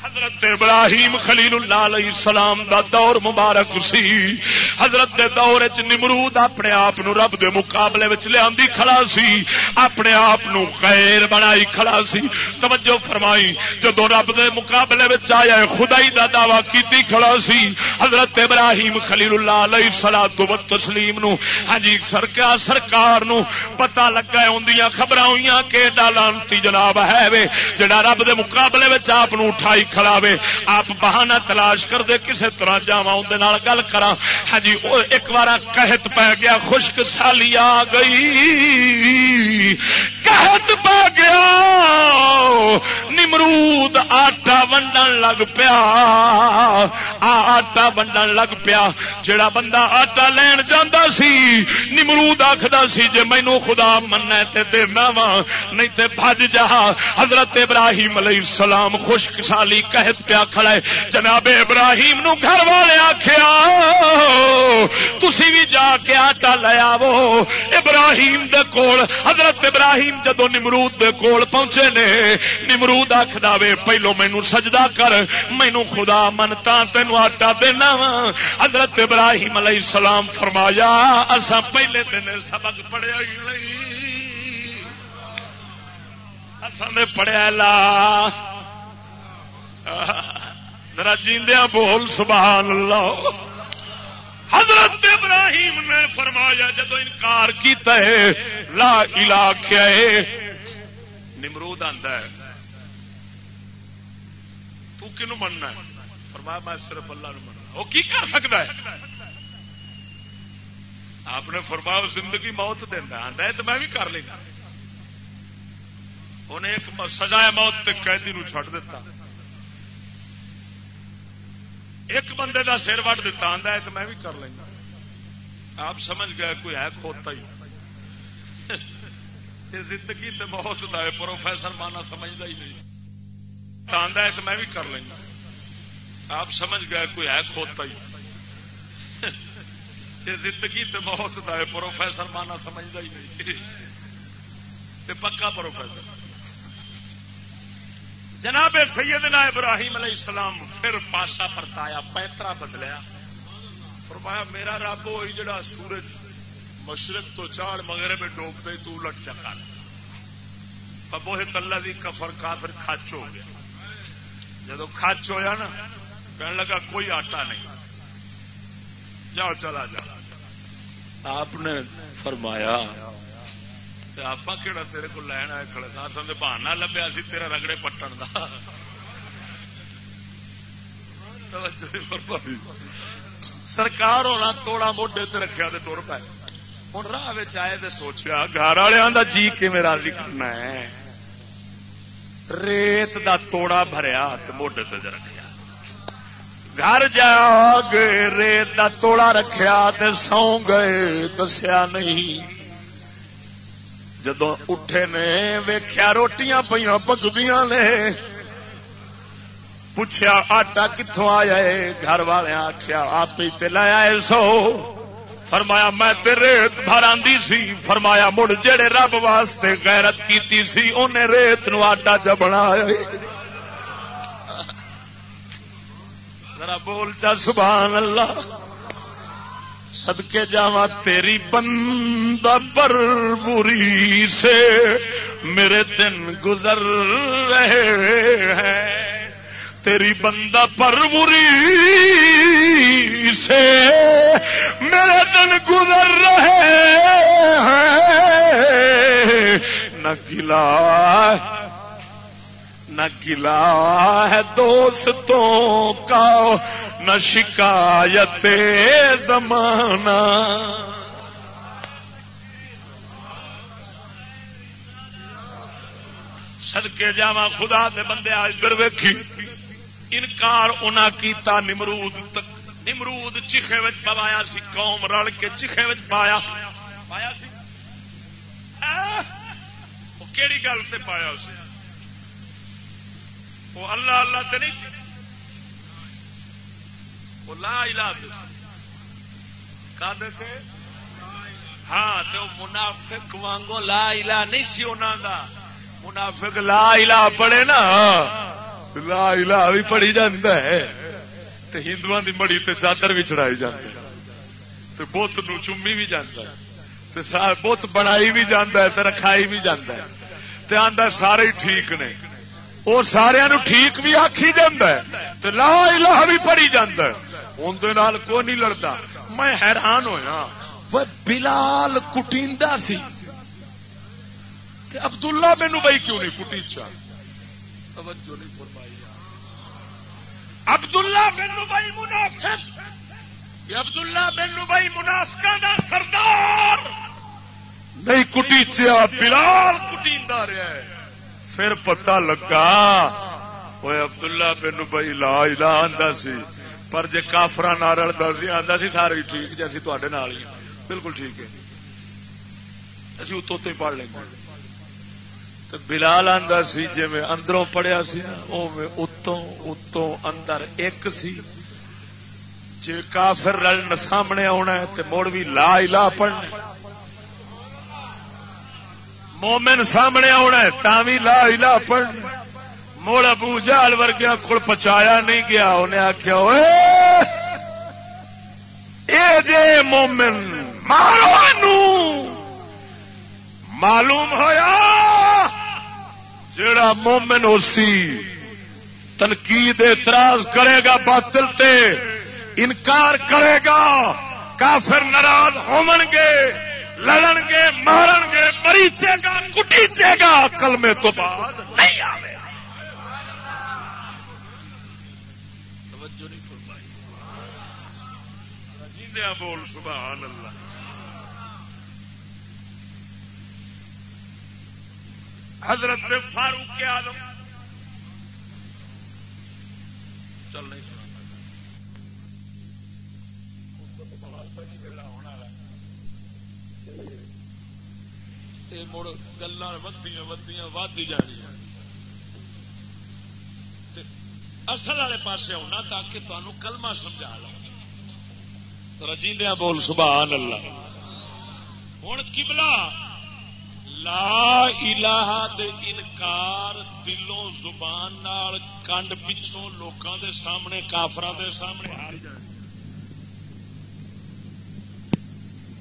حضرت ابراہیم خلیل اللہ علیہ السلام دا دور مبارک سی۔ حضرت دے دور چ نمرود اپنے آپ رب دے مقابلے وچ لیا کھڑا سی۔ اپنے آپ خیر بنائی کھڑا سی۔ توجہ فرمائی جدو رب دے مقابلے وچ آیا، خدائی دا دعوی کیتی کھڑا سی۔ حضرت ابراہیم خلیل اللہ علیہ السلام و تسلیم نو۔ ہاں جی سرکار سرکار نو پتہ لگا اوندیاں خبراں ہویاں کہ ڈالانتی جناب ہے۔ وے، جڑا رب دے مقابلے وچ آپ اٹھائی کھڑا وے آپ بہانا تلاش کر دے، کسے طرح جا گل کرا ہاں جی ایک بار کہت پی گیا، خشک سالی آ گئی۔ کہت پی گیا۔ نمرود آٹا ونڈن لگ پیا۔ آٹا ونڈن لگ پیا۔ جڑا بندہ آٹا لین جانا سی، نمرود آخر سی جی مینو خدا مننا تے دینا وا نہیں تے بج جا حضرت ابراہیم علیہ السلام خشک سالی کہت پیا کھڑا ہے۔ جناب ابراہیم نو گھر والے آخیا تھی بھی جا کے آٹا لے آو ابراہیم دے کول، حضرت ابراہیم جدو نمرود دے کول پہنچے نے، نمرود آخ دے پہلو مینو سجدہ کر مینو خدا منتا تین آٹا دینا وا۔ حضرت ابراہیم علیہ السلام فرمایا اصا پہلے دن سبق پڑھیا اصل پڑھیا، لا ذرا جیندیا بول سبحان اللہ حضرت ابراہیم نے فرمایا، جدو انکار کیتا ہے، لا الہ کیا ہے؟ نمرود آندا ہے. تو کنو مننا ہے؟ فرمایا، میں صرف اللہ نو مننا. وہ کی کر سکتا ہے؟ آپ نے فرمایا زندگی موت دینا آندا ہے تو میں بھی کر لینا۔ انہیں ایک سزا موت تے قیدی نو چھڑ دیتا۔ ایک بندے دا سر وٹ دتا آتا ہے تو میں بھی کر لینا۔ آپ سمجھ گئے کوئی ہے کھوتا ہی۔ یہ زندگی تے بہت دا ہے، پروفیسر مانا سمجھتا ہی نہیں۔ آتا ہے تو میں بھی کر لینا۔ آپ سمجھ گئے کوئی ہے کھوتا ہی۔ یہ زندگی تے بہت دا ہے، پروفیسر مانا سمجھتا ہی نہیں۔ پکا پروفیسر۔ جناب سیدنا ابراہیم علیہ السلام پھر پاسا پرتایا، پیترا بدلیا۔ فرمایا، میرا رب وہی جڑا سورج مشرق تو چاڑ مغرے میں ڈوب گئی تو الٹ چکا بوہ تلا بھی کفر کافر کچ ہو گیا۔ جدو کچ ہوا نا کہنے لگا، کوئی آٹا نہیں۔ جاؤ، چلا جا۔ آپ نے فرمایا آپ کہڑا تیرے کو لین آئے کھڑے تھا بہانا لبیا سی تیرا رگڑے پٹن کا سرکار ہونا توڑا موڈے تے رکھا تو تر پائے ہوں راہ آئے تو سوچا گھر والوں کا جی کی میرا کرنا ہے؟ ریت دا توڑا بھریا موڈے تے رکھا گھر جا گئے، ریت دا توڑا رکھیا تے سو گئے، دسیا نہیں۔ جدو اٹھے نے ویخیا روٹیاں پہ پکدیا نے پوچھا آٹا کتوں آیا ہے گھر والے آخیا آپ ہی لایا سو فرمایا میں ریت بھر آدھی سی فرمایا مڑ جڑے رب واسطے غیرت کیتی سی انہیں ریت نو آٹا چ بنایا ذرا بول چا سبحان اللہ سدکے جا تیری بند پر بری سے میرے دن گزر رہے ہیں۔ تیری بندہ پر بری سے میرے دن گزر رہے ہیں۔ نہ گلا نہ گلا ہے دوستوں کا، نہ شکایت زمانہ۔ سدکے جا خدا دے بندے آج ویکھی۔ انکار انہاں کیتا نمرود تک۔ نمرود چیخے وچ پوایا سی، قوم رل کے چیخے وچ پایا۔ پایا سی؟ کیڑی گل سے پایا اسے وہ اللہ اللہ تے نہیں وہ لا الہ کا ہاں تو منافق وانگو لا الہ نہیں سی انہوں دا. منافق لا الہ پڑے نا ہاں، لا الہ بھی پڑھی جاندہ ہے. تے ہندو دی مڑی تے چادر بھی چڑھائی جاندی تے بت نو چومی بھی جاندہ ہے۔ تے بت بنائی بھی جاندہ ہے، تے رکھائی بھی جاندہ ہے۔ تے آندہ سارے ٹھیک نے۔ وہ سارے ٹھیک بھی آکھی جاندہ لا الہ بھی پڑھی جاندہ ہے۔ کوئی نہیں لڑتا۔ میں حیران ہویا۔ وہ بلال کٹیندہ سی۔ عبداللہ مینو بھائی کیوں نہیں کٹی؟ چاہ توجہ نہیں فرمائی۔ عبداللہ مینو بھائی منافق۔ عبداللہ مینو بھائی منافق کا سردار۔ نہیں کٹی چیا، بلال کٹی رہا ہے۔ پھر پتہ لگا۔ وہ عبداللہ مینو بھائی لا الہ آندا سی۔ پر جے کافرا نہ رلتا سی، آندا سی سارے جی ٹھیک جیسی تے بالکل ٹھیک ہے۔ اسی اتوں تو ہی پڑھ لیں گے۔ تو بلال آندا سی جی میں اندروں پڑھیا سی نا، او میں اتوں اتوں اندر ایک سی۔ جی کافر رل سامنے آنا ہے تو مڑ بھی لا الا پڑھنا مومن سامنے آنا ہے تا بھی لا الا پڑھنا مڑ ابو جال ورگیا کول پچایا نہیں گیا، انہیں آخیا اے جے مومن، مارو معلوم ہویا؟ جڑا مومن ہو سی تنقید اعتراض کرے گا باطل تے، انکار کرے گا، کافر ناراض ہون گے۔ لڑن گے مارن گے مریچے گا، کٹیچے گا، کلمے تو بعد نہیں آئے بول، سبحان اللہ۔ حضرت فاروق کے آدم یہ مڑ گلا ودیاں ودیاں ود جانی اصل والے پاسے آنا تاکہ تمہوں کلمہ سمجھا لو رجیندیا بول سبحان اللہ ہوں کبلا لا الہ دے انکار دلوں، زبان نال کنڈ پچھوں لوکاں دے سامنے، کافراں دے سامنے۔ ہار جائے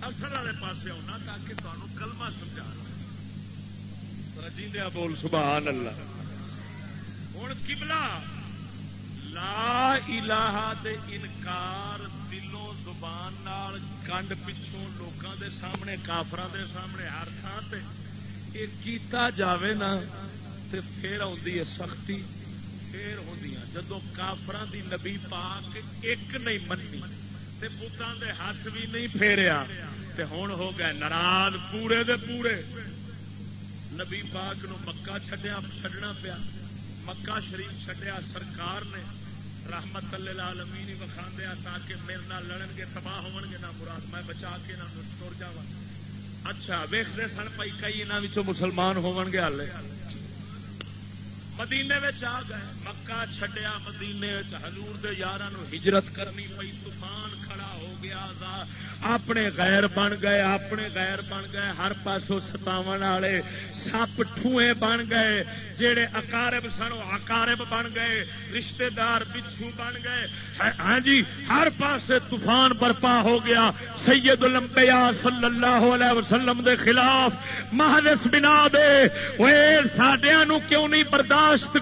اصل والے پاسے آنا تاکہ تمہیں کلمہ سمجھا رجیندیا بول سبحان اللہ۔ ہوں کبلا لا الہ دے انکار دلوں زبان نال کنڈ پچھوں لوکاں دے سامنے، کافراں دے سامنے، ہر تھان تے کیتا جاوے نا تے پھر آدھی ہے سختی، پھر ہوندی جدو کافر دی نبی پاک ایک نہیں منی تے بتان دے ہاتھ بھی نہیں پھیریا تے ہون ہو گئے ناراض پورے دے پورے۔ نبی پاک نو مکہ چھڈیا چھڈنا پیا۔ مکہ شریف چھڈیا، سرکار نے رحمت اللہ عالمین وکھا دیا تاکہ میرے نال لڑن گے، تباہ ہون گے، نہ مراد میں بچا کے نہ تر جاواں۔ اچھا ویختے سن پائی کئی انہوں مسلمان ہون گے ہلے مدینے آ گئے، مکہ چھڈیا، مدینے ہزور دے یار ہجرت کرنی پئی، طوفان کھڑا ہو گیا اپنے غیر بن گئے، اپنے غیر بن گئے۔ ہر پاسوں ستاو والے سپ ٹھوئے بن گئے۔ جہے اکارب سن اکارب بن گئے۔ رشتے دار پچھو بن گئے۔ ہاں جی ہر پاس طوفان برپا ہو گیا۔ سید الانبیاء صلی اللہ علیہ وسلم دے خلاف مہدس بنا دے۔ وہ سڈیا کیوں نہیں برداشت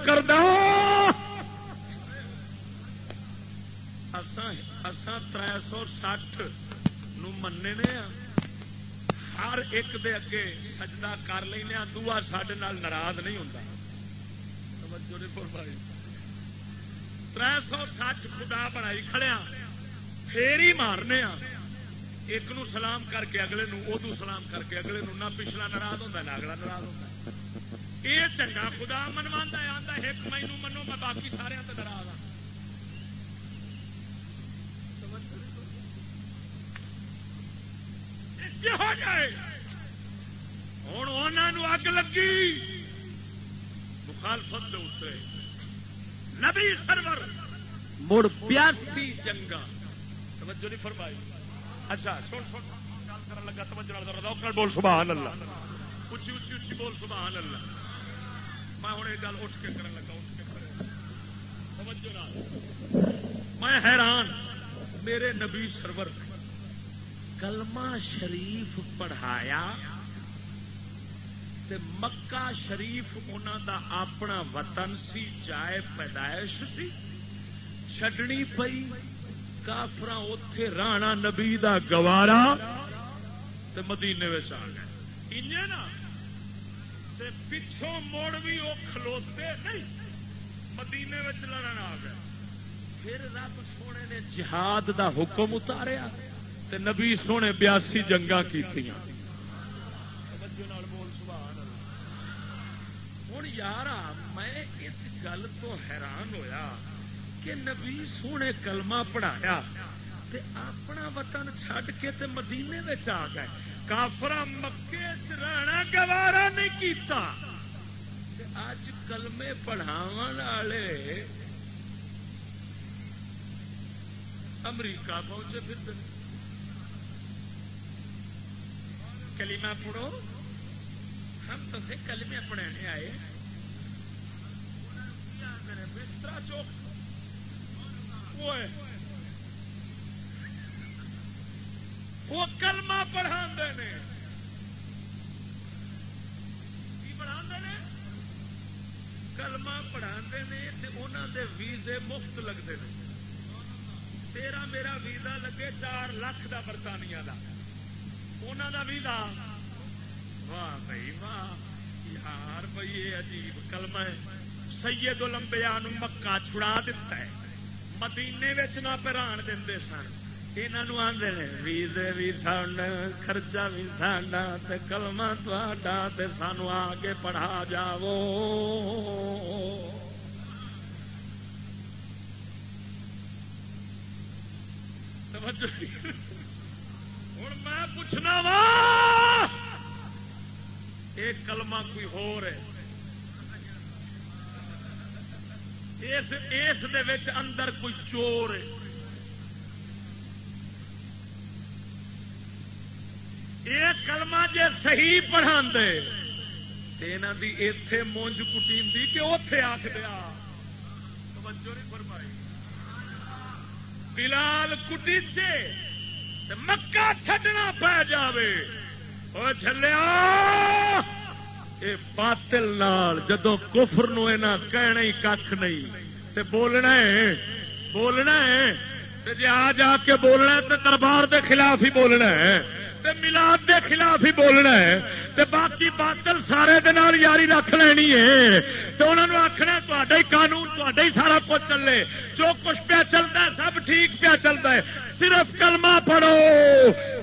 کردا تر سو سٹھ نے ہاں۔ ہر ایک دے اگے سجدہ کر لینا ہاں، دعا سڈے ناراض نہیں ہوتا تر سو سچ خدا بنائی کھڑیا ہاں، پھر ہی مارنے ایک نو سلام کر کے اگلے نو ادو سلام کر کے اگلے نو، نہ پچھلا ناراض ہوتا نہ اگلا ناراض ہوتا یہ چنگا خدا منوا آتا ایک مینو منو، میں باقی سارے ناراض ہوں ہو جائے۔ ہوں انہوں اگ لگی۔ مخالفت اترے نبی سرور۔ مڑ پیاسی جنگا توجہ نہیں فرمائی۔ اچھا سن سن۔ گل لگا، توجہ بول۔ سبحان اللہ۔ اچھی اچھی اچھی بول، سبحان اللہ۔ میں ہوں یہ گل اٹھ کے کرن لگا، اٹھ کے توجہ میں حیران۔ میرے نبی سرور کلمہ شریف پڑھایا تے مکہ شریف انہوں دا اپنا وطن سی جائے پیدائش سی چڈنی پئی کافر اتے رانا نبی دا گوارا تے مدینے آ گئے۔ نا؟ تے پچھوں موڑ بھی وہ کھلوتے نہیں، مدینے لڑن آ گئے۔ پھر رب سونے نے جہاد دا حکم اتاریا۔ تے نبی سونے بیاسی جنگا کی ہوں یار میں اس گل تو حیران ہویا کہ نبی سونے کلمہ پڑھایا تے اپنا وطن چھڈ کے تے مدینے آ گئے۔ کافرا مکے رہنا گوارا نہیں کیتا۔ اج کلمے پڑھاو والے امریکہ پہنچے پھر کلمہ پڑھو۔ ہم تو تھے کلمے پڑھانے آئے۔ بسترا چوک وہ کلمہ پڑھا نے۔ پڑھا کلمہ پڑھا دے ویزے مفت لگتے ہیں تیرا میرا ویزا لگے چار لاکھ کا برطانیہ کا انہوں کا بھی لا واہ بھائی واہ یار بھائی یہ عجیب کلم ہے سید لمبیا مکا چھڑا دیتا ہے مدینے نہ پران دے سن یہ آدھے ویزے بھی سن خرچہ بھی ساڈا کلما تا سانو آ کے پڑھا جاو ہوں میں پوچھنا وا ایک کلمہ کوئی ہو رہے اس اس اندر کوئی چور ہے؟ یہ کلمہ جی صحیح پڑھا دے یہاں کی اتے مونج کٹی کہ اتے آخ دیا توجہ نہیں فرمائی۔ بلال کٹی مکہ چھڈنا پی جائے وہ چلیا باطل نال جدو کفر نو کہنا ہی کھ نہیں، تے بولنا ہے بولنا ہے، تے جی آ جا کے بولنا ہے تے دربار دے خلاف ہی بولنا ہے۔ تے ملاد دے خلاف ہی بولنا ہے تے باقی باطل سارے دے نال یاری رکھ لینی ہے تو انہوں نے آخنا تا قانون ہی سارا کچھ چلے۔ جو کچھ پیا چلتا ہے سب ٹھیک پیا چلتا ہے۔ صرف کلمہ پڑھو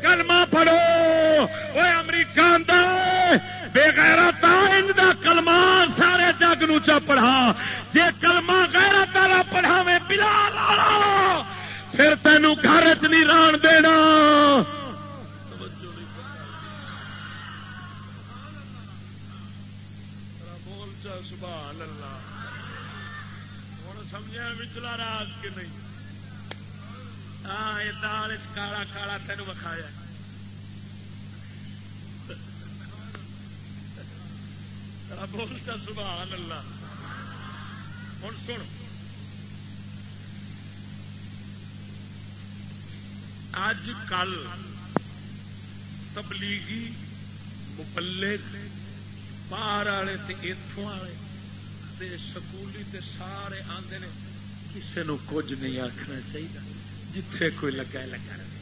کلمہ پڑھو۔ وہ امریکہ بے غیرت ان دا کلمہ سارے جگ نو چا پڑھا۔ جے کلمہ غیرت والا پڑھاوے بلا پھر تینوں گھر چ نہیں ران دینا۔ سمجھا راج کے نہیں؟ ہاں یہ دال کالا کالا تین وکھایا بولتا سبحان اللہ۔ ہوں سن۔ اج کل تبلیغی مبلے باہر والے اتوں والے سکولی تے سارے آتے نے کسی نو کچھ نہیں آخنا چاہیے جتھے کوئی لگا لگا رہے۔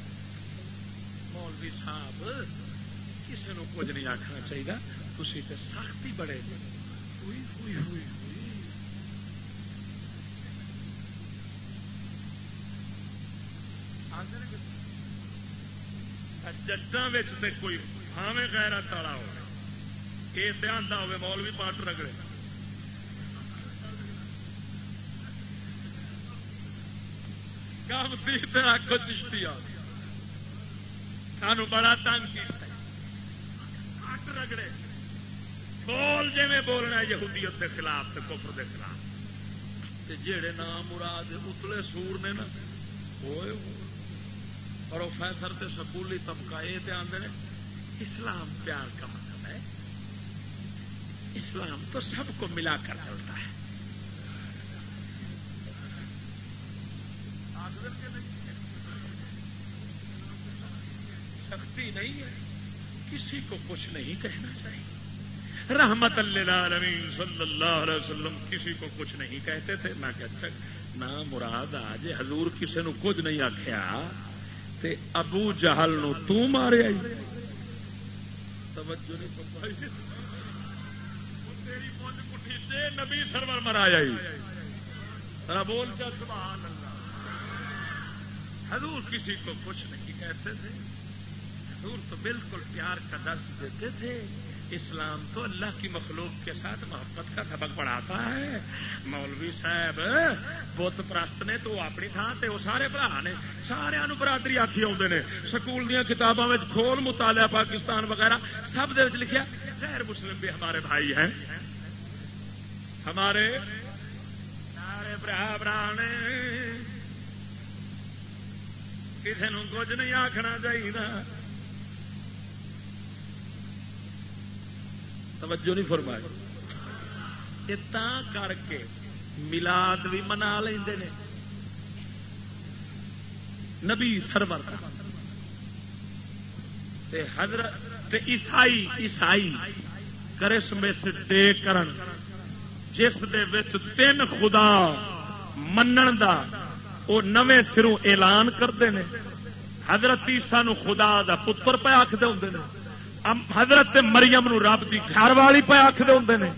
مولوی صاحب کسی نو کچھ نہیں آخنا چاہیے تھی تو سختی بڑے ہوئی ہوئی ہوئی کوئی ہاویں گہرا تالا ہو یہ دھیان ہوے مولوی پاٹ رگڑے۔ کام سی آخو چشتی آ سانو بڑا تنگ پٹ رگڑے۔ بول جی بولنا یہودیت کے خلاف تے کفر کے خلاف۔ جہے نام مراد اتلے سور نے نا پروفیسر تے سکولی طبقہ یہ آدھے اسلام پیار کا مطلب ہے۔ اسلام تو سب کو ملا کر چلتا ہے۔ سختی نہیں ہے۔ کسی کو کچھ نہیں کہنا چاہیے۔ رحمت اللہ صلی اللہ علیہ وسلم کسی کو کچھ نہیں کہتے تھے۔ میں کہتا نہ مراد آج حضور کسی نو کچھ نہیں آخیا تے ابو جہل نو تو مارے آئی توجہ نہیں نبی سرور مرایا بول چا سبحان اللہ۔ حضور کسی کو کچھ نہیں کہتے تھے۔ حضور تو بالکل پیار کا درس دیتے تھے۔ اسلام تو اللہ کی مخلوق کے ساتھ محبت کا سبق پڑھاتا ہے۔ مولوی صاحب، بت پرست نے تو اپنی تھان سے وہ سارے برا نے سارا برادری آخی آتے ہیں سکول دیا کتابوں میں کھول مطالعہ پاکستان وغیرہ سب لکھا غیر مسلم بھی ہمارے بھائی ہیں۔ ہمارے سارے برا برا نے۔ کسی نو کچھ نہیں آخنا چاہیے توجہ نہیں فرمائی کر کے ملاد بھی منا لے نبی سرور حضرت عیسائی عیسائی کرسمس ڈے کرن جس دے وچ تین خدا منن دا او نویں سروں اعلان کرتے ہیں۔ حضرت عیسا نو خدا دا پتر پہ آخر ہوں حضرت مریم نو رب کی گھر والی پہ آخر ہوں نے۔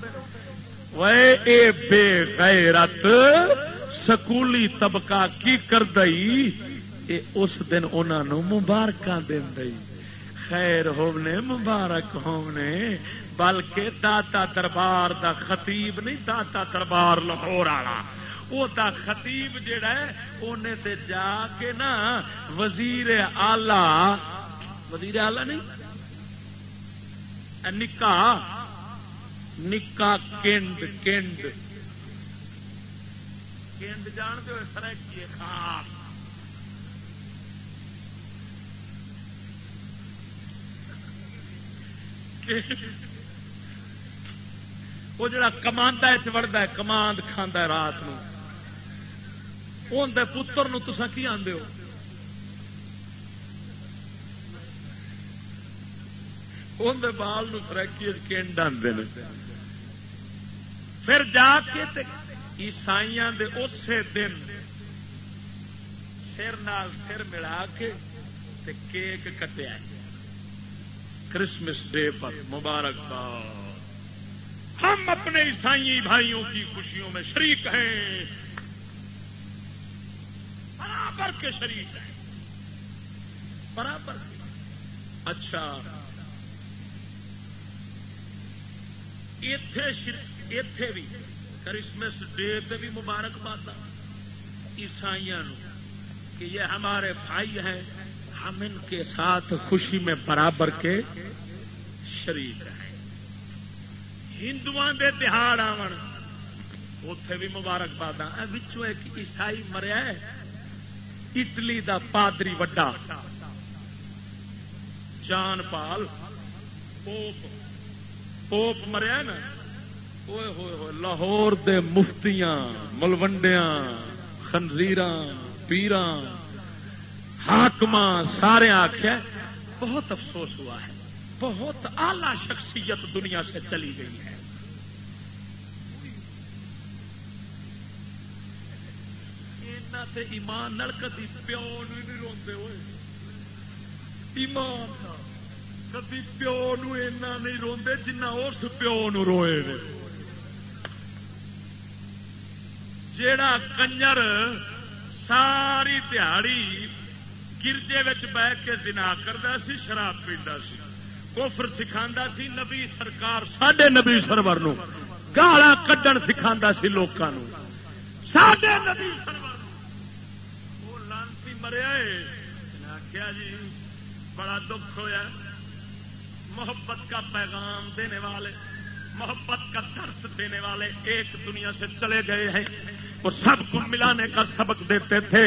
اے بے غیرت، سکولی طبقہ کی کر دئی؟ اے اس دن انہوں مبارک دئی۔ خیر ہونے مبارک ہونے بلکہ داتا دربار دا خطیب نہیں، داتا دربار لاہور والا۔ وہ تا خطیب جڑا ہے انہیں تے جا کے نا وزیر آلہ وزیر آلہ نہیں نکا نکا کنڈ کنڈ کنڈ جان دو اس طرح کی خاص۔ وہ جڑا کماندا وڑتا ہے کماند کھانا رات نو۔ اندر پتر نو تسا کی آدھے ہو؟ اندر بال نرکی کنڈ آتے ہیں پھر جا کے عیسائی اسی دن سر نال سر ملا کے کیک کٹیا کرسمس ڈے پر مبارکباد ہم اپنے عیسائی بھائیوں کی خوشیوں میں شریک ہیں۔ برابر کے شریک ہیں۔ برابر۔ اچھا۔ اتے بھی۔ کرسمس ڈے پہ بھی مبارکباد عیسائی کہ یہ ہمارے بھائی ہیں، ہم ان کے ساتھ خوشی میں برابر کے شریک ہیں۔ ہندو کے تہاڑ آن اتے بھی مبارکباد ایک عیسائی مریا ہے۔ اٹلی دا پادری وڈا جان پال پوپ پوپ مریا نا ہوئے ہوئے ہوئے لاہور دے مفتیاں ملوڈیا خنزیر پیر حاکم سارے آخیا بہت افسوس ہوا ہے بہت اعلی شخصیت دنیا سے چلی گئی ہے تے ایمان کدی پیو نو نہیں روتے ہوئے۔ ایمان کدی پیو نو نہیں روندے جنہ اس پیو نو روئے جیڑا کنجر ساری تہاڑی گرجے بہ کے زنا کرتا سی، شراب پیندا سی۔ کوفر سکھا سی، نبی سرکار سڈے نبی سرور گالا کڈن سکھا سی لوگوں سڈے نبی سرور مریا آخیا جی بڑا دکھ ہوا محبت کا پیغام دینے والے، محبت کا درس دینے والے ایک دنیا سے چلے گئے ہیں۔ وہ سب کو ملانے کا سبق دیتے تھے۔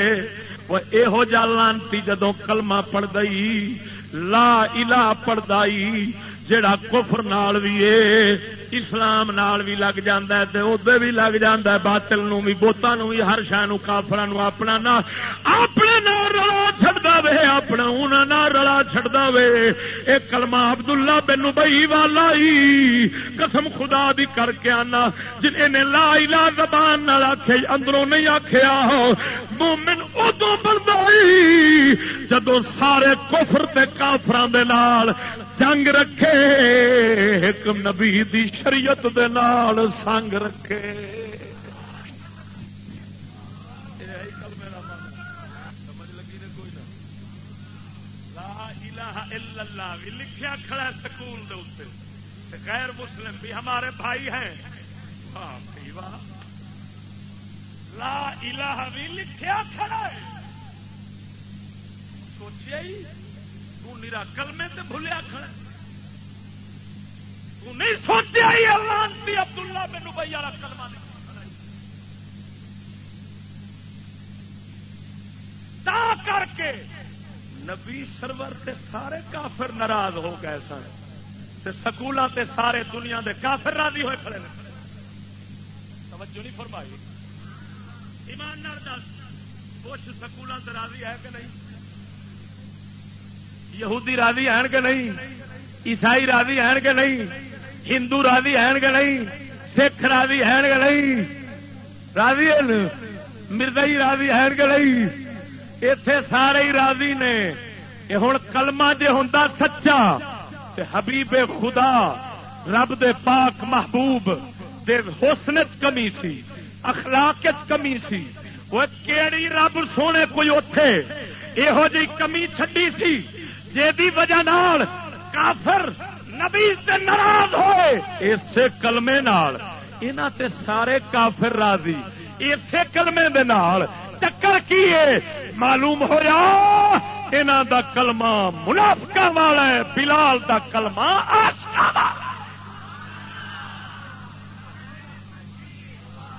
وہ یہو جا لانتی جدو کلمہ پڑ گئی لا الہ پڑ دائی جڑا کفر نال بھی اسلام نال بھی لگ جاندہ ہے تے ادھے بھی لگ جاندہ ہے، باطل نو بھی بوتا نو بھی ہر شاہ نو کافرہ نو اپنا نا اپنے نا رلا چھڑدا وے، اپنا اونا نا رلا چھڑدا وے۔ اے کلمہ عبداللہ بن نبی والا ہی قسم خدا دی کر کے آنا جنہیں نے لا الہ زبان نال آکھے، اندروں نہیں آکھیا۔ مومن ادو بردائی جدو سارے کفر تے کافران دے نال جنگ رکھے، ایک نبی دی شریعت دے نال سنگ رکھے۔ لکھیا کھڑا سکول غیر مسلم بھی ہمارے بھائی ہیں۔ لا الہ بھی لکھیا کھڑا ہے۔ سوچیا ہی۔ نیرا کلمے تے بھولیا کھڑا تو نہیں سوچیا ہی اللہ عبد اللہ بن ابئی والا کلمہ نہیں تا کر کے نبی سرور تے سارے کافر ناراض ہو گئے سن۔ تے سکولاں تے سارے دنیا دے کافر راضی ہوئے کھڑے نے۔ توجہ نہیں فرمائی۔ ایماندار دس، کچھ سکولاں تے راضی ہے کہ نہیں؟ یہودی راضی ہیں کہ نہیں؟ عیسائی راضی ہیں کہ نہیں؟ ہندو راضی ہیں کہ نہیں؟ سکھ راضی ہیں کہ نہیں؟ راضی مرزائی راضی ہیں کہ نہیں؟ اتے سارے ہی راضی نے یہ ہوں کلما جی ہوں سچا حبیب خدا، رب دے پاک محبوب دے حسن کمی سی، اخلاق کمی سی۔ وہ کیڑی رب سونے کوئی اتے یہو جی کمی چڈی سی۔ جی وجہ نال کافر نبی سے ناراض ہوئے۔ اسے کلمے نال تے سارے کافر راضی۔ اسے کلمے دے نال چکر کی ہے؟ معلوم ہو انہاں دا کلمہ منافقہ والا ہے، بلال دا کلمہ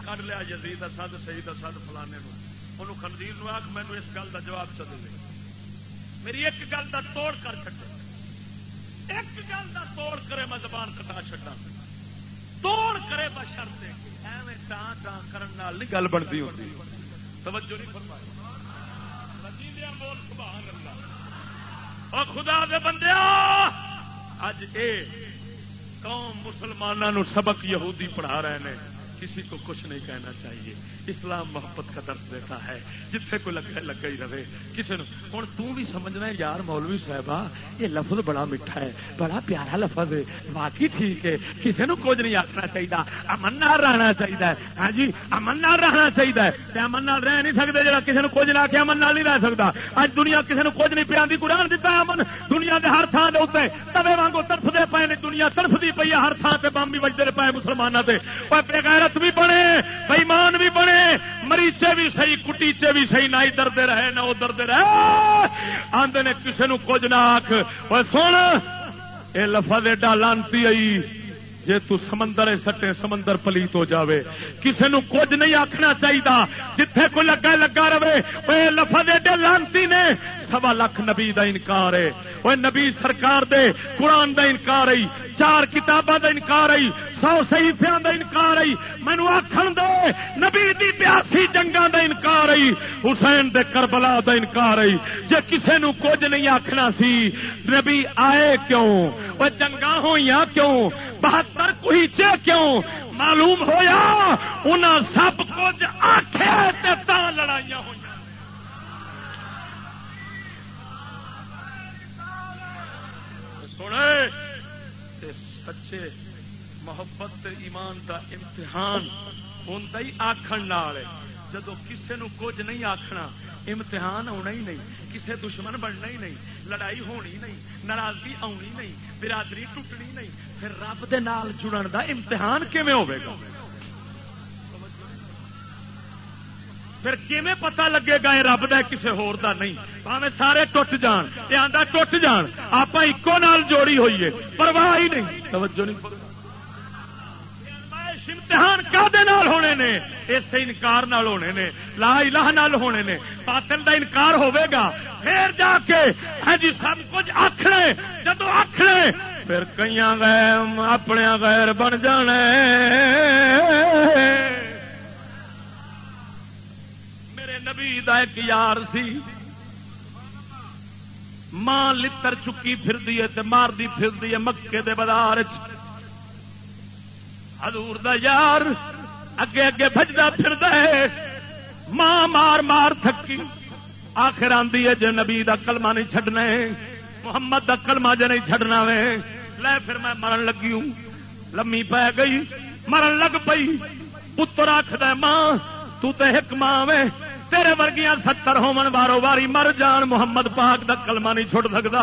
کر لیا یزید سد صحیح سد فلانے نو۔ انہوں خنزیر نو آخ مینو اس گل کا جواب چلے۔ میری ایک گل کا توڑ کر چکے ایک گل کا توڑ کرے میں زبان کٹا چڈا توڑ کرے بشر دے ایویں ٹان ٹان نہیں گل بنتی ہوتی۔ توجہ نہیں فرمائی۔ خدا دے بندے اج اے قوم مسلمانوں سبق یہودی پڑھا رہے ہیں کسی کو کچھ نہیں کہنا چاہیے۔ اسلام محبت کا درد دیتا ہے جتنے کو لگا لگا ہی رہے۔ کسی نے ہوں تھی سمجھنا ہے مولوی صاحبہ، یہ لفظ بڑا میٹھا ہے، بڑا پیارا لفظ ہے۔ باقی ٹھیک ہے کسی نے کچھ نہیں آخنا چاہیے امن رہنا چاہیے ہاں جی امن رہنا چاہیے امن رہ نہیں سکتے جا کسی نے کچھ نہ آخیا امن نہیں رہ سکتا اج دنیا کسی نے کچھ نہیں پیا قرآن دیتا ہے، امن۔ دنیا کے ہر تھان کے اتنے تبے وانگو ترفتے پے نے، دنیا ترفتی پی ہے، ہر تھان سے بم بھی بجتے پے مسلمانوں سے بغیرت بھی بنے بےمان بھی بنے مریچے بھی صحیح، کٹیچے بھی صحیح نہ ادھر رہے، نہ ادھر رہے۔ آدھے نے کسی نو کچھ نہ آخ سن یہ لفظ ایڈا لانتی آئی، جے تو سمندر سٹے، سمندر پلیت ہو جاوے۔ کسی نو کچھ نہیں آخنا چاہیے جتھے کوئی لگا لگا رہے وہ لفظ ایڈے لانتی نے، سوا لکھ نبی دا انکار ہے۔ وہ نبی سرکار دے، قرآن دا انکار ہے۔ چار کتاباں دا انکار آئی، سو صحیفیاں دا انکار آئی۔ مینو آخر دے، نبی دی بیاسی جنگاں دا انکار آئی۔ حسین دے کربلا دا انکار آئی۔ جے کسے نو کچھ نہیں آخنا سی، نبی آئے کیوں؟ وہ جنگا ہوئی کیوں؟ بہتر کوئی کیوں؟ معلوم ہویا انہاں سب کچھ آخے تا لڑائیاں ہوئی سنے سچے محبت ایمان دا امتحان ہوں ہی آخر جدو کسی نو کچھ نہیں آخنا امتحان ہونا ہی نہیں، کسے دشمن بننا ہی نہیں، لڑائی ہونی نہیں، ناراضگی آنی نہیں، برادری ٹوٹنی نہیں، پھر رب دے نال جڑن دا امتحان کیویں ہوے گا؟ پھر کیویں پتہ لگے گا یہ رب دا کسے ہور دا نہیں؟ پاویں سارے ٹوٹ جان یہ آندا ٹوٹ جان آپ اکو نال جوڑی ہوئی ہے، پرواہ ہی نہیں۔ توجہ نہیں۔ امتحان کدے ہونے نے؟ اس انکار نال ہونے نے، لا الہ نال ہونے نے۔ باطل دا انکار ہوے گا۔ پھر جا کے ہاں جی سب کچھ آخر جدو آخر پھر کئی غیر اپنے غیر بن جانے۔ میرے نبی دا ایک یار سی۔ ماں لتر چکی پھر مار دی پھر مکے دے بازار حضور دا یار اگے اگے بجتا پھر ماں مار مار تھکی۔ آخر آدھی ہے جی نبی دا کلمہ نہیں چڈنا محمد دا کلمہ جی نہیں چڈنا وے۔ لے پھر میں مرن لگی ہوں۔ لمی پی گئی۔ مرن لگ پئی۔ پتر آخد ماں، تو تے ایک ماں وے۔ تیرے ورگیاں ستر ہومن بارو باری مر جان، محمد پاک دا کلمہ نہیں چھوڑ سکتا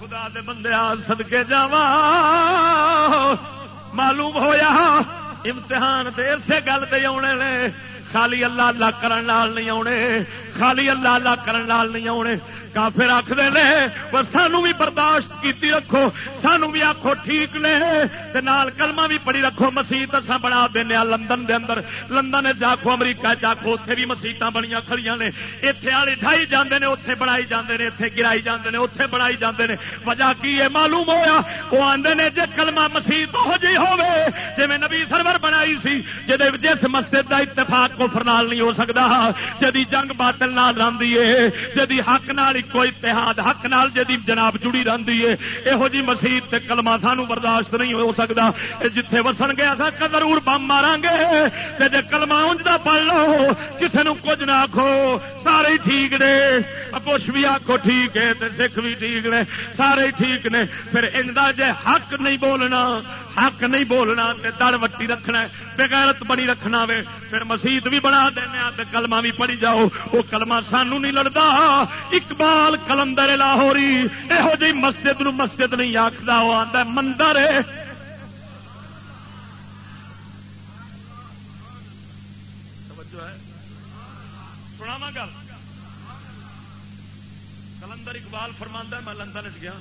خدا دے بندے سدکے جا معلوم ہویا، امتحان دے اسی گل دے آنے نے۔ خالی اللہ اللہ کرن نال نہیں آنے خالی اللہ اللہ کرن نال نہیں آنے کافر آخر نے پر سانو بھی برداشت کیتی رکھو، سانو بھی آخو ٹھیک نے، تے نال کلمہ بھی پڑھی رکھو مسیت اصا بنا دینا لندن دے اندر۔ لندن جاکو، امریکہ جاکو اتنے بھی مسیت بڑی کھڑی نے۔ اتنے والے ڈھائی جاندے نے اتنے بنائی جاندے نے اتنے گرائی جاندے نے اتنے بنائی جاندے نے۔ وجہ کی ہے معلوم ہویا؟ وہ آدھے نے جی کلمہ مسیت ہو جی ہوے جی میں نبی سرور بنائی سی جی جس مسجد کا اتفاق کو فرنال نہیں ہو سکتا جدی جنگ باطل نال راندی ہے جدی حق نال کوئی اتحاد حق نال جی جناب جڑی رہی ہے یہو جی مسیح کلمہ سانو برداشت نہیں ہو سکتا جتھے وسن گیا سا ضرور بم مارا گے جی کلمہ انجدا پڑھ لو کسی نو کچھ نہ آخو سارے ٹھیک نے۔ کچھ بھی آخو ٹھیک ہے سکھ بھی ٹھیک نے۔ سارے ٹھیک نے۔ پھر اندا جے حق نہیں بولنا، حق نہیں بولنا دڑ وٹی رکھنا بغیرت بنی رکھنا وے، پھر مسیت بھی بنا دینا کلمہ بھی پڑھی جاؤ، وہ کلمہ سانو نہیں لڑتا۔ اقبال کلندر لاہوری یہو جی مسجد نو مسجد نہیں آخر وہ آتا مندر۔ کلندر اقبال فرماندہ میں لندن گیا،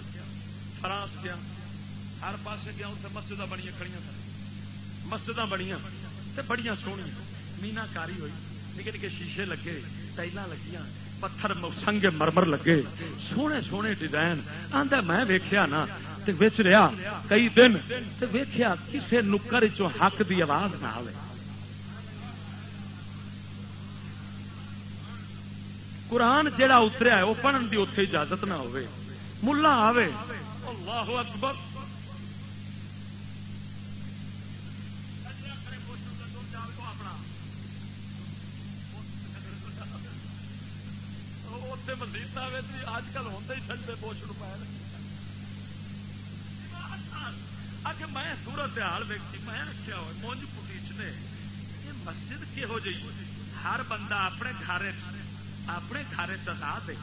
فرانس گیا، ہر پاس گیا اتنے مسجد بڑی کھڑی مسجد بڑی بڑی سونی مینا کاری ہوئی، نکے نکے شیشے لگے ٹائل لگی پتھر سنگ مرمر لگے۔ سونے سونے ڈیزائن۔ آدھا میں ویخیا نا بچ رہا کئی دن ویخیا کسی نکر حق دی آواز نہ آئے قرآن جہا اتریا ہے وہ پڑھن کی اتے اجازت نہ ہو ملا آوے۔ اللہ اکبر۔ مسیحت اج کل ہوتے ہی سجدے پوچھ پائے اگر میں سورت حال ویکھی، میں رکھا ہوا مونج پولیس نے۔ یہ مسجد کہو جی ہر بندہ اپنے گھر اپنے گھر چسا دے۔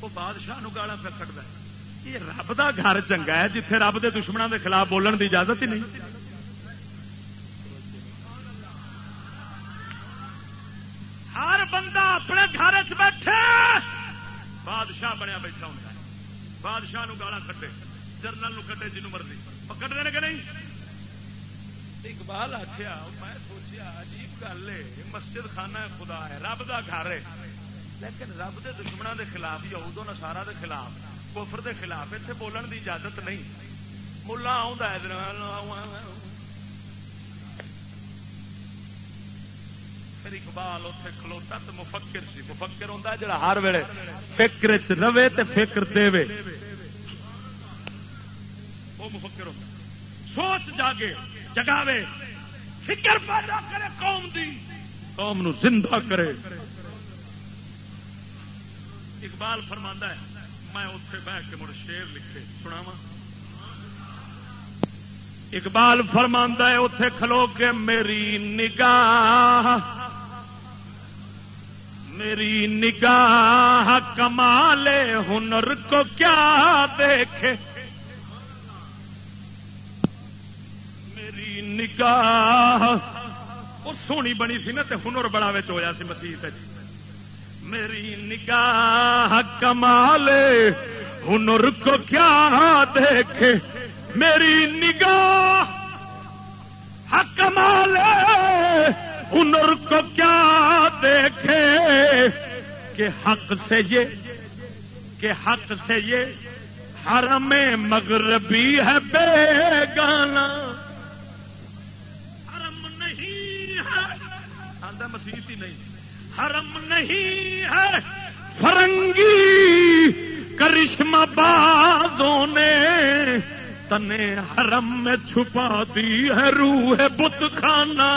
وہ بادشاہ نو گالا پہ کٹتا یہ رب کا گھر چنگا ہے، جتھے رب کے دشمنوں کے خلاف بولن کی اجازت ہی نہیں۔ ہر بندہ اپنے گھر چ بیٹھے۔ بادشاہ بنیا بیٹھا ہوں بادشاہ نو گالا کٹے جرنل نو کٹے جنو مرضی۔ پکڑ دے کہ نہیں؟ اقبال آخیا میں سوچیا، عجیب گل ہے، مسجد خانہ خدا ہے، رب کا گھر ہے۔ لیکن رب دے دشمنوں دے خلاف یہودو نسارا دے خلاف، کفر دے خلاف اتنے بولن دی اجازت نہیں۔ ملا آ پھر اقبال اتنے کھلوتا تو مفکر سی مفکر ہوں جڑا ہر ویلے فکر رہے تو فکر دے وہ مفکر ہوتا سوچ جاگے جگاوے فکر پیدا کرے قوم دی قوم نو زندہ کرے اقبال فرماندہ ہے میں اتے بہ کے مڑ شیر لکھے سناوا اقبال فرماندہ ہے اتے کھلو کے میری نگاہ میری نگاہ کمال ہنر کو کیا دیکھے؟ میری نگاہ وہ سونی بنی سی نا ہنر بڑا ہوا سی مسیح میری نگاہ کمال ہنر کو کیا دیکھے؟ میری نگاہ حق مال ہنر کو کیا دیکھے کہ حق سے یہ کہ حق سے یہ حرم مغربی ہے بے گانا حرم نہیں ہے۔ آدھا ہی نہیں۔ حرم نہیں ہے۔ فرنگی کرشمہ بازوں نے تنے حرم میں چھپا دی ہے روح بت خانہ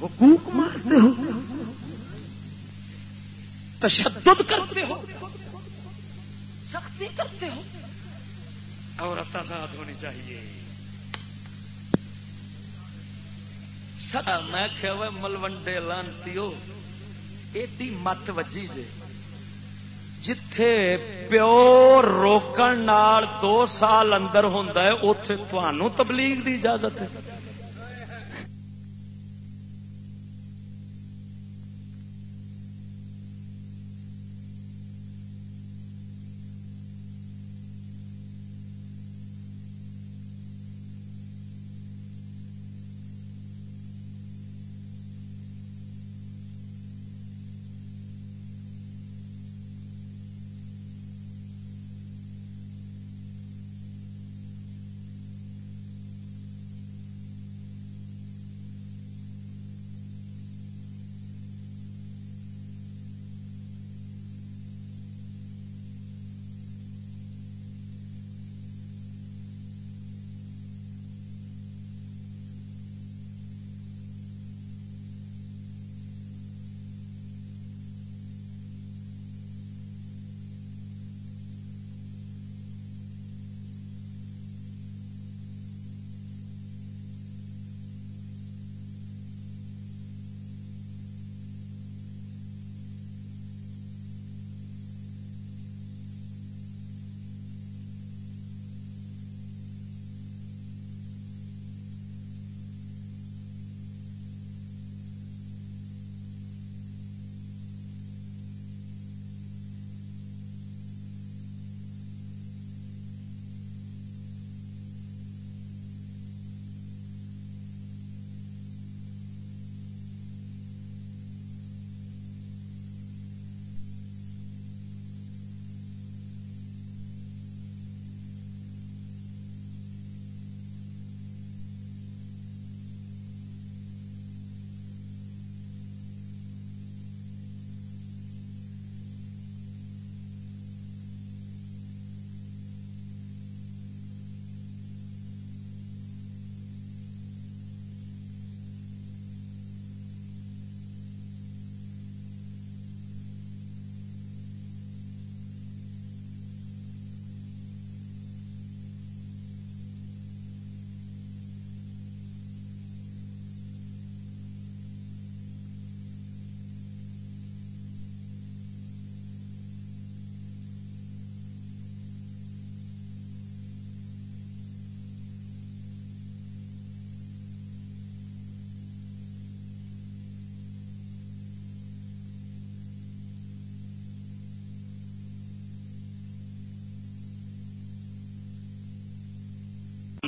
تم حقوق مارتے ہو؟ تشدد کرتے ہو؟ سختی کرتے ہو؟ عورت آزاد ہونی چاہیے۔ میں کہ ملوڈے لانتی ہو، ایڈی مت وجی جے۔ جتھے پیو روکن نال دو سال اندر ہوں اتے تبلیغ دی اجازت ہے۔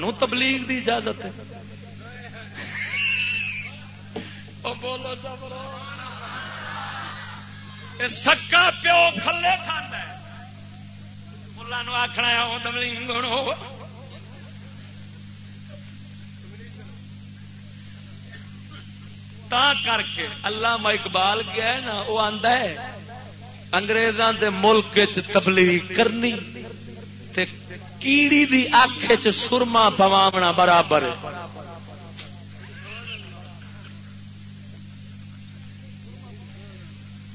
نو تبلیغ دی اجازت ہے۔ بولو سکا پیو کھلے کھانا ملا آخنا وہ تبلیغ تا کر کے اللہ اقبال گیا نا وہ آندا ہے، انگریزاں دے ملک تبلیغ کرنی۔ کیڑی دی اکھ چ سرما پوامنا برابر۔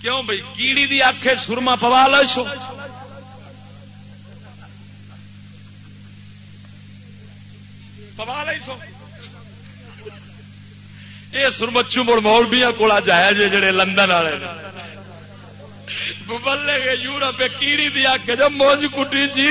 کیوں بھائی کیڑی دی اکھ سرما پوا لو پوا لی سو یہ سرمچو مڑ مولبیا کو جایا جی جڑے لندن والے بلے یورپ کیڑی دی آخ جب موج کٹی جی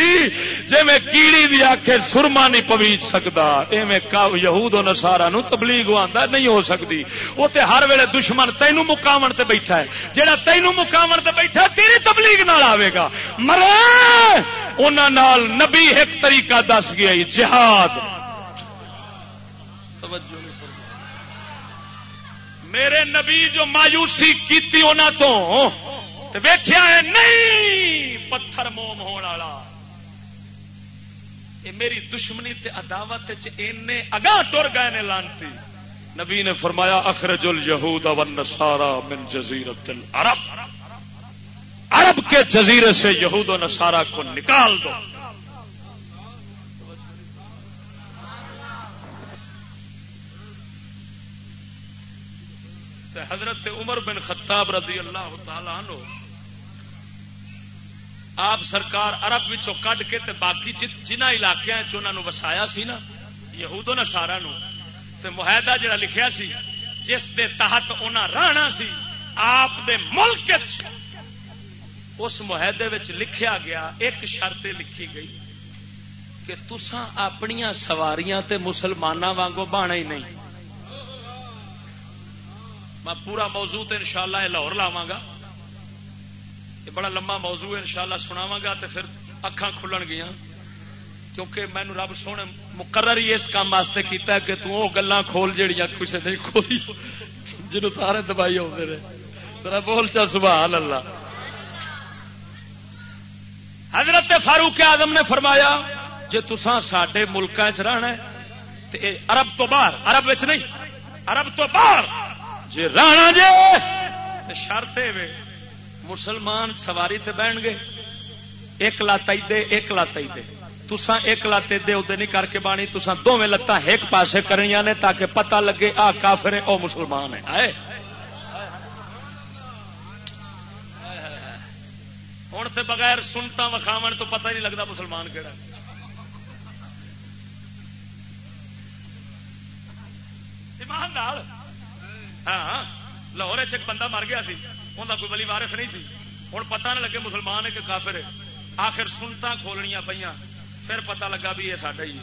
جی میں کیڑی دی آخ سرما نہیں پویچ سکتا ایویں کا یہود نسارا نو تبلیغ آتا نہیں ہو سکتی وہ تے ہر ویلے دشمن تینو مقام تے بیٹھا ہے۔ جہاں تینو مقام تے بیٹھا تیری تبلیغ نال آئے گا۔ مرے! انہوں نبی ایک طریقہ دس گیا جہاد۔ میرے نبی جو مایوسی کی انہوں تو ویخیا ہے، نہیں، پتھر موم ہونے میری دشمنی تے عداوت اگاں ٹر گئے نے لانتی۔ نبی نے فرمایا اخرج الہود والنصارى من جزیرت العرب۔ عرب کے جزیرے سے یہود و نصارہ کو نکال دو۔ حضرت عمر بن خطاب رضی اللہ تعالی عنہ آپ سرکار ارب کڈ کے تے باقی جنہ علاقوں وسایا سی نا یہود نہ سارا معاہدہ جڑا لکھیا سی، جس دے تحت انہاں رہنا سی، آپ دے ملک اس معاہدے لکھیا گیا، ایک شرط لکھی گئی کہ تسا اپنی سواریاں تے مسلمانوں وانگو بانا ہی نہیں۔ میں پورا موضوع ان شاء اللہ لاہور لاوا گا۔ یہ بڑا لمبا موضوع ان شاء اللہ گا تو پھر اکھان کھلن گیا کیونکہ مینو رب سونے مقرر ہی اس کام واسطے کیتا ہے کہ تو گلا کھول جہیا کسی نہیں کھولی جنوب سارے دبائی آتے رہے۔ میرا بول چا سبحان اللہ حضرت فاروق آدم نے فرمایا جی تسان سڈے ملک چہنا ارب تو باہر ارب نہیں ارب تو باہر جی رانا جی شرط مسلمان سواری تے بہن گے۔ ایک لات دے، ایک لات دے۔ تسا ایک لاتے دے ادے نہیں کر کے بانی۔ تسا دونوں لتاں ایک پاسے کرنی نے تاکہ پتہ لگے آ کافر او مسلمان ہے آئے۔ ہوں تو بغیر سنتا وکھاو تو پتہ نہیں لگتا مسلمان کہڑا ایمان ہاں لاہور ایک بندہ مر گیا سی۔ انہیں کوئی بلی وارف نہیں تھی۔ ہوں پتہ نہ لگے مسلمان ہے کہ کافر ہے۔ آخر سنتا کھولنیا پہ پھر پتہ لگا بھی یہ ساڈا ہی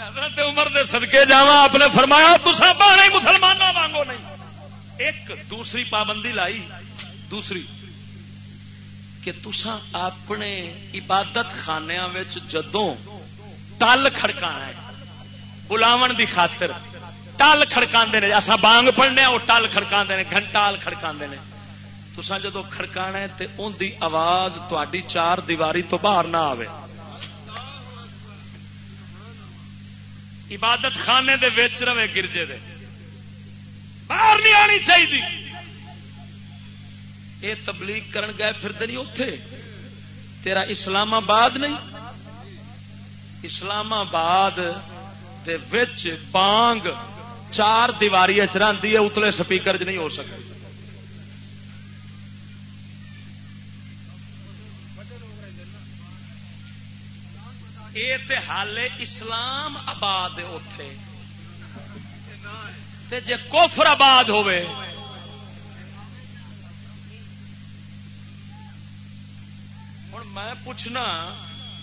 حضرت عمر دے صدقے جا آپ نے فرمایا تسا بانے مسلمانوں وانگو نہیں۔ ایک دوسری پابندی لائی۔ دوسری، کہ تسا اپنے عبادت خانے جدوں تل کھڑکانا ہے، بلاون دی خاطر۔ ٹل کڑکا نے۔ اصا بانگ پڑھنے وہ ٹل کڑکا نے۔ گھنٹال کڑکا نے۔ تسا جدو کڑکا تو ان دی آواز تاری چار دیواری تو باہر نہ آئے عبادت خانے دے ویچ رہے، گرجے دے۔ باہر نہیں آنی چاہیے یہ تبلیغ کرن گئے پھر نہیں اتے تیرا اسلام آباد نہیں۔ اسلام آباد دے وچ بانگ چار دیواری چرتی ہے، اتلے سپیکر چ نہیں ہو سکتی یہ حال اسلام آباد اتے جے کوفر آباد ہوئے ہوں میں پوچھنا،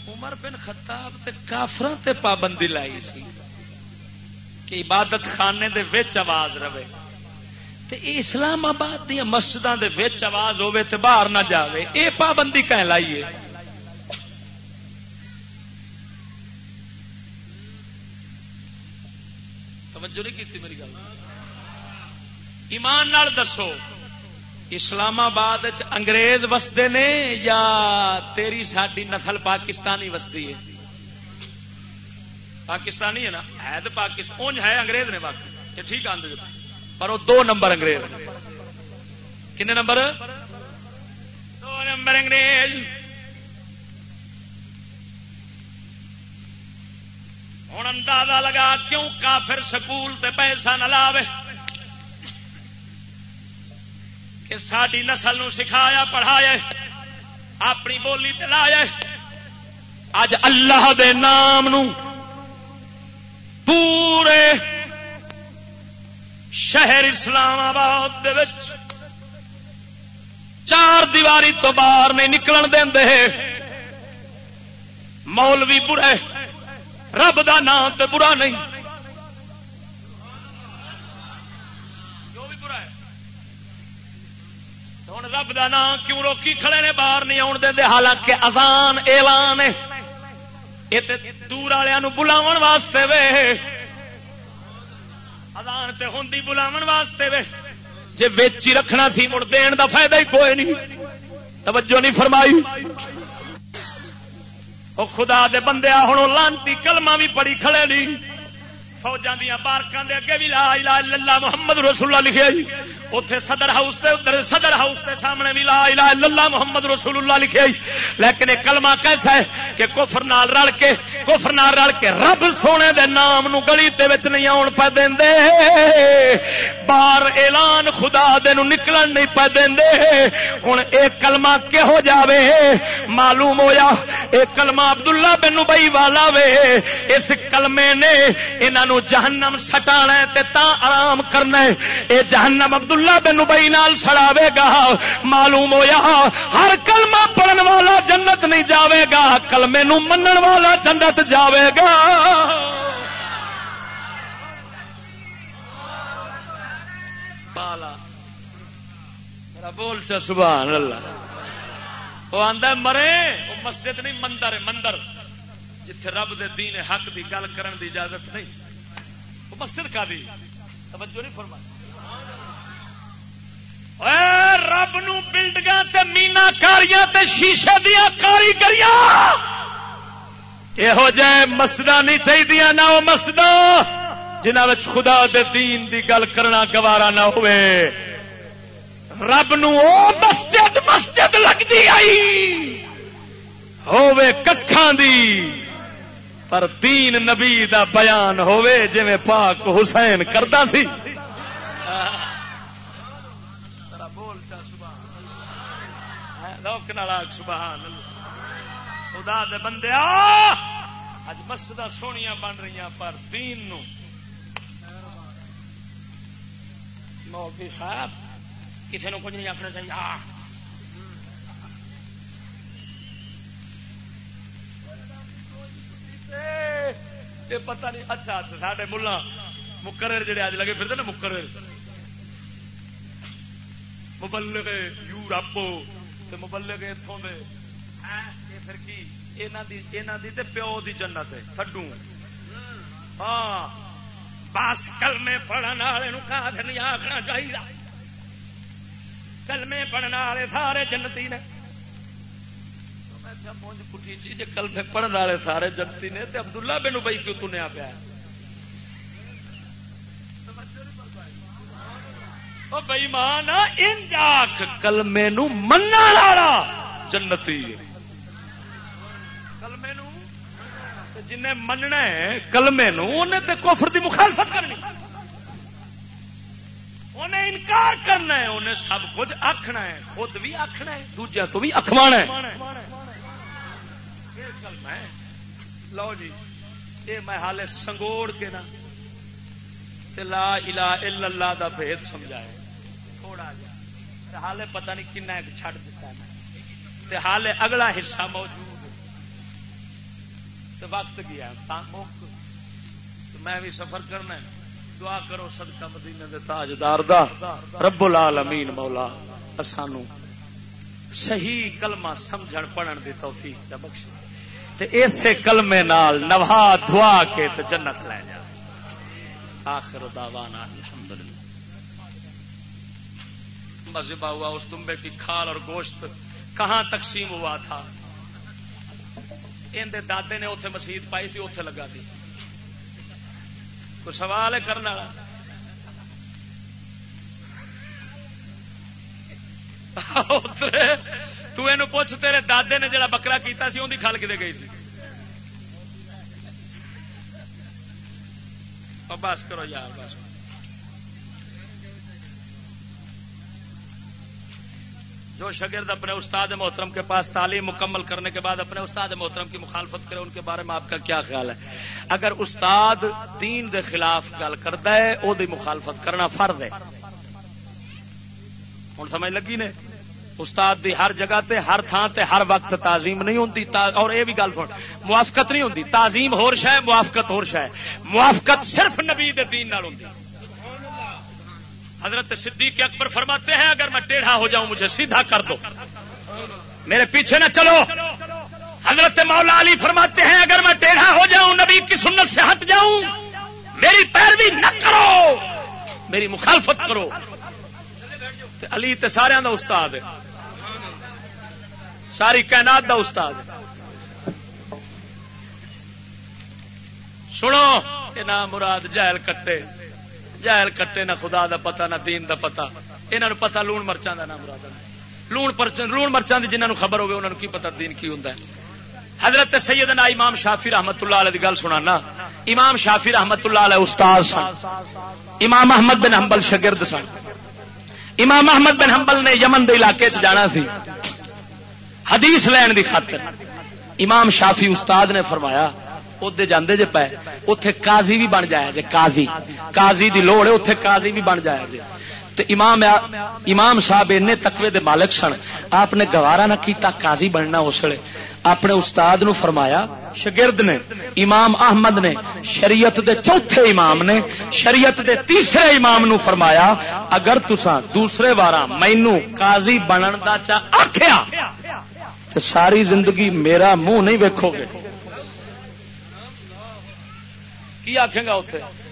عمر بن خطاب تے کافر تے پابندی لائی سی۔ کہ عبادت خانے دے وچ آواز رہے۔ تے اسلام آباد دیا مسجد دے وچ آواز ہوے تے باہر نہ جاوے، اے پابندی کہ لائیے توجہ نہیں کی میری گل۔ ایمان نال دسو، اسلام آباد انگریز وستے نے یا تیری ساری نسل پاکستانی وستی ہے؟ پاکستانی ہے نا؟ ہے تو پاکستان ہے انگریز نے باقی۔ یہ ٹھیک آدھے پر وہ دو نمبر انگریز کنے نمبر؟ دو نمبر انگریز۔ ہوں اندازہ لگا کیوں کافر سکول تے پیسہ نہ لاوے؟ کہ ساری نسل نو سکھایا، پڑھایا، اپنی بولی تے لایا۔ اج اللہ دے نام نو پورے شہر اسلام آباد دے وچ چار دیواری تو باہر نہیں نکلن دیں مولوی برے، رب دا نام تے برا نہیں۔ ہوں رب دا نام کیوں روکی کھڑے نے؟ باہر نہیں آن دے حالانکہ آسان اعلان یہ دور والوں بلاو واسطے وے ازان تے ہوں بلاو واسطے وے جی ویچی رکھنا سی مڑ دین دا فائدہ ہی کوئی نہیں توجہ نہیں فرمائی او خدا دے بندے ہوں لانتی کلمہ بھی پڑی کھڑے نہیں فوجان دیا بارکاں دے اگے بھی لا الہ الا اللہ محمد رسول اللہ لکھے جی اتے صدر ہاؤس دے ادھر صدر ہاؤس دے سامنے بھی لا الہ الا اللہ محمد رسول اللہ لکھے لیکن ایک کلمہ کیسا ہے کہ کفر نال رل کے کفر نال رل کے رب سونے دے نام نو گلی تے وچ نہیں آن پے دیندے بار اعلان خدا دے نو نکلن نہیں پے دیندے ہن ایک کلمہ کہو جاوے معلوم ہویا ایک کلمہ عبداللہ بن ابی والا وے اس کلمے نے انہاں نو جہنم سٹانا ہے تے تا آرام کرنا ہے۔ اے جہنم عبداللہ بن ابئی نال سڑاوے گا۔ معلوم ہویا ہر کلمہ پڑھن والا جنت نہیں جاوے گا۔ کلمے نو منن والا جنت جاوے گا۔ بول چا، سبحان اللہ۔ وہ آدھا مرے۔ وہ مسجد نہیں، مندر ہے، مندر۔ جتھے رب دے دین حق دی گل کرن دی اجازت نہیں۔ وہ مسجد کا دی؟ توجہ نہیں فرمائی۔ رب نو بلڈنگ مینا کاریاں تے شیشے دیا کاریگر یہو جہ مسجد نہیں چاہیے نہ وہ مسجد جنہ خدا دے دین دی گل کرنا گوارا نہ ہوئے۔ رب نو او مسجد مسجد لگتی آئی۔ ہوے ککھان دی۔ پر دین نبی دا بیان ہوے جی پاک حسین کردا سی۔ سبحان خدا دے بندے اج مسجد سونیا بن رہی پر دین نو۔ مولوی صاحب کسی نے کچھ نہیں آخنا چاہیے۔ یہ پتہ نہیں اچھا ساڈے ملا مقرر جڑے اج لگے پھرتے نا، مقرر۔ مبلغ یورپ مبلے گئے اتوں دے۔ ہاں، پھر کی؟ پیو دی جنت ہے، تھڈو۔ ہاں بس کلمے پڑھنے والے کہا نہیں آخنا چاہیے کلمے پڑھنے والے سارے جنتی نے۔ مونج پٹھی چی جی کلمے پڑھنے والے سارے جنتی نے، تے عبداللہ بن بھائی کیوں تنیا پیا؟ بئی مان کلمے نو منا جنتی۔ کلمے نو جن مننا کلمے نو انہیں تے کفر دی مخالفت کرنی۔ انہیں انکار کرنا ہے، انہیں سب کچھ آخنا ہے، خود بھی آخنا ہے دوجیا تو بھی اخوا لو جی یہ میں حالے سنگوڑ کے نا لا الہ الا اللہ دا بھید سمجھایا تھوڑا جا۔ حالے پتہ نہیں کن چھڑ دیتا ہے۔ میں حالے اگلا حصہ موجود تے وقت گیا میں بھی سفر کرنا دعا کرو صدقہ مدینے دے تاجدار دا۔ رب العالمین مولا سانو صحیح کلمہ سمجھن، پڑھن دی توفیق جا بخش تے ایسے کلمے نال نوا دعا کے تے جنت لے جا۔ آخر دعوانا الحمدللہ۔ ذبح ہوا اس دمبے کی کھال اور گوشت، کہاں تقسیم ہوا تھا؟ ان دے دادے نے اتنے مسیت پائی تھی اتنے لگا تھی کوئی سوال ہے کرنے والا؟ تو پوچھ تیرے دادے نے جڑا بکرا کیتا سی اندی کھل کدے گئی سی؟ بس کرو یار، بس۔ جو شگرد اپنے استاد محترم کے پاس تعلیم مکمل کرنے کے بعد اپنے استاد محترم کی مخالفت کرے، ان کے بارے میں آپ کا کیا خیال ہے؟ اگر استاد دین دے خلاف گل کرتا ہے وہ مخالفت کرنا فرد ہے۔ ہوں، سمجھ لگی نے؟ استاد دی ہر جگہ تے، ہر تھان تے، ہر وقت تعظیم نہیں ہوتی اور یہ بھی گل سن، موافقت نہیں ہوتی تعظیم ہور شہ موافقت ہور شہ موافقت صرف نبی دے دین نال ہوتی حضرت صدیق اکبر فرماتے ہیں، اگر میں ٹیڑھا ہو جاؤں، مجھے سیدھا کر دو۔ میرے پیچھے نہ چلو۔ حضرت مولا علی فرماتے ہیں، اگر میں ٹیڑھا ہو جاؤں، نبی کی سنت سے ہٹ جاؤں، میری پیروی نہ کرو، میری مخالفت کرو۔ علی تے سارے دا استاد ہے۔ ساری کائنات دا استاد سنو، یہ نام مراد جہل کٹے۔ جہل کٹے نہ خدا دا پتا نہ دین دا پتا یہاں پتا لون مرچاں دا نام مراد لون پرچن لون مرچاں دی جنہوں خبر ہوگی انہوں کی پتا دین کی ہوں حضرت سیدنا امام شافی رحمت اللہ علیہ گل سنا امام شافی رحمت اللہ علیہ استاد سن۔ امام احمد بن حنبل شگرد سن۔ امام احمد بن حنبل نے یمن دے علاقے چ جانا سی۔ حدیث لین دی خاطر۔ امام شافی استاد نے فرمایا ادے جاندے جے پے اتے قاضی بھی بن جایا جے، قاضی۔ قاضی دی لوڑ ہے اتے قاضی بھی بن جایا جے۔ تو امام امام صاحب اینے تقوی دے مالک سن۔ آپ نے گوارا نہ کیتا، قاضی بننا اس لیے اپنے استاد نو فرمایا، شگرد نے، امام احمد نے، شریعت دے چوتھے امام نے، شریعت دے تیسرے امام نو فرمایا، اگر تسا دوسرے بارہ مینو قاضی بنن دا چا آخیا تو ساری زندگی میرا منہ نہیں ویکو گے۔ کی آخے گا اتنے